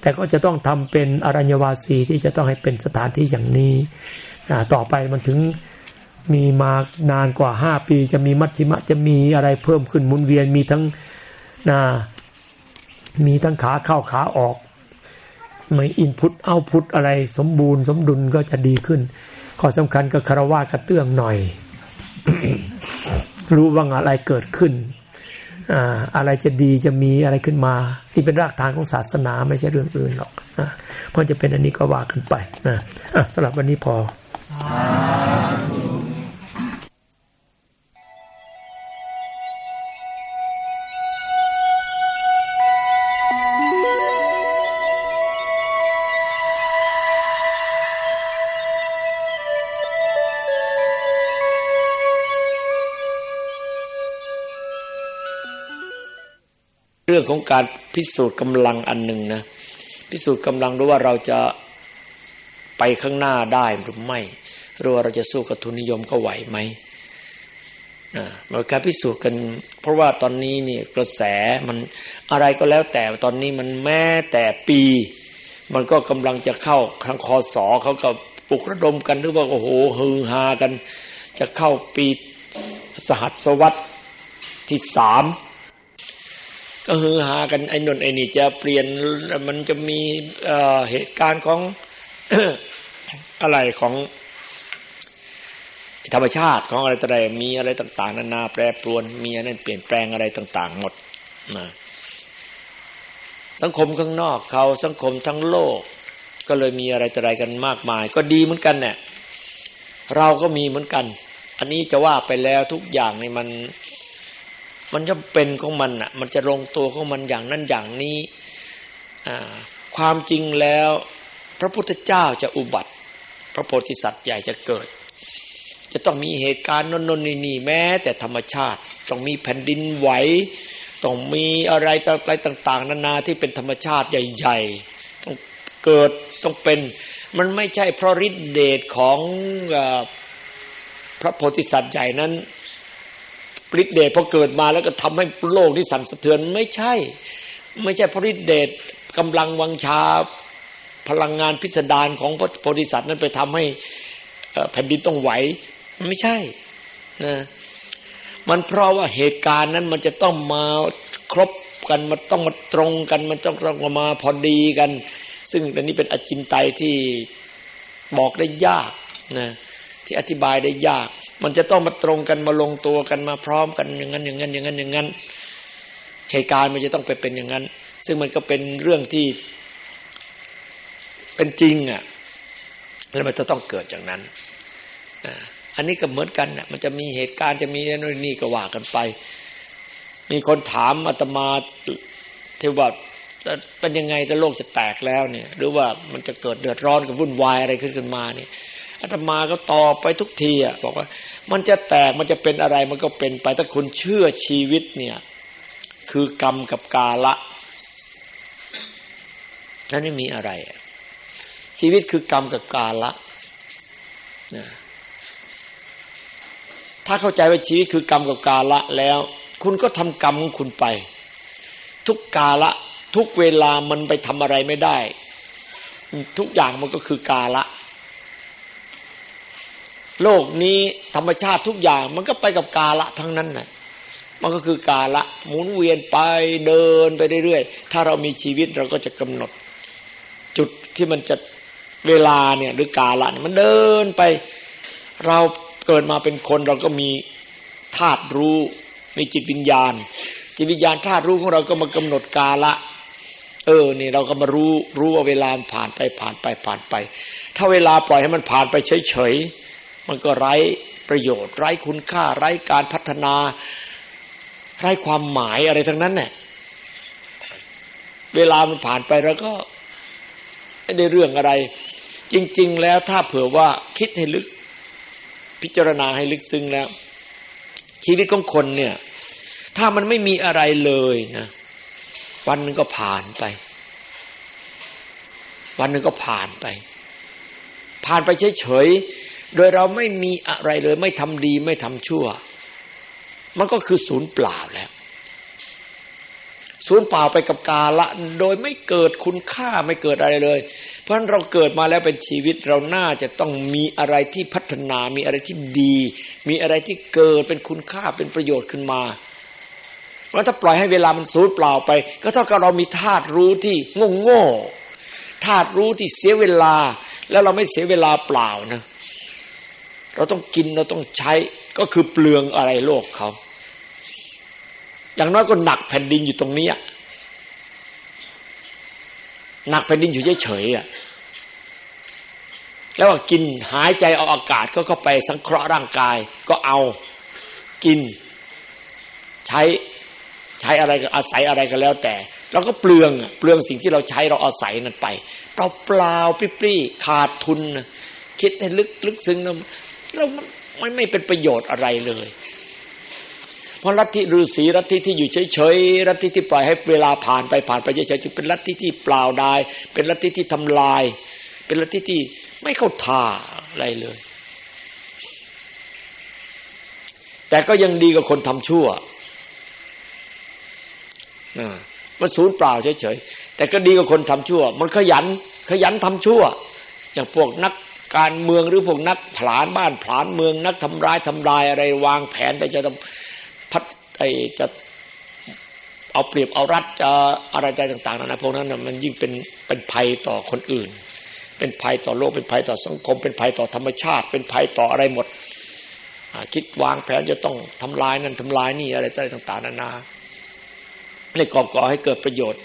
แต่ก็จะต้องทำเป็นอรัญญวาสีที่จะต้องให้เป็นสถานที่อย่างนี้ต่อไปมันถึงมีมานานกว่าห้าปี จะมีมัชชิมะจะมีอะไรเพิ่มขึ้นมุนเวียนมีทั้งนามีทั้งขาเข้าขาออกไม่อินพุตเอาพุตอะไรสมบูรณ์ สมดุลก็จะดีขึ้นข้อสำคัญก็คารวะกระเตื้องหน่อย รู้ว่าอะไรเกิดขึ้น อะไรจะดีจะมีอะไรขึ้นมา ที่เป็นรากฐานของศาสนาไม่ใช่เรื่องอื่นหรอกอะเพราะจะเป็นอันนี้ก็ว่ากันไปนะสำหรับวันนี้พอ เรื่องของการพิสูจน์กำลังอันหนึ่งนะพิสูจน์กำลังรู้ว่าเราจะไปข้างหน้าได้หรือไม่หรือว่าเราจะสู้กับทุนนิยมก็ไหวไหมอ่ามันการพิสูจน์กัน เพราะว่าตอนนี้เนี่ยกระแสมันอะไรก็แล้วแต่ตอนนี้มันแม้แต่ปี มันก็กำลังจะเข้าครั้งคอสอเขาก็ปลุกระดมกันหรือว่าโอ้โหฮือฮากัน จะเข้าปีสหัสวรรษที่สาม ก็ฮือฮากันไอ้นนไอ้นี่จะเปลี่ยนมันจะมีเอ่อเหตุการณ์ของอะไรของธรรมชาติของอะไรต่ออะไรมีอะไรต่าง ๆ นานาแปรปรวนมีอะไรเปลี่ยนแปลงอะไรต่าง ๆ หมดนะสังคมข้างนอกเขาสังคมทั้งโลก ก็เลยมีอะไรต่ออะไรกันมากมาย ก็ดีเหมือนกันเนี่ยเราก็มีเหมือนกัน อันนี้จะว่าไปแล้วทุกอย่างในมัน มันจะเป็นของมันอะ มันจะลงตัวของมันอย่างนั้นอย่างนี้ความจริงแล้ว พระพุทธเจ้าจะอุบัติ พระโพธิสัตว์ใหญ่จะเกิด จะต้องมีเหตุการณ์นนนนี่แม้ แต่ธรรมชาติ ต้องมีแผ่นดินไหวต้องมีอะไรอะไรต่างๆ นานาที่เป็นธรรมชาติใหญ่ๆต้องเกิดต้องเป็นมันไม่ใช่เพราะฤทธิเดชของพระโพธิสัตว์ใหญ่นั้น ฤทธิเดชพอเกิดมาแล้วก็ทำให้โลกที่สั่นสะเทือนไม่ใช่ ไม่ใช่พระฤทธิเดชกำลังวังชาพลังงานพิสดารของพระโพธิสัตว์นั้นไปทำให้แผ่นดินต้องไหวไม่ใช่นะมันเพราะว่าเหตุการณ์นั้นมันจะต้องมาครบกันมันต้องมาตรงกัน มันต้องต้องมาพอดีกัน ซึ่งอันนี้เป็นอจินไตยที่บอกได้ยากนะ ที่อธิบายได้ยาก มันจะต้องมาตรงกันมาลงตัวกันมาพร้อมกันอย่างนั้นอย่างนั้นอย่างนั้นอย่างนั้น เหตุการณ์มันจะต้องไปเป็นอย่างนั้น ซึ่งมันก็เป็นเรื่องที่เป็นจริงอะแล้วมันจะต้องเกิดอย่างนั้นอันนี้ก็เหมือนกันนะมันจะมีเหตุการณ์จะมีนู่นนี่ก็ว่ากันไป มีคนถามอาตมาเทว่าเป็นยังไงถ้าโลกจะแตกแล้วเนี่ย หรือว่ามันจะเกิดเดือดร้อนกับวุ่นวายอะไรขึ้นขึ้นมาเนี่ย อาตมาก็ตอบไปทุกทีอะบอกว่า มันจะแตกมันจะเป็นอะไรมันก็เป็นไปถ้าคุณเชื่อชีวิตเนี่ย คือกรรมกับกาละนั่นไม่มีอะไร ชีวิตคือกรรมกับกาละนะถ้าเข้าใจว่าชีวิตคือกรรมกับกาละแล้ว คุณก็ทำกรรมของคุณไป ทุกกาละ ทุกเวลามันไปทำอะไรไม่ได้ ทุกอย่างมันก็คือกาละ โลกนี้ธรรมชาติทุกอย่าง มันก็ไปกับกาละทั้งนั้นน่ะมันก็คือกาละหมุนเวียนไปเดินไปเรื่อยๆ ถ้าเรามีชีวิตเราก็จะกำหนด จุดที่มันจะเวลาเนี่ยหรือกาละมันเดินไป เราเกิดมาเป็นคนเราก็มีธาตุรู้ มีจิตวิญญาณ จิตวิญญาณธาตุรู้ของเราก็มากำหนดกาละ เออนี่เราก็มารู้รู้ว่าเวลาผ่านไปผ่านไปผ่านไป ถ้าเวลาปล่อยให้มันผ่านไปเฉยๆ มันก็ไร้ประโยชน์ ไร้คุณค่า ไร้การพัฒนา ไร้ความหมายอะไรทั้งนั้นเนี่ยเวลามันผ่านไปเราก็ไม่ได้เรื่องอะไร จริง ๆ แล้วถ้าเผื่อว่าคิดให้ลึก พิจารณาให้ลึกซึ้งแล้ว ชีวิตของคนเนี่ย ถ้ามันไม่มีอะไรเลยนะวันหนึ่งก็ผ่านไป วันหนึ่งก็ผ่านไป ผ่านไปเฉยๆ โดยเราไม่มีอะไรเลย ไม่ทำดีไม่ทำชั่ว มันก็คือศูนย์เปล่าแล้วสูญเปล่าไปกับกาละ โดยไม่เกิดคุณค่าไม่เกิดอะไรเลย เพราะฉะนั้นเราเกิดมาแล้วเป็นชีวิตเราน่าจะต้องมีอะไรที่พัฒนา มีอะไรที่ดี มีอะไรที่เกิดเป็นคุณค่าเป็นประโยชน์ขึ้นมาเพราะถ้าปล่อยให้เวลามันสูญเปล่าไป ก็เท่ากับเรามีธาตุรู้ที่โง่โง่ธาตุรู้ที่เสียเวลา แล้วเราไม่เสียเวลาเปล่านะ เราต้องกินเราต้องใช้ก็คือเปลืองอะไรโลกเขา อย่างน้อยก็หนักแผ่นดินอยู่ตรงนี้หนักแผ่นดินอยู่เฉยๆอะแล้วก็กินหายใจเอาอากาศก็เข้าไปสังเคราะห์ร่างกาย ก็เอากิน ใช้ใช้อะไรอาศัยอะไรก็แล้วแต่ เราก็เปลืองเปลืองสิ่งที่เราใช้เราอาศัยนั่นไปเปล่าเปล่าปรี้ๆขาดทุน คิดให้ลึกลึกซึ้ง แล้วมันไม่เป็นประโยชน์อะไรเลย เพราะลัทธิฤาษีลัทธิที่อยู่เฉยๆลัทธิที่ปล่อยให้เวลาผ่านไปผ่านไปเฉยๆจึงเป็นลัทธิที่เปล่าดาย เป็นลัทธิที่ทำลาย เป็นลัทธิที่ไม่เข้าท่าอะไรเลย แต่ก็ยังดีกว่าคนทำชั่วมันสูญเปล่าเฉยๆแต่ก็ดีกว่าคนทำชั่ว มันขยัน ขยันทำชั่ว อย่างพวกนัก การเมืองหรือพวกนักผลานบ้านผลานเมืองนักทำร้ายทำลายอะไรวางแผนไปจะพัดไอจะเอาเปรียบเอารัดจะอะไรใจต่างๆนะพวกนั้นมันยิ่งเป็นเป็นภัยต่อคนอื่น เป็นภัยต่อโลกเป็นภัยต่อสังคม เป็นภัยต่อธรรมชาติ เป็นภัยต่ออะไรหมดคิดวางแผนจะต้องทำลายนั่นทำลายนี่อะไรต่างๆนานาในก่ก่อให้เกิดประโยชน์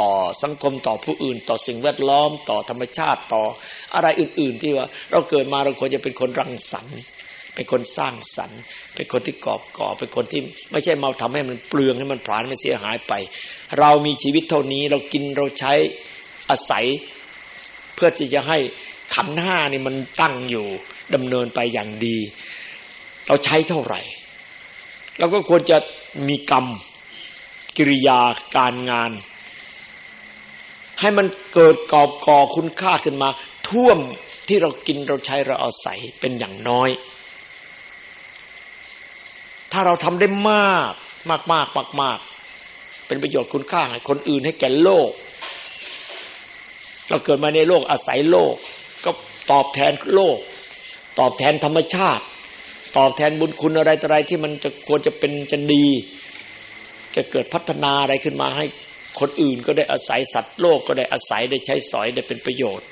ต่อสังคมต่อผู้อื่น ต่อสิ่งแวดล้อม ต่อธรรมชาติต่ออะไรอื่น ๆ ที่ว่าเราเกิดมาเราควรจะเป็นคนรังสรรค์ เป็นคนสร้างสรรค์ เป็นคนที่กอบก่อ เป็นคนที่ไม่ใช่มาทำให้มันเปลืองให้มันผลาญมันเสียหายไป เรามีชีวิตเท่านี้เรากินเราใช้อาศัย เพื่อที่จะให้ขันธ์ห้านี่มันตั้งอยู่ดำเนินไปอย่างดี เราใช้เท่าไหร่ เราก็ควรจะมีกรรมกิริยาการงาน ให้มันเกิดกอบก่อคุณค่าขึ้นมา ท่วมที่เรากินเราใช้เราเอาศัยเป็นอย่างน้อย ถ้าเราทำได้มากมากมากมากมากเป็นประโยชน์คุณค่าให้คนอื่นให้แก่โลก เราเกิดมาในโลกอาศัยโลก ก็ตอบแทนโลก ตอบแทนธรรมชาติ ตอบแทนบุญคุณอะไรต่ออะไรที่มันจะควรจะเป็นจะดี จะเกิดพัฒนาอะไรขึ้นมาให้ คนอื่นก็ได้อาศัยสัตว์โลกก็ได้อาศัยได้ใช้สอยได้เป็นประโยชน์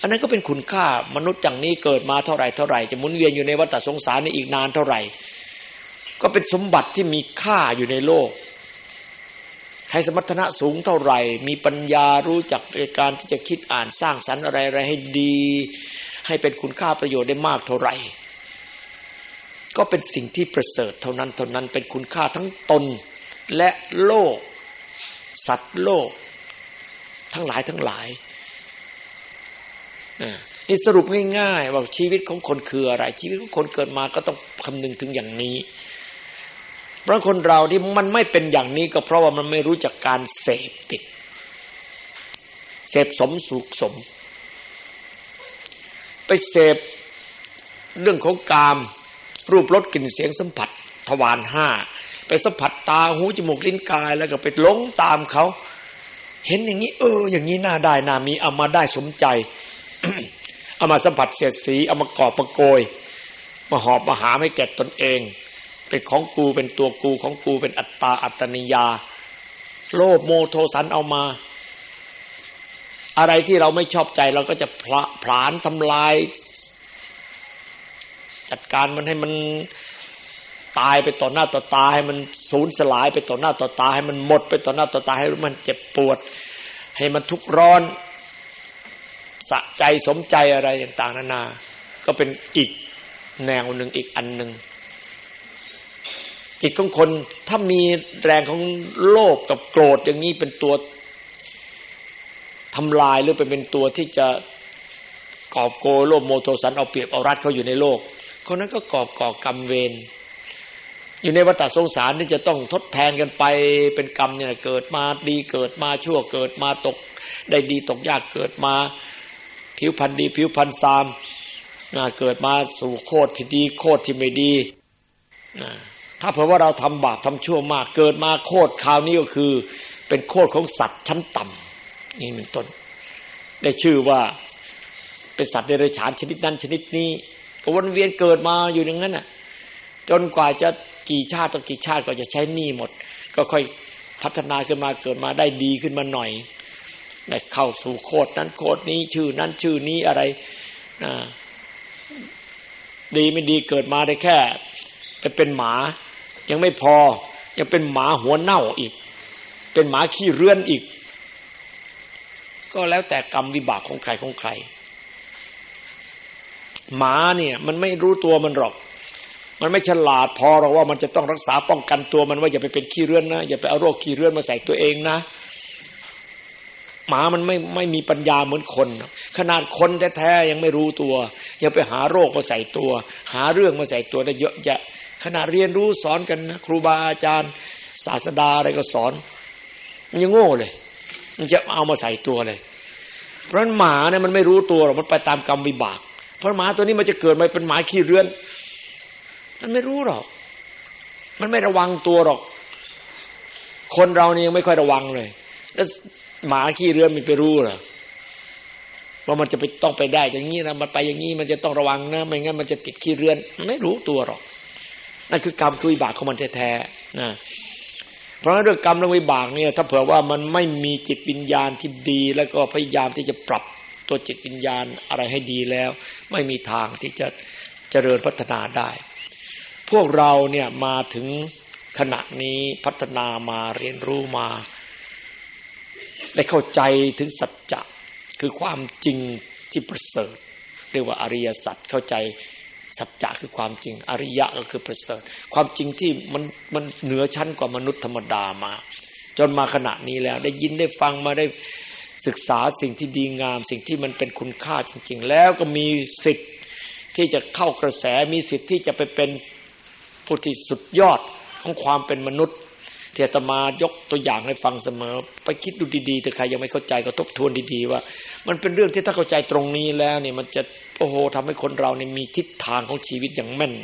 อันนั้นก็เป็นคุณค่ามนุษย์อย่างนี้เกิดมาเท่าไหร่เท่าไหร่จะหมุนเวียนอยู่ในวัฏสงสารนี้อีกนานเท่าไหร่ ก็เป็นสมบัติที่มีค่าอยู่ในโลกใครสมรรถนะสูงเท่าไหร่ มีปัญญารู้จักในการที่จะคิดอ่านสร้างสรรค์อะไรอะไรให้ดี ให้เป็นคุณค่าประโยชน์ได้มากเท่าไหร่ ก็เป็นสิ่งที่ประเสริฐเท่านั้นเท่านั้นเป็นคุณค่าทั้งตนและโลก สัตว์โลก ทั้งหลายทั้งหลายนี่สรุปง่ายๆว่าชีวิตของคนคืออะไร ชีวิตของคนเกิดมาก็ต้องคำนึงถึงอย่างนี้ เพราะคนเราที่มันไม่เป็นอย่างนี้ก็เพราะว่ามันไม่รู้จักการเสพติด เสพสมสุขสม ไปเสพเรื่องของกาม รูปรสกลิ่นเสียงสัมผัส ทวารห้า ไปสัมผัสตาหูจมูกลิ้นกาย แล้วก็ไปหลงตามเขา เห็นอย่างนี้ เออ อย่างนี้น่าได้น่ามีเอามาได้สมใจเอามาสัมผัสเสียดสีเอามากอบประโกยมาหอบมาหาไม่แก่ตนเอง เป็นของกูเป็นตัวกูของกูเป็นอัตตาอัตนิยา โลภโมโทสันเอามา อะไรที่เราไม่ชอบใจเราก็จะพลผลานทำลาย จัดการมันให้มัน ตายไปต่อหน้าต่อตาให้มันสูญสลายไปต่อหน้าต่อตาให้มันหมดไปต่อหน้าต่อตาให้มันเจ็บปวด ให้มันทุกข์ร้อนสะใจสมใจอะไรต่างๆนานา ก็เป็นอีกแนวหนึ่งอีกอันหนึ่งจิตของคนถ้ามีแรงของโลภกับโกรธอย่างนี้เป็นตัวทำลายหรือเป็นเป็นตัวที่จะกอบโกโลภโมโทสันเอาเปรียบเอารัดเขาอยู่ในโลกคนนั้นก็กอบก่อกรรมเวร อยู่ในวัฏสงสารนี่จะต้องทดแทนกันไปเป็นกรรมเนี่ยเกิดมาดีเกิดมาชั่วเกิดมาตก ได้ดีตกยากเกิดมาผิวพันธ์ดีผิวพันธ์ซามเกิดมาสู่โคตรที่ดีโคตรที่ไม่ดีถ้าเผื่อว่าเราทำบาปทำชั่วมาก เกิดมาโคตรคราวนี้ก็คือ เป็นโคตรของสัตว์ชั้นต่ำนี่เป็นต้น ได้ชื่อว่าเป็นสัตว์เดรัจฉานชนิดนั้นชนิดนี้ก็วนเวียนเกิดมาอยู่อย่างนั้นน่ะ จนกว่าจะกี่ชาติต่อกี่ชาติก็จะใช้หนี้หมด ก็ค่อยพัฒนาขึ้นมาเกิดมาได้ดีขึ้นมาหน่อยได้เข้าสู่โคดนั้นโคดนี้ชื่อนั้นชื่อนี้อะไรนะดีไม่ดีเกิดมาได้แค่ไปเป็นหมา ยังไม่พอ ยังเป็นหมาหัวเน่าอีก เป็นหมาขี้เรือนอีก ก็แล้วแต่กรรมวิบากของใครของใคร หมาเนี่ย มันไม่รู้ตัวมันหรอก มันไม่ฉลาดพอหรอกว่ามันจะต้องรักษาป้องกันตัวมันว่าอย่าไปเป็นขี้เรือนนะอย่าไปเอาโรคขี้เรือนมาใส่ตัวเองนะหมามันไม่ไม่มีปัญญาเหมือนคน ขนาดคนแท้ๆยังไม่รู้ตัว ยังไปหาโรคมาใส่ตัว หาเรื่องมาใส่ตัวได้เยอะแยะขนาดเรียนรู้สอนกันนะครูบาอาจารย์ ศาสดาอะไรก็สอน มันยังโง่เลย มันจะเอามาใส่ตัวเลย เพราะหมาเนี่ยมันไม่รู้ตัวหรอกมันไปตามกรรมวิบาก เพราะหมาตัวนี้มันจะเกิดมาเป็นหมาขี้เรือน มันไม่รู้หรอก มันไม่ระวังตัวหรอก คนเรานี่ยังไม่ค่อยระวังเลย แล้วหมาขี้เรือมันไปรู้หรอว่ามันจะไปต้องไปได้อย่างนี้นะมันไปอย่างนี้มันจะต้องระวังนะไม่งั้นมันจะติดขี้เรือน ไม่รู้ตัวหรอกนั่นคือกรรมคือวิบากของมันแท้ๆนะเพราะเรื่องกรรมเรื่องวิบากเนี่ย ถ้าเผื่อว่ามันไม่มีจิตวิญญาณที่ดี แล้วก็พยายามที่จะปรับตัวจิตวิญญาณอะไรให้ดีแล้ว ไม่มีทางที่จะเจริญพัฒนาได้ พวกเราเนี่ยมาถึงขณะนี้พัฒนามาเรียนรู้มา ได้เข้าใจถึงสัจจะคือความจริงที่ประเสริฐเรียกว่าอริยสัจเข้าใจสัจจะคือความจริง อริยะก็คือประเสริฐ ความจริงที่มันมันเหนือชั้นกว่ามนุษย์ธรรมดามา จนมาขณะนี้แล้ว ได้ยินได้ฟังมาได้ศึกษาสิ่งที่ดีงาม สิ่งที่มันเป็นคุณค่าจริง ๆ แล้วก็มีสิทธิ์ที่จะเข้ากระแสมีสิทธิ์ที่จะไปเป็น ผู้ที่สุดยอดของความเป็นมนุษย์ที่อาตมายกตัวอย่างให้ฟังเสมอ ไปคิดดูดีๆแต่ใครยังไม่เข้าใจก็ทบทวนดีๆว่า มันเป็นเรื่องที่ถ้าเข้าใจตรงนี้แล้วเนี่ยมันจะโอ้โหทำให้คนเราเนี่ยมีทิศทางของชีวิตอย่างแม่น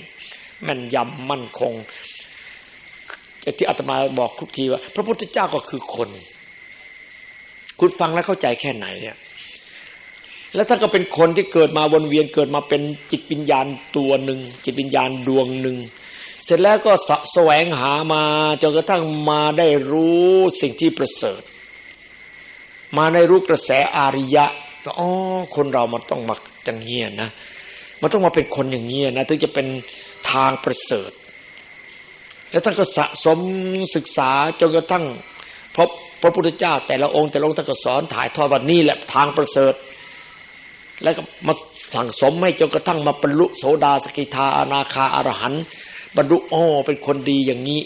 แม่นยำมั่นคงที่อาตมาบอกทุกทีว่า พระพุทธเจ้าก็คือคน คุณฟังแล้วเข้าใจแค่ไหนเนี่ยแล้วถ้าก็เป็นคนที่เกิดมาวนเวียนเกิดมาเป็นจิตวิญญาณตัวหนึ่งจิตวิญญาณดวงหนึ่ง เสร็จแล้วก็สะแสวงหามาจนกระทั่งมาได้รู้สิ่งที่ประเสริฐ มาได้รู้กระแสอาริยะก็อ๋อคนเรามันต้องมาอย่างเงี้ยนะมันต้องมาเป็นคนอย่างเงี้ยนะถึงจะเป็นทางประเสริฐ แล้วท่านก็สะสมศึกษาจนกระทั่งพบพระพุทธเจ้า แต่ละองค์แต่ละองค์ท่านก็สอนถ่ายทอดว่านี่แหละทางประเสริฐ แล้วก็มาสั่งสมให้จนกระทั่งมาบรรลุโสดาสกิทาอนาคาอรหัน บรรลุโอ้เป็นคนดีอย่างนี้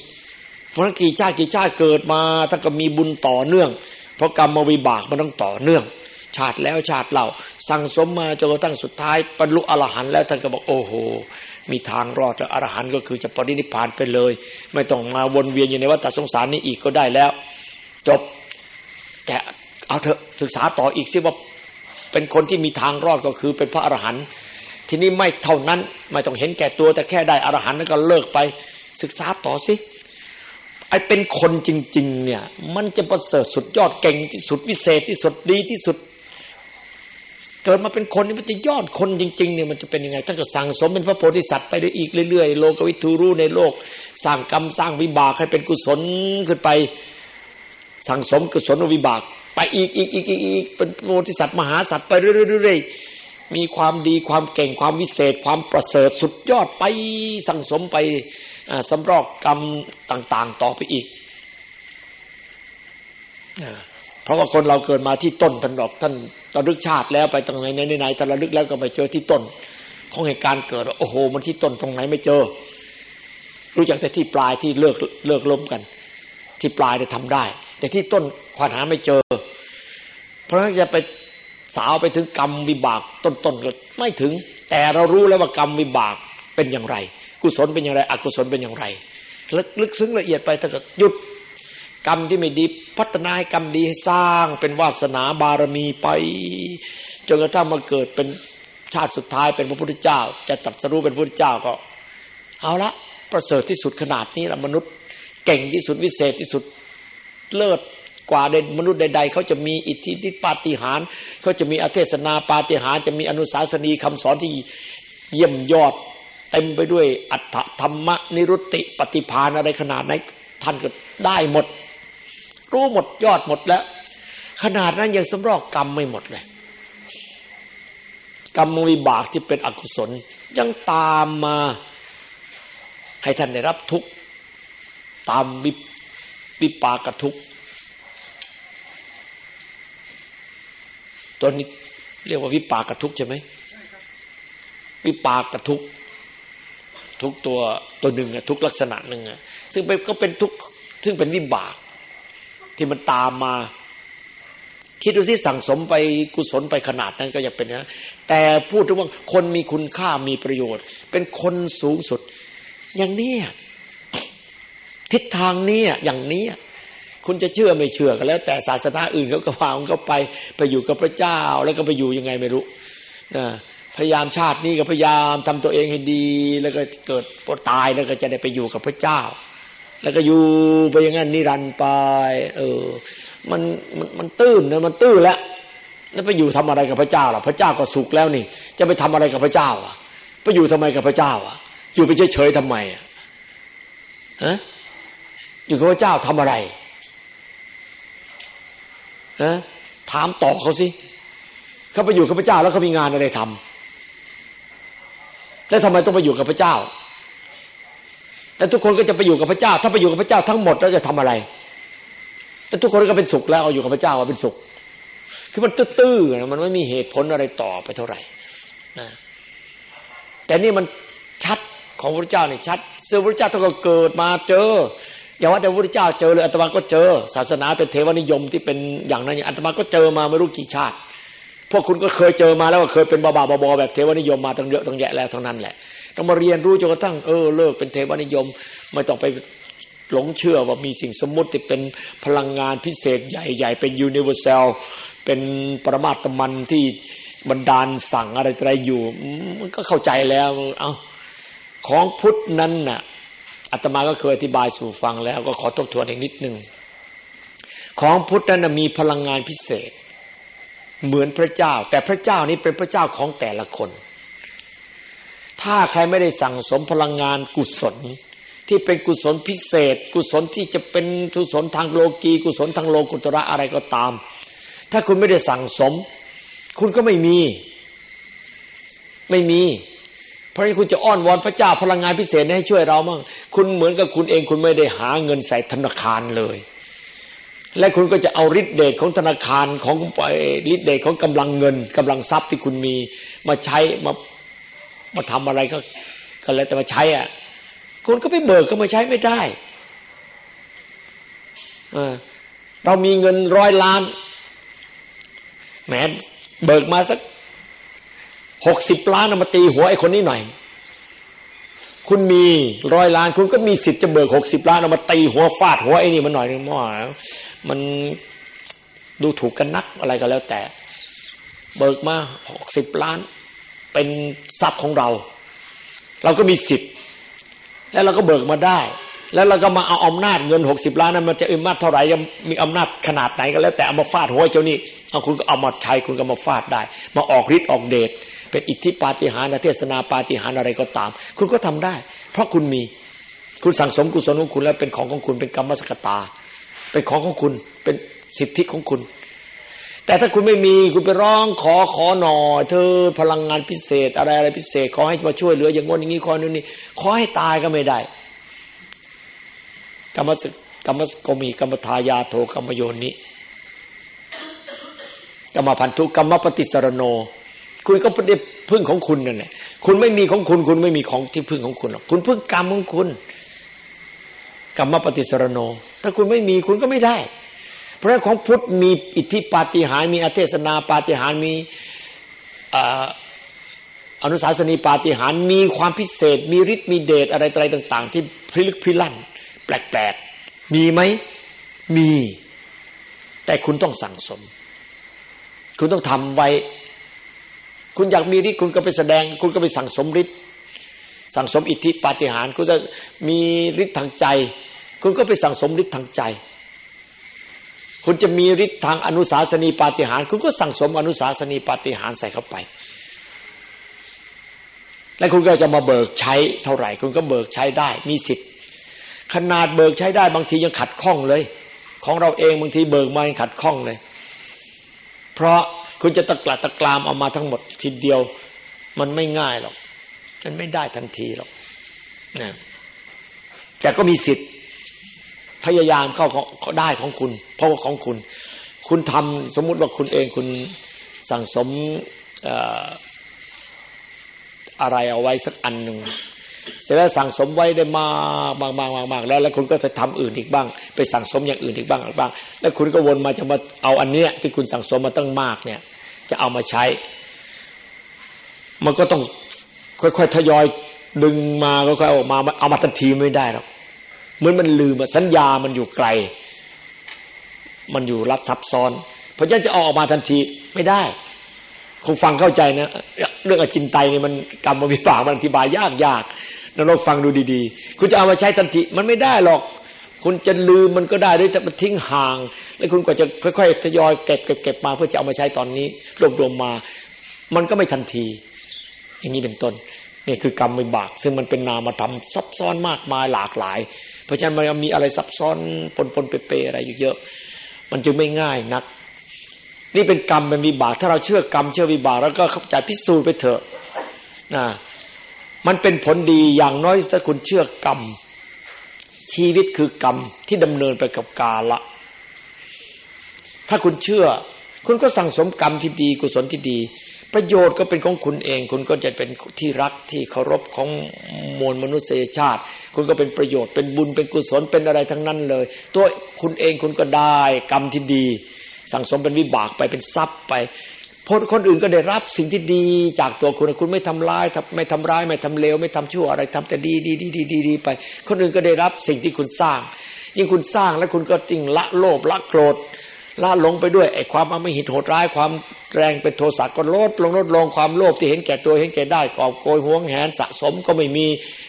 เพราะกี่ชาติกี่ชาติเกิดมาท่านก็มีบุญต่อเนื่อง เพราะกรรมวิบากมันต้องต่อเนื่อง ชาติแล้วชาติเล่าสั่งสมมาจนกระทั่งสุดท้ายบรรลุอรหันต์แล้วท่านก็บอกโอ้โห มีทางรอดจากอรหันต์ก็คือจะปรินิพพานไปเลย ไม่ต้องมาวนเวียนอยู่ในวัฏสงสารนี้อีกก็ได้แล้ว จบแต่เอาเถอะศึกษาต่ออีกสิว่าเป็นคนที่มีทางรอดก็คือเป็นพระอรหันต์ ทีนี้ไม่เท่านั้นไม่ต้องเห็นแก่ตัวแต่แค่ได้อรหันต์แล้วก็เลิกไปศึกษาต่อสิไอเป็นคนจริง ๆ เนี่ย มันจะประเสริฐสุดยอดเก่งที่สุดวิเศษที่สุดดีที่สุด เกิดมาเป็นคนนี่มันจะยอดคนจริงๆเนี่ยมันจะเป็นยังไงท่านก็สั่งสมเป็นพระโพธิสัตว์ไปได้อีกเรื่อยๆโลกวิทูรู้ในโลก สร้างกรรมสร้างวิบากให้เป็นกุศลขึ้นไป สั่งสมกุศลวิบาก ไปอีกอีกอีกอีกอีกเป็นโพธิสัตว์มหาสัตว์ไปเรื่อยๆ มีความดีความเก่งความวิเศษ ความประเสริฐสุดยอดไปสั่งสมไปสำรอกกรรมต่าง ๆ ต่อไปอีก เพราะว่าคนเราเกิดมาที่ต้นท่านบอกท่านระลึกชาติแล้วไปตรงไหนไหนไหนท่านระลึกแล้วก็ไปเจอที่ต้น ของเหตุการณ์เกิดโอ้โห มันที่ต้นตรงไหนไม่เจอ รู้จักแต่ที่ปลายที่เลิกเลิกล้มกัน ที่ปลายจะทำได้ แต่ที่ต้นควานหาไม่เจอ เพราะฉะนั้นจะไป สาวไปถึงกรรมวิบากต้นๆก็ไม่ถึง แต่เรารู้แล้วว่ากรรมวิบากเป็นอย่างไร กุศลเป็นอย่างไร อกุศลเป็นอย่างไร ลึกซึ้งละเอียดไปถ้าเกิดหยุดกรรมที่ไม่ดีพัฒนาให้กรรมดีให้สร้าง เป็นวาสนาบารมีไปจนกระทั่งมาเกิดเป็นชาติสุดท้ายเป็นพระพุทธเจ้า จะตรัสรู้เป็นพระพุทธเจ้าก็ เอาละประเสริฐที่สุดขนาดนี้ละมนุษย์ เก่งที่สุดวิเศษที่สุดเลิศ กว่าเด็มนุษย์ใด ๆเขาจะมีอิทธิฤทธิปาฏิหาริย์เขาจะมีอเทศนาปาฏิหาริย์จะมีอนุสาสนีคำสอนที่เยี่ยมยอด เต็มไปด้วยอัตถธรรมนิรุตติปฏิภาณอะไรขนาดไหนท่านก็ได้หมด รู้หมดยอดหมดแล้ว ขนาดนั้นยังสำรอกกรรมไม่หมดเลย กรรมวิบากที่เป็นอกุศลยังตามมาให้ท่านได้รับทุกข์ตามวิปากทุกข์ ตัวนี้เรียกว่าวิปากระทุกใช่ไหมวิปากระทุกทุกตัวตัวหนึ่งอะทุกลักษณะหนึ่งอะซึ่งเป็นก็เป็นทุกซึ่งเป็นวิบาก ที่มันตามมา คิดดูสิสั่งสมไปกุศลไปขนาดนั้นก็ยังเป็นนะแต่พูดถึงว่าคนมีคุณค่ามีประโยชน์ เป็นคนสูงสุด อย่างนี้ทิศทางนี้อย่างนี้ คุณจะเชื่อไม่เชื่อก็แล้ว แต่ศาสนาอื่นเขาก็พาของเขาไปไปอยู่กับพระเจ้าแล้วก็ไปอยู่ยังไงไม่รู้นะพยายามชาตินี้ก็พยายามทำตัวเองให้ดี แล้วก็เกิดปตายแล้วก็จะได้ไปอยู่กับพระเจ้า แล้วก็อยู่ไปอย่างนั้นนิรันดร์ไป เออ มันมันมันตื้นนะมันตื้นแล้วแล้วไปอยู่ทำอะไรกับพระเจ้าล่ะพระเจ้าก็สุขแล้วนี่ จะไปทำอะไรกับพระเจ้า อะ ไปอยู่ทำไมกับพระเจ้า อะ อยู่ไปเฉยๆทำไมอะฮะอยู่กับพระเจ้าทำอะไร นะถามต่อเขาสิเขาไปอยู่กับพระเจ้าแล้วเขามีงานอะไรทำแล้วทำไมต้องไปอยู่กับพระเจ้า แล้วทุกคนก็จะไปอยู่กับพระเจ้า ถ้าไปอยู่กับพระเจ้าทั้งหมดแล้วจะทำอะไร แต่ทุกคนก็เป็นสุขแล้วเอาอยู่กับพระเจ้าว่าเป็นสุข คือมันตื้อๆมันไม่มีเหตุผลอะไรต่อไปเท่าไหร่นะแต่นี่มันชัดของพระเจ้าเนี่ยชัดเซึ่งพระเจ้าต้องเกิดมาเจอ อย่าว่าแต่พระพุทธเจ้าเจอเลยอาตมาก็เจอ ศาสนาเป็นเทวนิยมที่เป็นอย่างนั้นอาตมาก็เจอมาไม่รู้กี่ชาติ พวกคุณก็เคยเจอมาแล้วว่าเคยเป็นบาบาบอแบบเทวนิยมมาตั้งเยอะตั้งแยะแล้วทั้งนั้นแหละต้องมาเรียนรู้จนกระทั่งเออเลิกเป็นเทวนิยมไม่ต้องไปหลงเชื่อว่ามีสิ่งสมมุติที่เป็นพลังงานพิเศษใหญ่ๆ เป็นยูนิเวอร์แซลเป็นปรมาตมันที่บรรดาลสั่งอะไรอะไรอยู่ มันก็เข้าใจแล้ว เอาของพุทธนั้นน่ะ อาตมาก็เคยอธิบายสู่ฟังแล้ว ก็ขอทบทวนอีกนิดหนึ่งของพุทธนั้นมีพลังงานพิเศษ เหมือนพระเจ้า แต่พระเจ้านี้เป็นพระเจ้าของแต่ละคน ถ้าใครไม่ได้สั่งสมพลังงานกุศล ที่เป็นกุศลพิเศษ กุศลที่จะเป็นกุศลทางโลกีกุศลทางโลกุตระอะไรก็ตาม ถ้าคุณไม่ได้สั่งสม คุณก็ไม่มี ไม่มี ราะฉะนั้นคุณจะอ้อนวอนพระเจ้าพลังงานพิเศษให้ช่วยเรามั่งคุณเหมือนกับคุณเองคุณไม่ได้หาเงินใส่ธนาคารเลย และคุณก็จะเอาฤทธิเดชของธนาคารของฤทธิเดชของกำลังเงินกำลังทรัพย์ที่คุณมีมาใช้มามาทำอะไรก็ก็แล้วแต่มาใช้อะคุณก็ไปเบิกก็มาใช้ไม่ได้เออเรามีเงินร้อยล้านแหมเบิกมาสัก หกสิบล้านมาตีหัวไอ้คนนี้หน่อย คุณมีร้อยล้าน คุณก็มีสิทธิ์จะเบิกหกสิบล้านเอามาตีหัวฟาดหัวไอ้นี่มันหน่อยนึงมั่วมันดูถูกกันนักอะไรก็แล้วแต่ เบิกมาหกสิบล้าน เป็นทรัพย์ของเรา เราก็มีสิทธิ์ แล้วเราก็เบิกมาได้ แล้วเราก็มาเอาอำนาจเงินหกสิบล้านนั้นมันจะอำนาจเท่าไหร่จะมีอำนาจขนาดไหนก็แล้ว แต่เอามาฟาดหัวเจ้านี่เอาคุณก็เอามาใช้คุณก็มาฟาดได้ มาออกฤทธิ์ออกเดชเป็นอิทธิปาฏิหาริย์เทศนาปาฏิหาริย์อะไรก็ตาม คุณก็ทำได้ เพราะคุณมีคุณสั่งสมกุศลของคุณแล้วเป็นของของคุณเป็นกรรมสกตา เป็นของของคุณเป็นสิทธิของคุณ แต่ถ้าคุณไม่มีคุณไปร้องขอขอหน่อยเธอพลังงานพิเศษ อะไรอะไรพิเศษ ขอให้มาช่วยเหลืออย่างงนอย่างนี้ขอนู่นนี่ขอให้ตายก็ไม่ได้ กรรมสกรรมก็มีกรรมทายาโทกรรมโยนิกรรมพันธุกรรมปฏิสรโน คุณก็เป็นพึ่งของคุณนั่นแหละคุณไม่มีของคุณ คุณไม่มีของที่พึ่งของคุณหรอกคุณพึ่งกรรมของคุณ กรรมปฏิสรโน ถ้าคุณไม่มีคุณก็ไม่ได้ เพราะของพุทธมีอิทธิปาฏิหาริย์มีอเทศนาปาฏิหาริย์มีอนุสาสนีปาฏิหาริย์มีความพิเศษ มีฤทธิ์มีเดชอะไรอะไรต่าง ๆ ที่พิลึกพิลั่น แปลกๆ มีไหม มี แต่คุณต้องสั่งสม คุณต้องทำไว้ คุณอยากมีฤทธิ์คุณก็ไปแสดง คุณก็ไปสั่งสมฤทธิ์สั่งสมอิทธิปาฏิหาริย์คุณจะมีฤทธิ์ทางใจ คุณก็ไปสั่งสมฤทธิ์ทางใจ คุณจะมีฤทธิ์ทางอนุสาสนีปาฏิหาริย์คุณก็สั่งสมอนุสาสนีปาฏิหาริย์ใส่เข้าไปและคุณก็จะมาเบิกใช้เท่าไหร่ คุณก็เบิกใช้ได้ มีสิทธิ์ ขนาดเบิกใช้ได้บางทียังขัดข้องเลย ของเราเองบางทีเบิกมายังขัดข้องเลย เพราะคุณจะตะกละตะกรามเอามาทั้งหมดทีเดียว มันไม่ง่ายหรอกมันไม่ได้ทันทีหรอกนะแต่ก็มีสิทธิ์พยายามเข้าได้ของคุณ เพราะว่าของคุณ คุณทำสมมุติว่าคุณเองคุณสั่งสมอะไรเอาไว้สักอันหนึ่ง เสร็จแล้วสั่งสมไว้ได้มากมากมากมากแล้ว แล้วคุณก็ไปทำอื่นอีกบ้าง ไปสั่งสมอย่างอื่นอีกบ้างบ้าง แล้วคุณก็วนมาจะมาเอาอันเนี้ยที่คุณสั่งสมมาตั้งมากเนี่ย จะเอามาใช้ มันก็ต้องค่อยๆทยอยดึงมาค่อยๆออกมาเอามาทันทีไม่ได้หรอกเหมือนมันลืมสัญญามันอยู่ไกล มันอยู่รับซับซ้อนเพราะฉะนั้นจะอออกมาทันทีไม่ได้คงฟังเข้าใจนะ เรื่องอจินไตเนี่ยมันกรรมวิบากมันอธิบายยากยาก นรกฟังดูดีๆ คุณจะเอามาใช้ทันทีมันไม่ได้หรอก คุณจะลืมมันก็ได้หรือจะมาทิ้งห่าง แล้วคุณก็จะค่อยๆทยอยเก็บเก็บมาเพื่อจะเอามาใช้ตอนนี้ รวบรวมมา มันก็ไม่ทันที อย่างนี้เป็นต้นนี่คือกรรมวิบาก ซึ่งมันเป็นนามธรรมซับซ้อนมากมายหลากหลาย เพราะฉะนั้นมันมีอะไรซับซ้อนปนปนเปๆอะไรอยู่เยอะ มันจึงไม่ง่ายนัก นี่เป็นกรรมเป็นวิบาก ถ้าเราเชื่อกรรมเชื่อวิบาก แล้วก็เข้าใจพิสูจน์ไปเถอะนะ มันเป็นผลดีอย่างน้อยถ้าคุณเชื่อกรรม ชีวิตคือกรรมที่ดำเนินไปกับกาละถ้าคุณเชื่อ คุณก็สั่งสมกรรมที่ดี กุศลที่ดี ประโยชน์ก็เป็นของคุณเอง คุณก็จะเป็นที่รักที่เคารพของมวลมนุษยชาติ คุณก็เป็นประโยชน์เป็นบุญเป็นกุศลเป็นอะไรทั้งนั้นเลย ตัวคุณเองคุณก็ได้กรรมที่ดี สั่งสมเป็นวิบากไปเป็นทรัพย์ไป พนคนอื่นก็ได้รับสิ่งที่ดีจากตัวคุณคุณไม่ทำร้ายไม่ทำร้ายไม่ทำเลวไม่ทำชั่วอะไรทำแต่ดีดีดีดีดีดีไป คนอื่นก็ได้รับสิ่งที่คุณสร้าง ยิ่งคุณสร้างแล้วคุณก็จริงละโลภละโกรธละหลงไปด้วยไอ้ความไม่หิดโหดร้ายความแรงเป็นโทสะก็ลดลงลดลงความโลภที่เห็นแก่ตัวเห็นแก่ได้กอบโกยห่วงแหนสะสมก็ไม่มี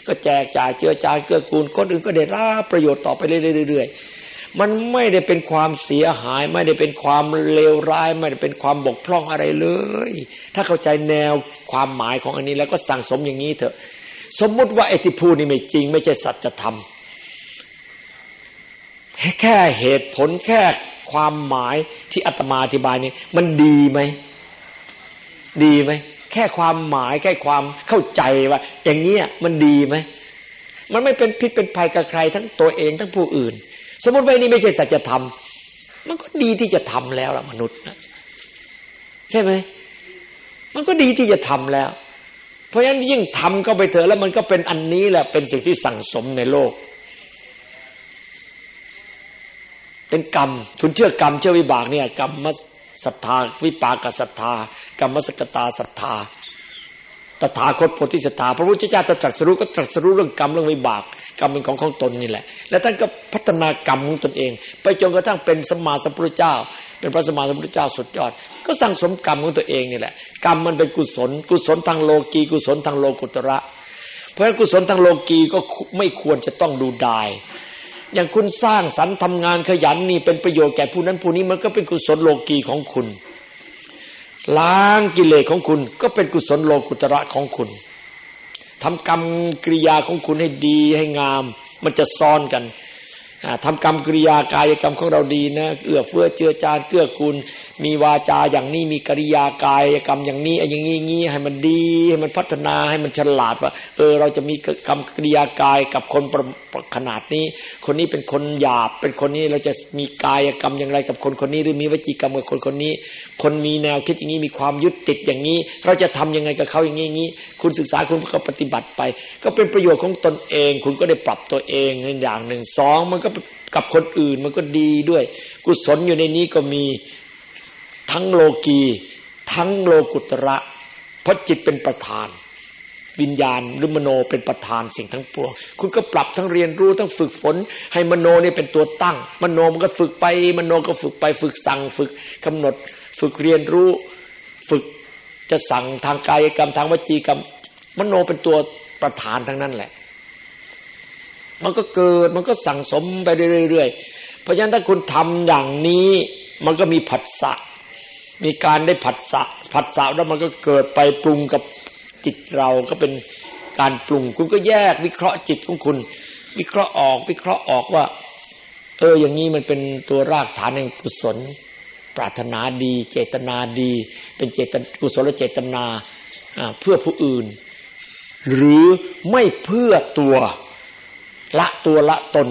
ก็แจกจ่ายเจือจานเกื้อกูลคนอื่นก็ได้รับประโยชน์ต่อไปเรื่อยๆ มันไม่ได้เป็นความเสียหาย ไม่ได้เป็นความเลวร้าย ไม่ได้เป็นความบกพร่องอะไรเลย ถ้าเข้าใจแนวความหมายของอันนี้แล้วก็สั่งสมอย่างนี้เถอะ สมมุติว่าไอ้ที่พูดนี่ไม่จริง ไม่ใช่สัจธรรมแค่เหตุผลแค่ความหมายที่อาตมาอธิบายนี่มันดีไหม ดีไหม แค่ความหมายแค่ความเข้าใจว่า อย่างเงี้ยมันดีไหม มันไม่เป็นพิษเป็นภัยกับใคร ทั้งตัวเองทั้งผู้อื่น สมมติว่านี่ไม่ใช่สัจธรรม มันก็ดีที่จะทำแล้วล่ะมนุษย์นะใช่ไหมมันก็ดีที่จะทำแล้ว เพราะฉะนั้นยิ่งทำเข้าไปเถอะแล้วมันก็เป็นอันนี้แหละเป็นสิ่งที่สั่งสมในโลก เป็นกรรม คุณเชื่อกรรมเชื่อวิบากเนี่ย กรรมมศรัทธาวิปากศรัทธากรรมสกตาศรัทธา ตถาคตโพธิศรัทธาพระพุทธเจ้าตรัสรู้ก็ตรัสรู้เรื่องกรรมเรื่องวิบากกรรมเป็นของของตนนี่แหละ แล้วท่านก็พัฒนากรรมของตนเอง ไปจนกระทั่งเป็นสมมาสัมพุทธเจ้า เป็นพระสมมาสัมพุทธเจ้าสุดยอด ก็สั่งสมกรรมของตัวเองนี่แหละ กรรมมันเป็นกุศล กุศลทางโลกีกุศลทางโลกุตระ เพราะฉะนั้นกุศลทางโลกีก็ไม่ควรจะต้องดูดายอย่างคุณสร้างสรรค์ทำงานขยันนี่เป็นประโยชน์แก่ผู้นั้นผู้นี้มันก็เป็นกุศลโลกีของคุณ ล้างกิเลสของคุณ ก็เป็นกุศลโลกุตระของคุณทำกรรมกริยาของคุณให้ดีให้งาม มันจะซ้อนกัน ทำกรรมกริยากายกรรมของเราดีนะเอื้อเฟื้อเจือจานเกื้อกูลมีวาจาอย่างนี้มีกริยากายกรรมอย่างนี้อย่างนี้งี้ให้มันดีให้มันพัฒนาให้มันฉลาดว่า เออเราจะมีกรรมกริยากายกับคนขนาดนี้ คนนี้เป็นคนหยาบเป็นคนนี้เราจะมีกายกรรมอย่างไรกับคนคนนี้ หรือมีวจีกรรมกับคนคนนี้ คนมีแนวคิดอย่างนี้มีความยึดติดอย่างนี้ เราจะทำยังไงกับเขาอย่างนี้งี้ คุณศึกษาคุณก็ปฏิบัติไป ก็เป็นประโยชน์ของตนเอง คุณก็ได้ปรับตัวเองในอย่างหนึ่งสองมันก็กับคนอื่นมันก็ดีด้วย กุศลอยู่ในนี้ก็มีทั้งโลกีทั้งโลกุตระเพราะจิตเป็นประธาน วิญญาณหรือมโนเป็นประธานสิ่งทั้งปวง คุณก็ปรับทั้งเรียนรู้ทั้งฝึกฝน ให้มโนนี่เป็นตัวตั้ง มโนมันก็ฝึกไป มโนก็ฝึกไป ฝึกสั่ง ฝึกกำหนด ฝึกเรียนรู้ฝึกจะสั่งทางกายกรรมทางวจีกรรม มโนเป็นตัวประธานทั้งนั้นแหละ มันก็เกิดมันก็สั่งสมไปเรื่อยๆเพราะฉะนั้นถ้าคุณทำอย่างนี้ มันก็มีผัสสะมีการได้ผัสสะผัสสะแล้วมันก็เกิดไปปรุงกับจิตเราก็เป็นการปรุง คุณก็แยกวิเคราะห์จิตของคุณ วิเคราะห์ออก วิเคราะห์ออกว่า เอออย่างนี้มันเป็นตัวรากฐานแห่งกุศล ปรารถนาดี เจตนาดี เป็นเจตกุศลเจตนาเพื่อผู้อื่น หรือไม่เพื่อตัว ละตัวละตน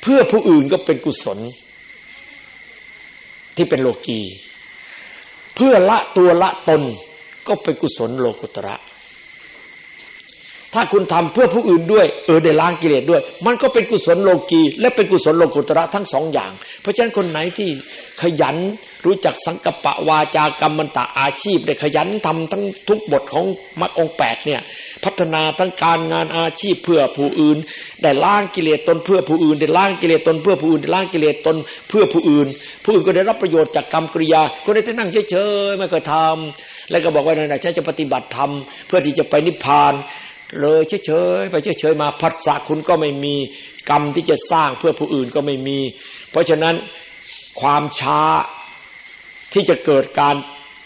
เพื่อผู้อื่นก็เป็นกุศล ที่เป็นโลกี เพื่อละตัวละตนก็เป็นกุศลโลกุตระ ถ้าคุณทำเพื่อผู้อื่นด้วย เออได้ล้างกิเลสด้วย มันก็เป็นกุศลโลกีและเป็นกุศลโลกุตระทั้งสองอย่าง เพราะฉะนั้นคนไหนที่ขยันรู้จักสังกปะวาจากรรมมันตะอาชีพ ได้ขยันทำทั้งทุกบทของมรรคองแปดเนี่ยพัฒนาทั้งการงานอาชีพเพื่อผู้อื่น ได้ล้างกิเลสตนเพื่อผู้อื่น ได้ล้างกิเลสตนเพื่อผู้อื่นได้ล้างกิเลสตนเพื่อผู้อื่น ผู้อื่นก็ได้รับประโยชน์จากกรรมกริยาคนได้นั่งเฉยๆไม่เคยทำแล้วก็บอกว่านั่นแหละฉันจะปฏิบัติธรรมเพื่อที่จะไปนิพพาน เลยเฉยๆไปเฉยๆมาพัฒนาคุณก็ไม่มีกรรมที่จะสร้างเพื่อผู้อื่นก็ไม่มี เพราะฉะนั้นความช้าที่จะเกิดการ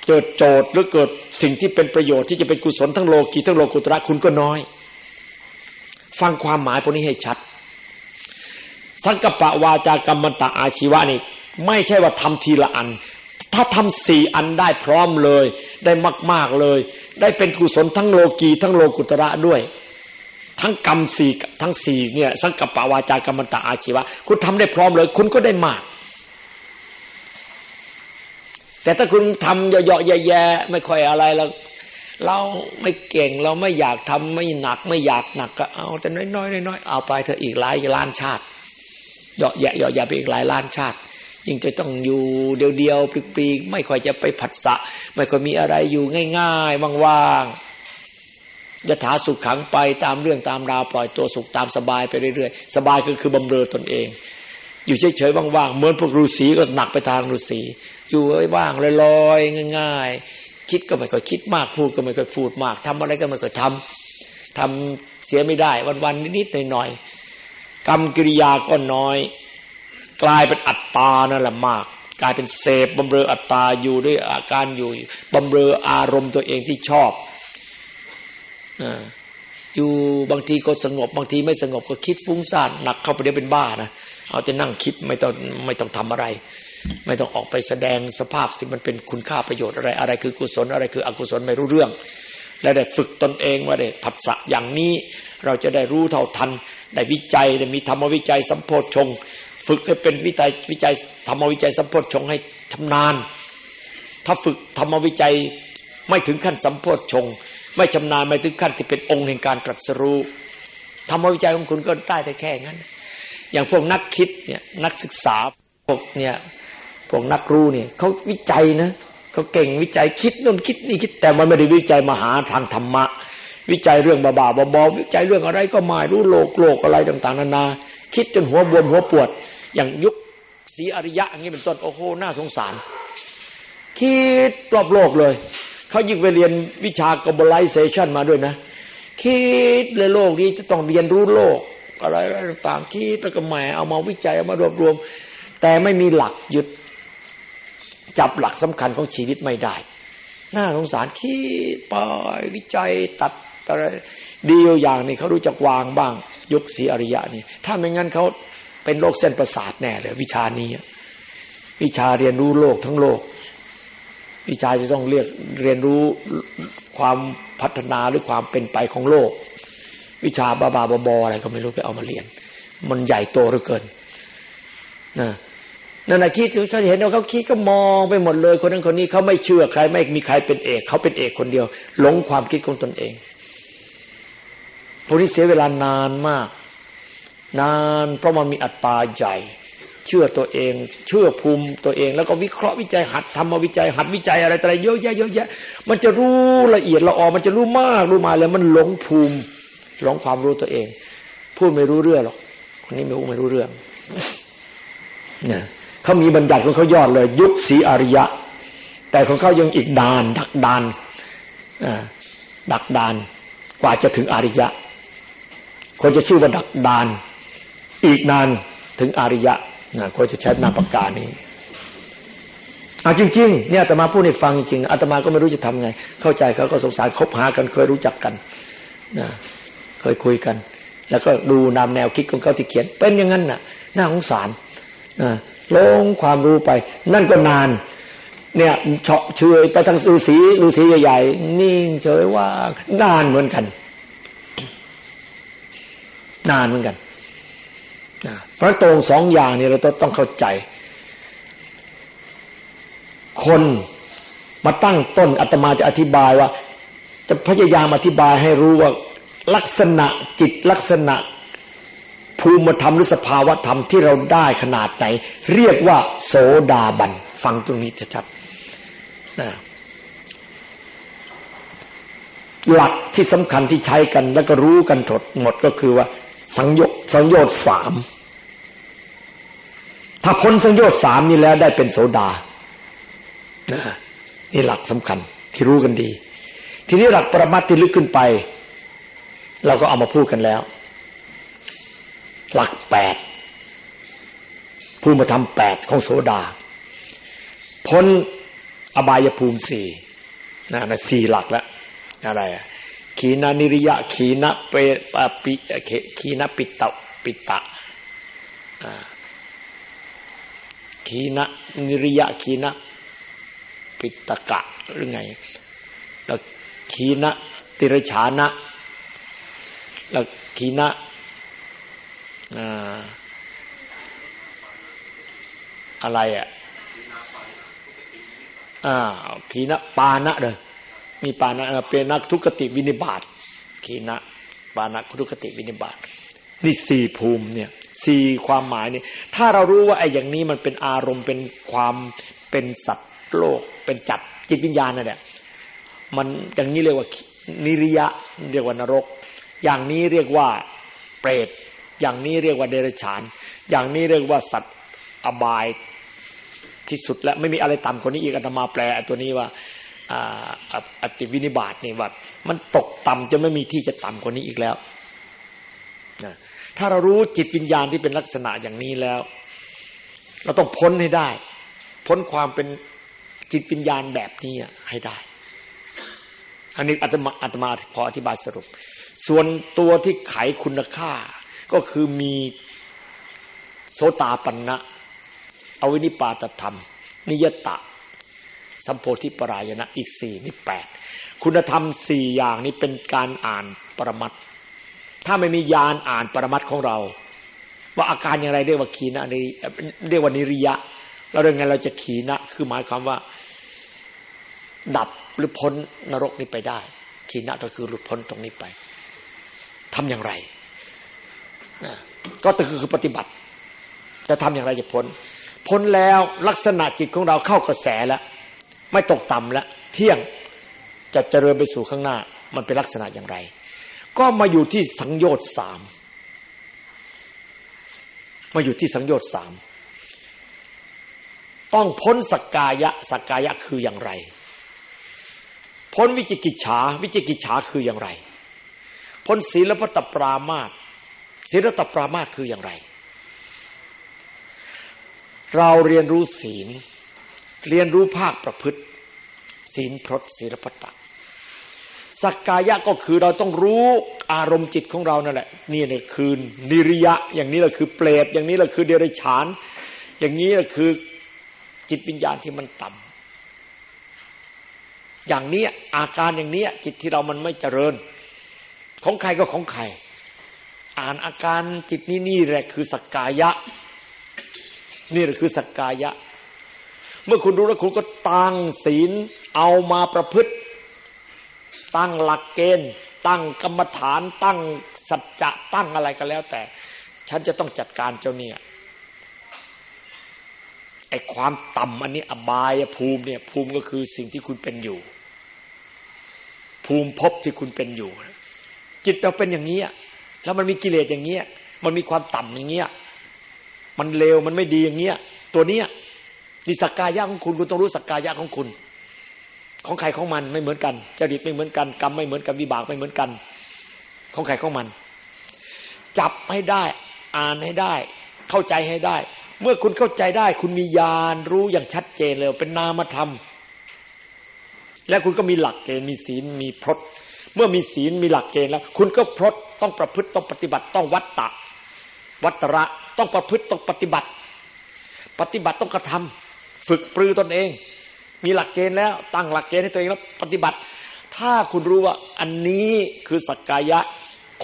เกิดโจทย์หรือเกิดสิ่งที่เป็นประโยชน์ที่จะเป็นกุศลทั้งโลกีทั้งโลกุตระคุณก็น้อย ฟังความหมายพวกนี้ให้ชัด สังกปะวาจากรรมตะอาชีวะนี่ไม่ใช่ว่าทำทีละอัน ถ้าทำสี่อันได้พร้อมเลย ได้มาก ๆเลย ได้เป็นกุศลทั้งโลกีทั้งโลกุตระด้วย ทั้งกรรมสี่ทั้งสี่เนี่ย สังกัปปวาจากรรมตะอาชีวะ คุณทำได้พร้อมเลย คุณก็ได้มาก แต่ถ้าคุณทำเยาะๆแย่ๆไม่ค่อยอะไรแล้วเราไม่เก่งเราไม่อยากทำไม่หนักไม่อยากหนักก็เอาแต่น้อยๆน้อยๆเอาไปเธออีกหลายล้านชาติเยาะแยะเยาะแยะไปอีกหลายล้านชาติ ยิ่งจะต้องอยู่เดียวๆปลีกๆไม่ค่อยจะไปผัดสะ ไม่ค่อยมีอะไรอยู่ง่ายๆว่างๆยถาสุขขังไปตามเรื่องตามราวปล่อยตัวสุขตามสบายไปเรื่อยๆ สบายก็คือบำเรอตนเอง อยู่เฉยๆว่างๆเหมือนพวกฤาษีก็หนักไปทางฤาษีอยู่ว่างลอยๆง่าย ๆ คิดก็ไม่ค่อยคิดมากพูดก็ไม่ค่อยพูดมากทำอะไรก็ไม่ค่อยทำทำเสียไม่ได้วันๆนิดๆหน่อยๆกรรมกิริยาก็น้อย กลายเป็นอัตตานั่นแหละมาก กลายเป็นเสพบำเรออัตตาอยู่ด้วยอาการอยู่บำเรออารมณ์ตัวเองที่ชอบอยู่บางทีก็สงบบางทีไม่สงบก็คิดฟุ้งซ่านหนักเข้าไปเดี๋ยวเป็นบ้านะเอาจะนั่งคิดไม่ต้องไม่ต้องทำอะไร ไม่ต้องออกไปแสดงสภาพที่มันเป็นคุณค่าประโยชน์อะไรอะไรคือกุศลอะไรคืออกุศลไม่รู้เรื่อง และได้ฝึกตนเองว่าได้ผัสสะอย่างนี้ เราจะได้รู้เท่าทัน ได้วิจัยได้มีธรรมวิจัยสัมโพชฌงค์ ฝึกให้เป็นวิจัยวิจัยธรรมวิจัยสัมโพชฌงค์ให้ชำนาญ ถ้าฝึกธรรมวิจัยไม่ถึงขั้นสัมโพชฌงค์ไม่ชำนาญไม่ถึงขั้นที่เป็นองค์แห่งการตรัสรู้ธรรมวิจัยของคุณก็ได้แต่แค่นั้น อย่างพวกนักคิดเนี่ยนักศึกษาพวกเนี่ยพวกนักรู้เนี่ยเขาวิจัยนะเขาเก่งวิจัยคิดนู่นคิดนี่คิดแต่มันไม่ได้วิจัยมาหาทางธรรมะ วิจัยเรื่องบาบาบอวิจัยเรื่องอะไรก็ไม่รู้โลกโลกอะไรต่าง ๆนานา คิดจนหัวบวมหัวปวด อย่างยุคสีอริยะอย่างนี้เป็นต้นโอ้โหน่าสงสาร คิดรอบโลกเลย เขายิ่งไปเรียนวิชา globalization มาด้วยนะ คิดเลยโลกนี้จะต้องเรียนรู้โลก อะไรต่างๆคิดแล้วก็แหมเอามาวิจัยเอามารวบรวม แต่ไม่มีหลักยึดจับหลักสำคัญของชีวิตไม่ได้น่าสงสารคิดไปวิจัยตัดอะไรดีอย่างนี้เขารู้จักวางบ้าง ยุคสีอริยะนี่ถ้าไม่งั้นเขาเป็นโรคเส้นประสาทแน่เลยวิชานี้ วิชาเรียนรู้โลกทั้งโลก วิชาจะต้องเรียกเรียนรู้ความพัฒนาหรือความเป็นไปของโลก วิชาบาบาบออะไรก็ไม่รู้ไปเอามาเรียน มันใหญ่โตเหลือเกินนะนั่นแหะคิดเขาเห็นว่าเขาคิดก็มองไปหมดเลย คนนั้นคนนี้เขาไม่เชื่อใครไม่มีใครเป็นเอก เขาเป็นเอกคนเดียวหลงความคิดของตนเอง พวกนี้เสียเวลานานมาก นานเพราะมันมีอัตตาใหญ่เชื่อตัวเอง เชื่อภูมิตัวเอง แล้วก็วิเคราะห์วิจัยหัดทำมาวิจัย หัดวิจัยอะไรอะไรเยอะแยะเยอะแยะมันจะรู้ละเอียดละออมันจะรู้มากรู้มาแล้วมันหลงภูมิหลงความรู้ตัวเอง พูดไม่รู้เรื่องหรอกคนนี้ไม่รู้ไม่รู้เรื่องเนี่ยเขามีบัญญัติของเขายอดเลย ยุคสีอริยะ แต่ของเขายังอีกดาน ดักดานดักดาน กว่าจะถึงอริยะ คนจะชื่อว่าดักดาน อีกนานถึงอริยะนะคนจะใช้นามปากกานี้อาจริงๆเนี่ยอาตมาพูดให้ฟังจริงๆอาตมาก็ไม่รู้จะทำไง เข้าใจเขาก็สงสารคบหากันเคยรู้จักกันนะเคยคุยกัน แล้วก็ดูนำแนวคิดของเขาที่เขียน เป็นอย่างนั้นน่ะน่าสงสารนะลงความรู้ไป นั่นก็นาน เนี่ยเฉาะเฉยไปทางฤาษีฤาษีใหญ่ๆนิ่งเฉยว่านานเหมือนกัน นานเหมือนกันเพราะตรงสองอย่างนี้เราต้องเข้าใจ คนมาตั้งต้นอาตมาจะอธิบายว่า จะพยายามอธิบายให้รู้ว่าลักษณะจิตลักษณะภูมิธรรมหรือสภาวะธรรมที่เราได้ขนาดไหน เรียกว่า โสดาบัน ฟังตรงนี้ชัดๆหลักที่สำคัญที่ใช้กันแล้วก็รู้กันถดหมดก็คือว่า สังโยสังโยชน์สามถ้าพ้นสังโยชน์สามนี้แล้วได้เป็นโสดานี่หลักสำคัญที่รู้กันดี ทีนี้หลักประมัติที่ลึกขึ้นไป เราก็เอามาพูดกันแล้ว หลักแปดภูมิธรรมแปดของโสดา พ้นอบายภูมิสี่นะสี่หลักแล้วอะไรอะ ขีนานิริยะ ขีนะเปปิขีนะปิตะปิตะขีนะนิริยะ ขีนะปิตกะหรือไง แล้วขีนะติรชานะ แล้วขีนะอะไรอะอ่าขีนะปานะเลย มีปานะเป็นนักทุกขติวินิบาตขีนะปานะทุกขติวินิบาตนี่สี่ภูมิเนี่ยสี่ความหมายเนี่ยถ้าเรารู้ว่าไอ้อย่างนี้มันเป็นอารมณ์เป็นความเป็นสัตว์โลก เป็นจัดจิตวิญญาณนั่นแหละมันอย่างนี้เรียกว่านิริยะเรียกว่านรก อย่างนี้เรียกว่าเปรตอย่างนี้เรียกว่าเดรัจฉาน อย่างนี้เรียกว่าสัตว์อบายที่สุดและไม่มีอะไรต่ำกว่านี้อีกอาตมาแปลตัวนี้ว่า อติวินิบาตนี่ว่ามันตกต่ำจนไม่มีที่จะต่ำกว่านี้อีกแล้วนะถ้าเรารู้จิตวิญญาณที่เป็นลักษณะอย่างนี้แล้ว เราต้องพ้นให้ได้ พ้นความเป็นจิตวิญญาณแบบนี้ให้ได้ อันนี้อาตมาอาตมาพออธิบายสรุป ส่วนตัวที่ไขคุณค่า ก็คือมีโสตาปันนะอวินิปาตธรรม นิยตะ สัมโพธิปรายณะอีกสี่นี่แปดคุณธรรมสี่อย่างนี้เป็นการอ่านปรมัตถ้าไม่มียานอ่านปรมัตของเรา ว่าอาการอย่างไรเรียกว่าขีนะนิเรียกว่านิริยะเราเรื่องไงเราจะขีนะคือหมายความว่า ดับหรือพ้นนรกนี้ไปได้ ขีนะก็คือหลุดพ้นตรงนี้ไปทำอย่างไรก็คือปฏิบัติ จะทำอย่างไรจะพ้นพ้นแล้วลักษณะจิตของเราเข้ากระแสแล้ว ไม่ตกต่ำแล้วเที่ยงจะเจริญไปสู่ข้างหน้า มันเป็นลักษณะอย่างไร ก็มาอยู่ที่สังโยชน์สามมาอยู่ที่สังโยชน์สามต้องพ้นสักกายะสักกายะคืออย่างไร พ้นวิจิกิจฉาวิจิกิจฉาคืออย่างไร พ้นศีลพัตปรามาตศีลตปรามาตคืออย่างไร เราเรียนรู้ศีล เรียนรู้ภาคประพฤติ ศีลพรตศีลพัตตสักกายะก็คือเราต้องรู้อารมณ์จิตของเรานั่นแหละนี่เนี่ยคือนิริยะ อย่างนี้แหละคือเปรตอย่างนี้แหละคือเดรัจฉาน อย่างนี้แหละคือจิตวิญญาณที่มันต่ำอย่างนี้อาการอย่างนี้จิตที่เรามันไม่เจริญ ของใครก็ของใครอ่านอาการจิตนี้นี่แหละคือสักกายะ นี่แหละคือสักกายะ เมื่อคุณรู้แล้วคุณก็ตั้งศีลเอามาประพฤติ ตั้งหลักเกณฑ์ ตั้งกรรมฐาน ตั้งสัจจะตั้งอะไรก็แล้ว แต่ ฉันจะต้องจัดการเจ้าเนี่ยไอ้ความต่ำอันนี้อบายภูมิเนี่ย ภูมิก็คือสิ่งที่คุณเป็นอยู่ ภูมิภพที่คุณเป็นอยู่ จิตเราเป็นอย่างนี้แล้วมันมีกิเลสอย่างเงี้ย มันมีความต่ำอย่างเงี้ย มันเลวมันไม่ดีอย่างเงี้ย ตัวเนี้ย นี่สักกายะของคุณคุณต้องรู้สักกายะของคุณ ของใครของมันไม่เหมือนกันจริตไม่เหมือนกันกรรมไม่เหมือนกันวิบากไม่เหมือนกัน ของใครของมัน จับให้ได้ อ่านให้ได้ เข้าใจให้ได้ เมื่อคุณเข้าใจได้ คุณมีญาณรู้อย่างชัดเจนเลยเป็นนามธรรม และคุณก็มีหลักเกณฑ์มีศีลมีพรตเมื่อมีศีลมีหลักเกณฑ์แล้ว คุณก็พรตต้องประพฤติต้องปฏิบัติต้องวัตตะ วัตระต้องประพฤติต้องปฏิบัติ ปฏิบัติต้องกระทำ ฝึกปรือตนเอง มีหลักเกณฑ์แล้ว ตั้งหลักเกณฑ์ให้ตัวเองแล้วปฏิบัติ ถ้าคุณรู้ว่าอันนี้คือสักกายะ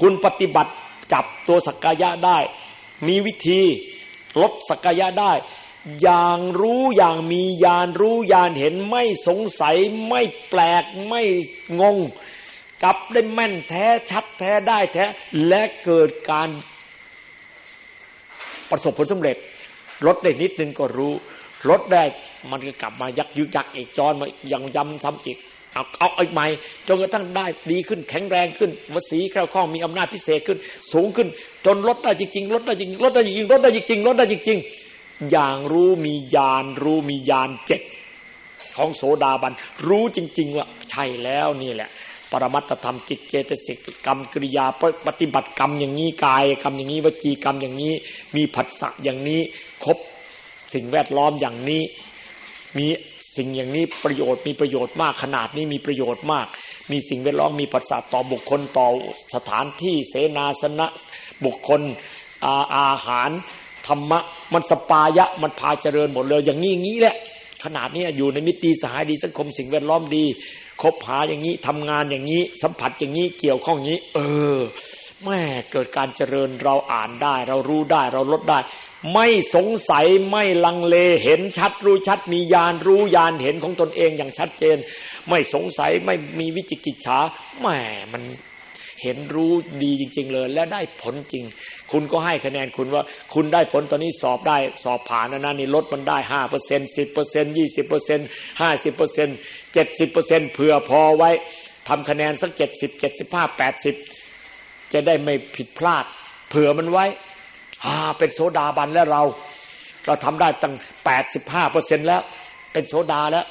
คุณปฏิบัติจับตัวสักกายะได้ มีวิธีลดสักกายะได้ อย่างรู้อย่างมีญาณรู้ญาณเห็นไม่สงสัยไม่แปลกไม่งงจับได้แม่นแท้ชัดแท้ได้แท้ และเกิดการประสบผลสำเร็จลดได้นิดนึงก็รู้ ลดได้มันก็กลับมายักยึกยักอีกจอนมายังย้ำซ้ำอีกเอาเอาอีกใหม่จนกระทั่งได้ดีขึ้นแข็งแรงขึ้นวสีแคล่วคล่องมีอำนาจพิเศษขึ้น สูงขึ้น จนลดได้จริงๆลดได้จริงลดได้จริงลดได้จริงลดได้จริงอย่างรู้มีญาณรู้มีญาณเจ็ดของโสดาบัน รู้จริง ๆ ว่าใช่แล้วนี่แหละ ปรมัตธรรมจิตเจตสิกกรรมกิริยาปฏิบัติกรรมอย่างนี้กายกรรมอย่างนี้วจีกรรมอย่างนี้ มีผัสสะอย่างนี้ครบ สิ่งแวดล้อมอย่างนี้ มีสิ่งอย่างนี้ประโยชน์มีประโยชน์มากขนาดนี้มีประโยชน์มาก มีสิ่งแวดล้อมมีผัสสะต่อบุคคลต่อสถานที่เสนาสนะบุคคลอาอาหารธรรมะมันสปายะมันพาเจริญหมดเลยอย่างนี้อย่างนี้แหละ ขนาดนี้อยู่ในมิตรดีสหายดีสังคมสิ่งแวดล้อมดี คบหาอย่างนี้ทำงานอย่างนี้ สัมผัสอย่างนี้เกี่ยวข้องอย่างนี้ เออแม่เกิดการเจริญเราอ่านได้ เรารู้ได้เราลดได้ ไม่สงสัยไม่ลังเลเห็นชัดรู้ชัด มีญาณรู้ญาณเห็นของตนเองอย่างชัดเจน ไม่สงสัยไม่มีวิจิกิจฉาแหมมันเห็นรู้ดีจริง ๆ เลย และได้ผลจริง คุณก็ให้คะแนนคุณว่า คุณได้ผลตอนนี้สอบได้สอบผ่านนะนะนี่ลดมันได้ห้าเปอร์เซ็นสิบเปอร์เซ็นยี่สิบเปอร์เซ็นห้าสิบเปอร์เซ็นเจ็ดสิบเปอร์เซ็นเผื่อพอไว้ทำคะแนนสักเจ็ดสิบเจ็ดสิบห้าแปดสิบจะได้ไม่ผิดพลาด เผื่อมันไว้ อ่าเป็นโสดาบันแล้วเรา เราทำได้ตั้งแปดสิบห้าเปอร์เซ็นแล้ว เป็นโสดาแล้ว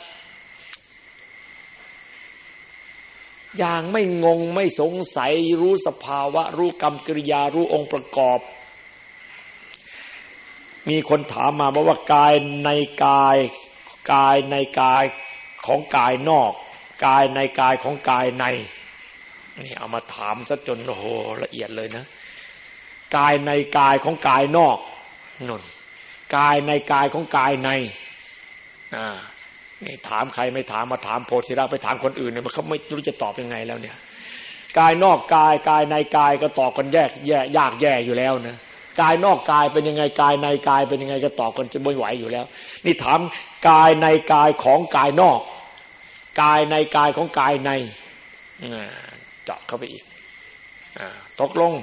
อย่างไม่งงไม่สงสัยรู้สภาวะ รู้กรรมกิริยารู้องค์ประกอบ มีคนถามมาว่ากายในกายกายในกายของกายนอก กายในกายของกายในนี่เอามาถามซะจนโหละเอียดเลยนะ กายในกายของกายนอกนนกายในกายของกายในอ่านี่ถามใครไม่ถามมาถามโพธิราไปถามคนอื่นเนี่ยมันเขาไม่รู้จะตอบยังไงแล้วเนี่ย กายนอกกายกายในกายก็ตอบกันแยกแยกยากแย่อยู่แล้วนะกายนอกกายเป็นยังไงกายในกายเป็นยังไงก็ตอบกันจะไม่ไหวอยู่แล้ว นี่ถามกายในกายของกายนอก กายในกายของกายในอ่าเจาะเข้าไปอีกอ่าตกลง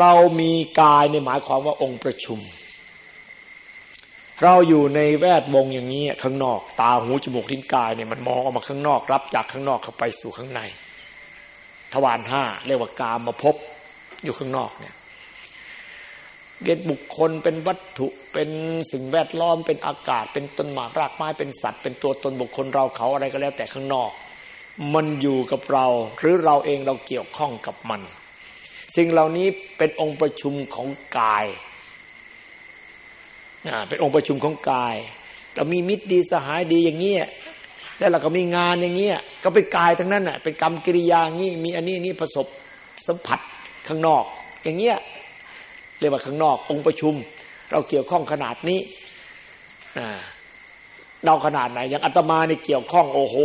เรามีกายในหมายความว่าองค์ประชุม เราอยู่ในแวดวงอย่างนี้ข้างนอก ตาหูจมูกลิ้นกายเนี่ยมันมองออกมาข้างนอก รับจากข้างนอกเข้าไปสู่ข้างใน ทวารห้าเรียกว่ากามมาพบอยู่ข้างนอกเนี่ยเป็นบุคคลเป็นวัตถุเป็นสิ่งแวดล้อมเป็นอากาศ เป็นต้นหมากรากไม้เป็นสัตว์ เป็นตัวตนบุคคลเราเขาอะไรก็แล้วแต่ข้างนอก มันอยู่กับเรา หรือเราเองเราเกี่ยวข้องกับมัน สิ่งเหล่านี้เป็นองค์ประชุมของกายเป็นองค์ประชุมของกาย เรามีมิตรดีสหายดีอย่างเงี้ยแล้วเราก็มีงานอย่างเงี้ยก็เป็นกายทั้งนั้นอะเป็นกรรมกิริยางี้มีอันนี้นี่ประสบสัมผัสข้างนอก อย่างเงี้ยเรียกว่าข้างนอก องค์ประชุม เราเกี่ยวข้องขนาดนี้ เราขนาดไหนอย่างอาตมานี่เกี่ยวข้องโอ้โห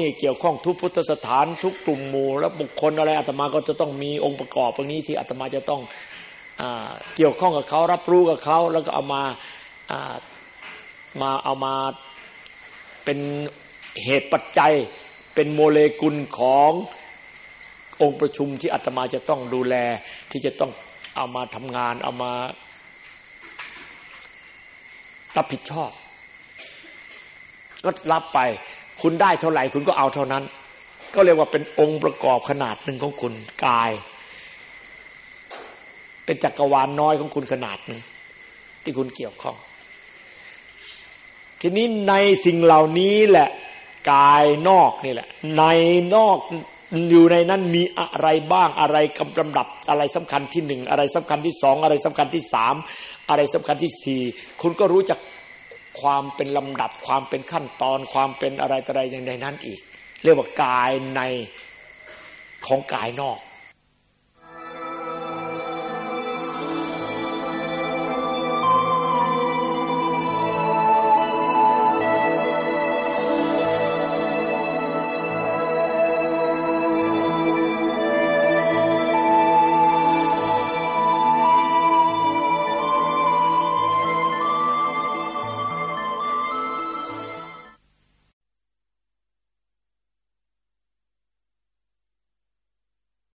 นี่เกี่ยวข้องทุกพุทธสถานทุกกลุ่มหมู่แล้วบุคคลอะไรอาตมาก็จะต้องมีองค์ประกอบตรงนี้ที่อาตมาจะต้องอเกี่ยวข้องกับเขารับรู้กับเขาแล้วก็เอามามาเอามาเป็นเหตุปัจจัย เป็นโมเลกุลขององค์ประชุมที่อาตมาจะต้องดูแลที่จะต้องเอามาทำงานเอามารับผิดชอบ ก็รับไป คุณได้เท่าไหร่คุณก็เอาเท่านั้น ก็เรียกว่าเป็นองค์ประกอบขนาดหนึ่งของคุณกาย เป็นจักรวาลน้อยของคุณขนาดหนึ่งที่คุณเกี่ยวข้อง ทีนี้ในสิ่งเหล่านี้แหละกายนอกนี่แหละ ในนอกอยู่ในนั้นมีอะไรบ้างอะไรกำลำดับอะไรสำคัญที่หนึ่งอะไรสำคัญที่สองอะไรสำคัญที่สามอะไรสำคัญที่สี่คุณก็รู้จัก ความเป็นลำดับความเป็นขั้นตอนความเป็นอะไรอะไรอย่างใดนั้นอีก เรียกว่ากายในของกายนอก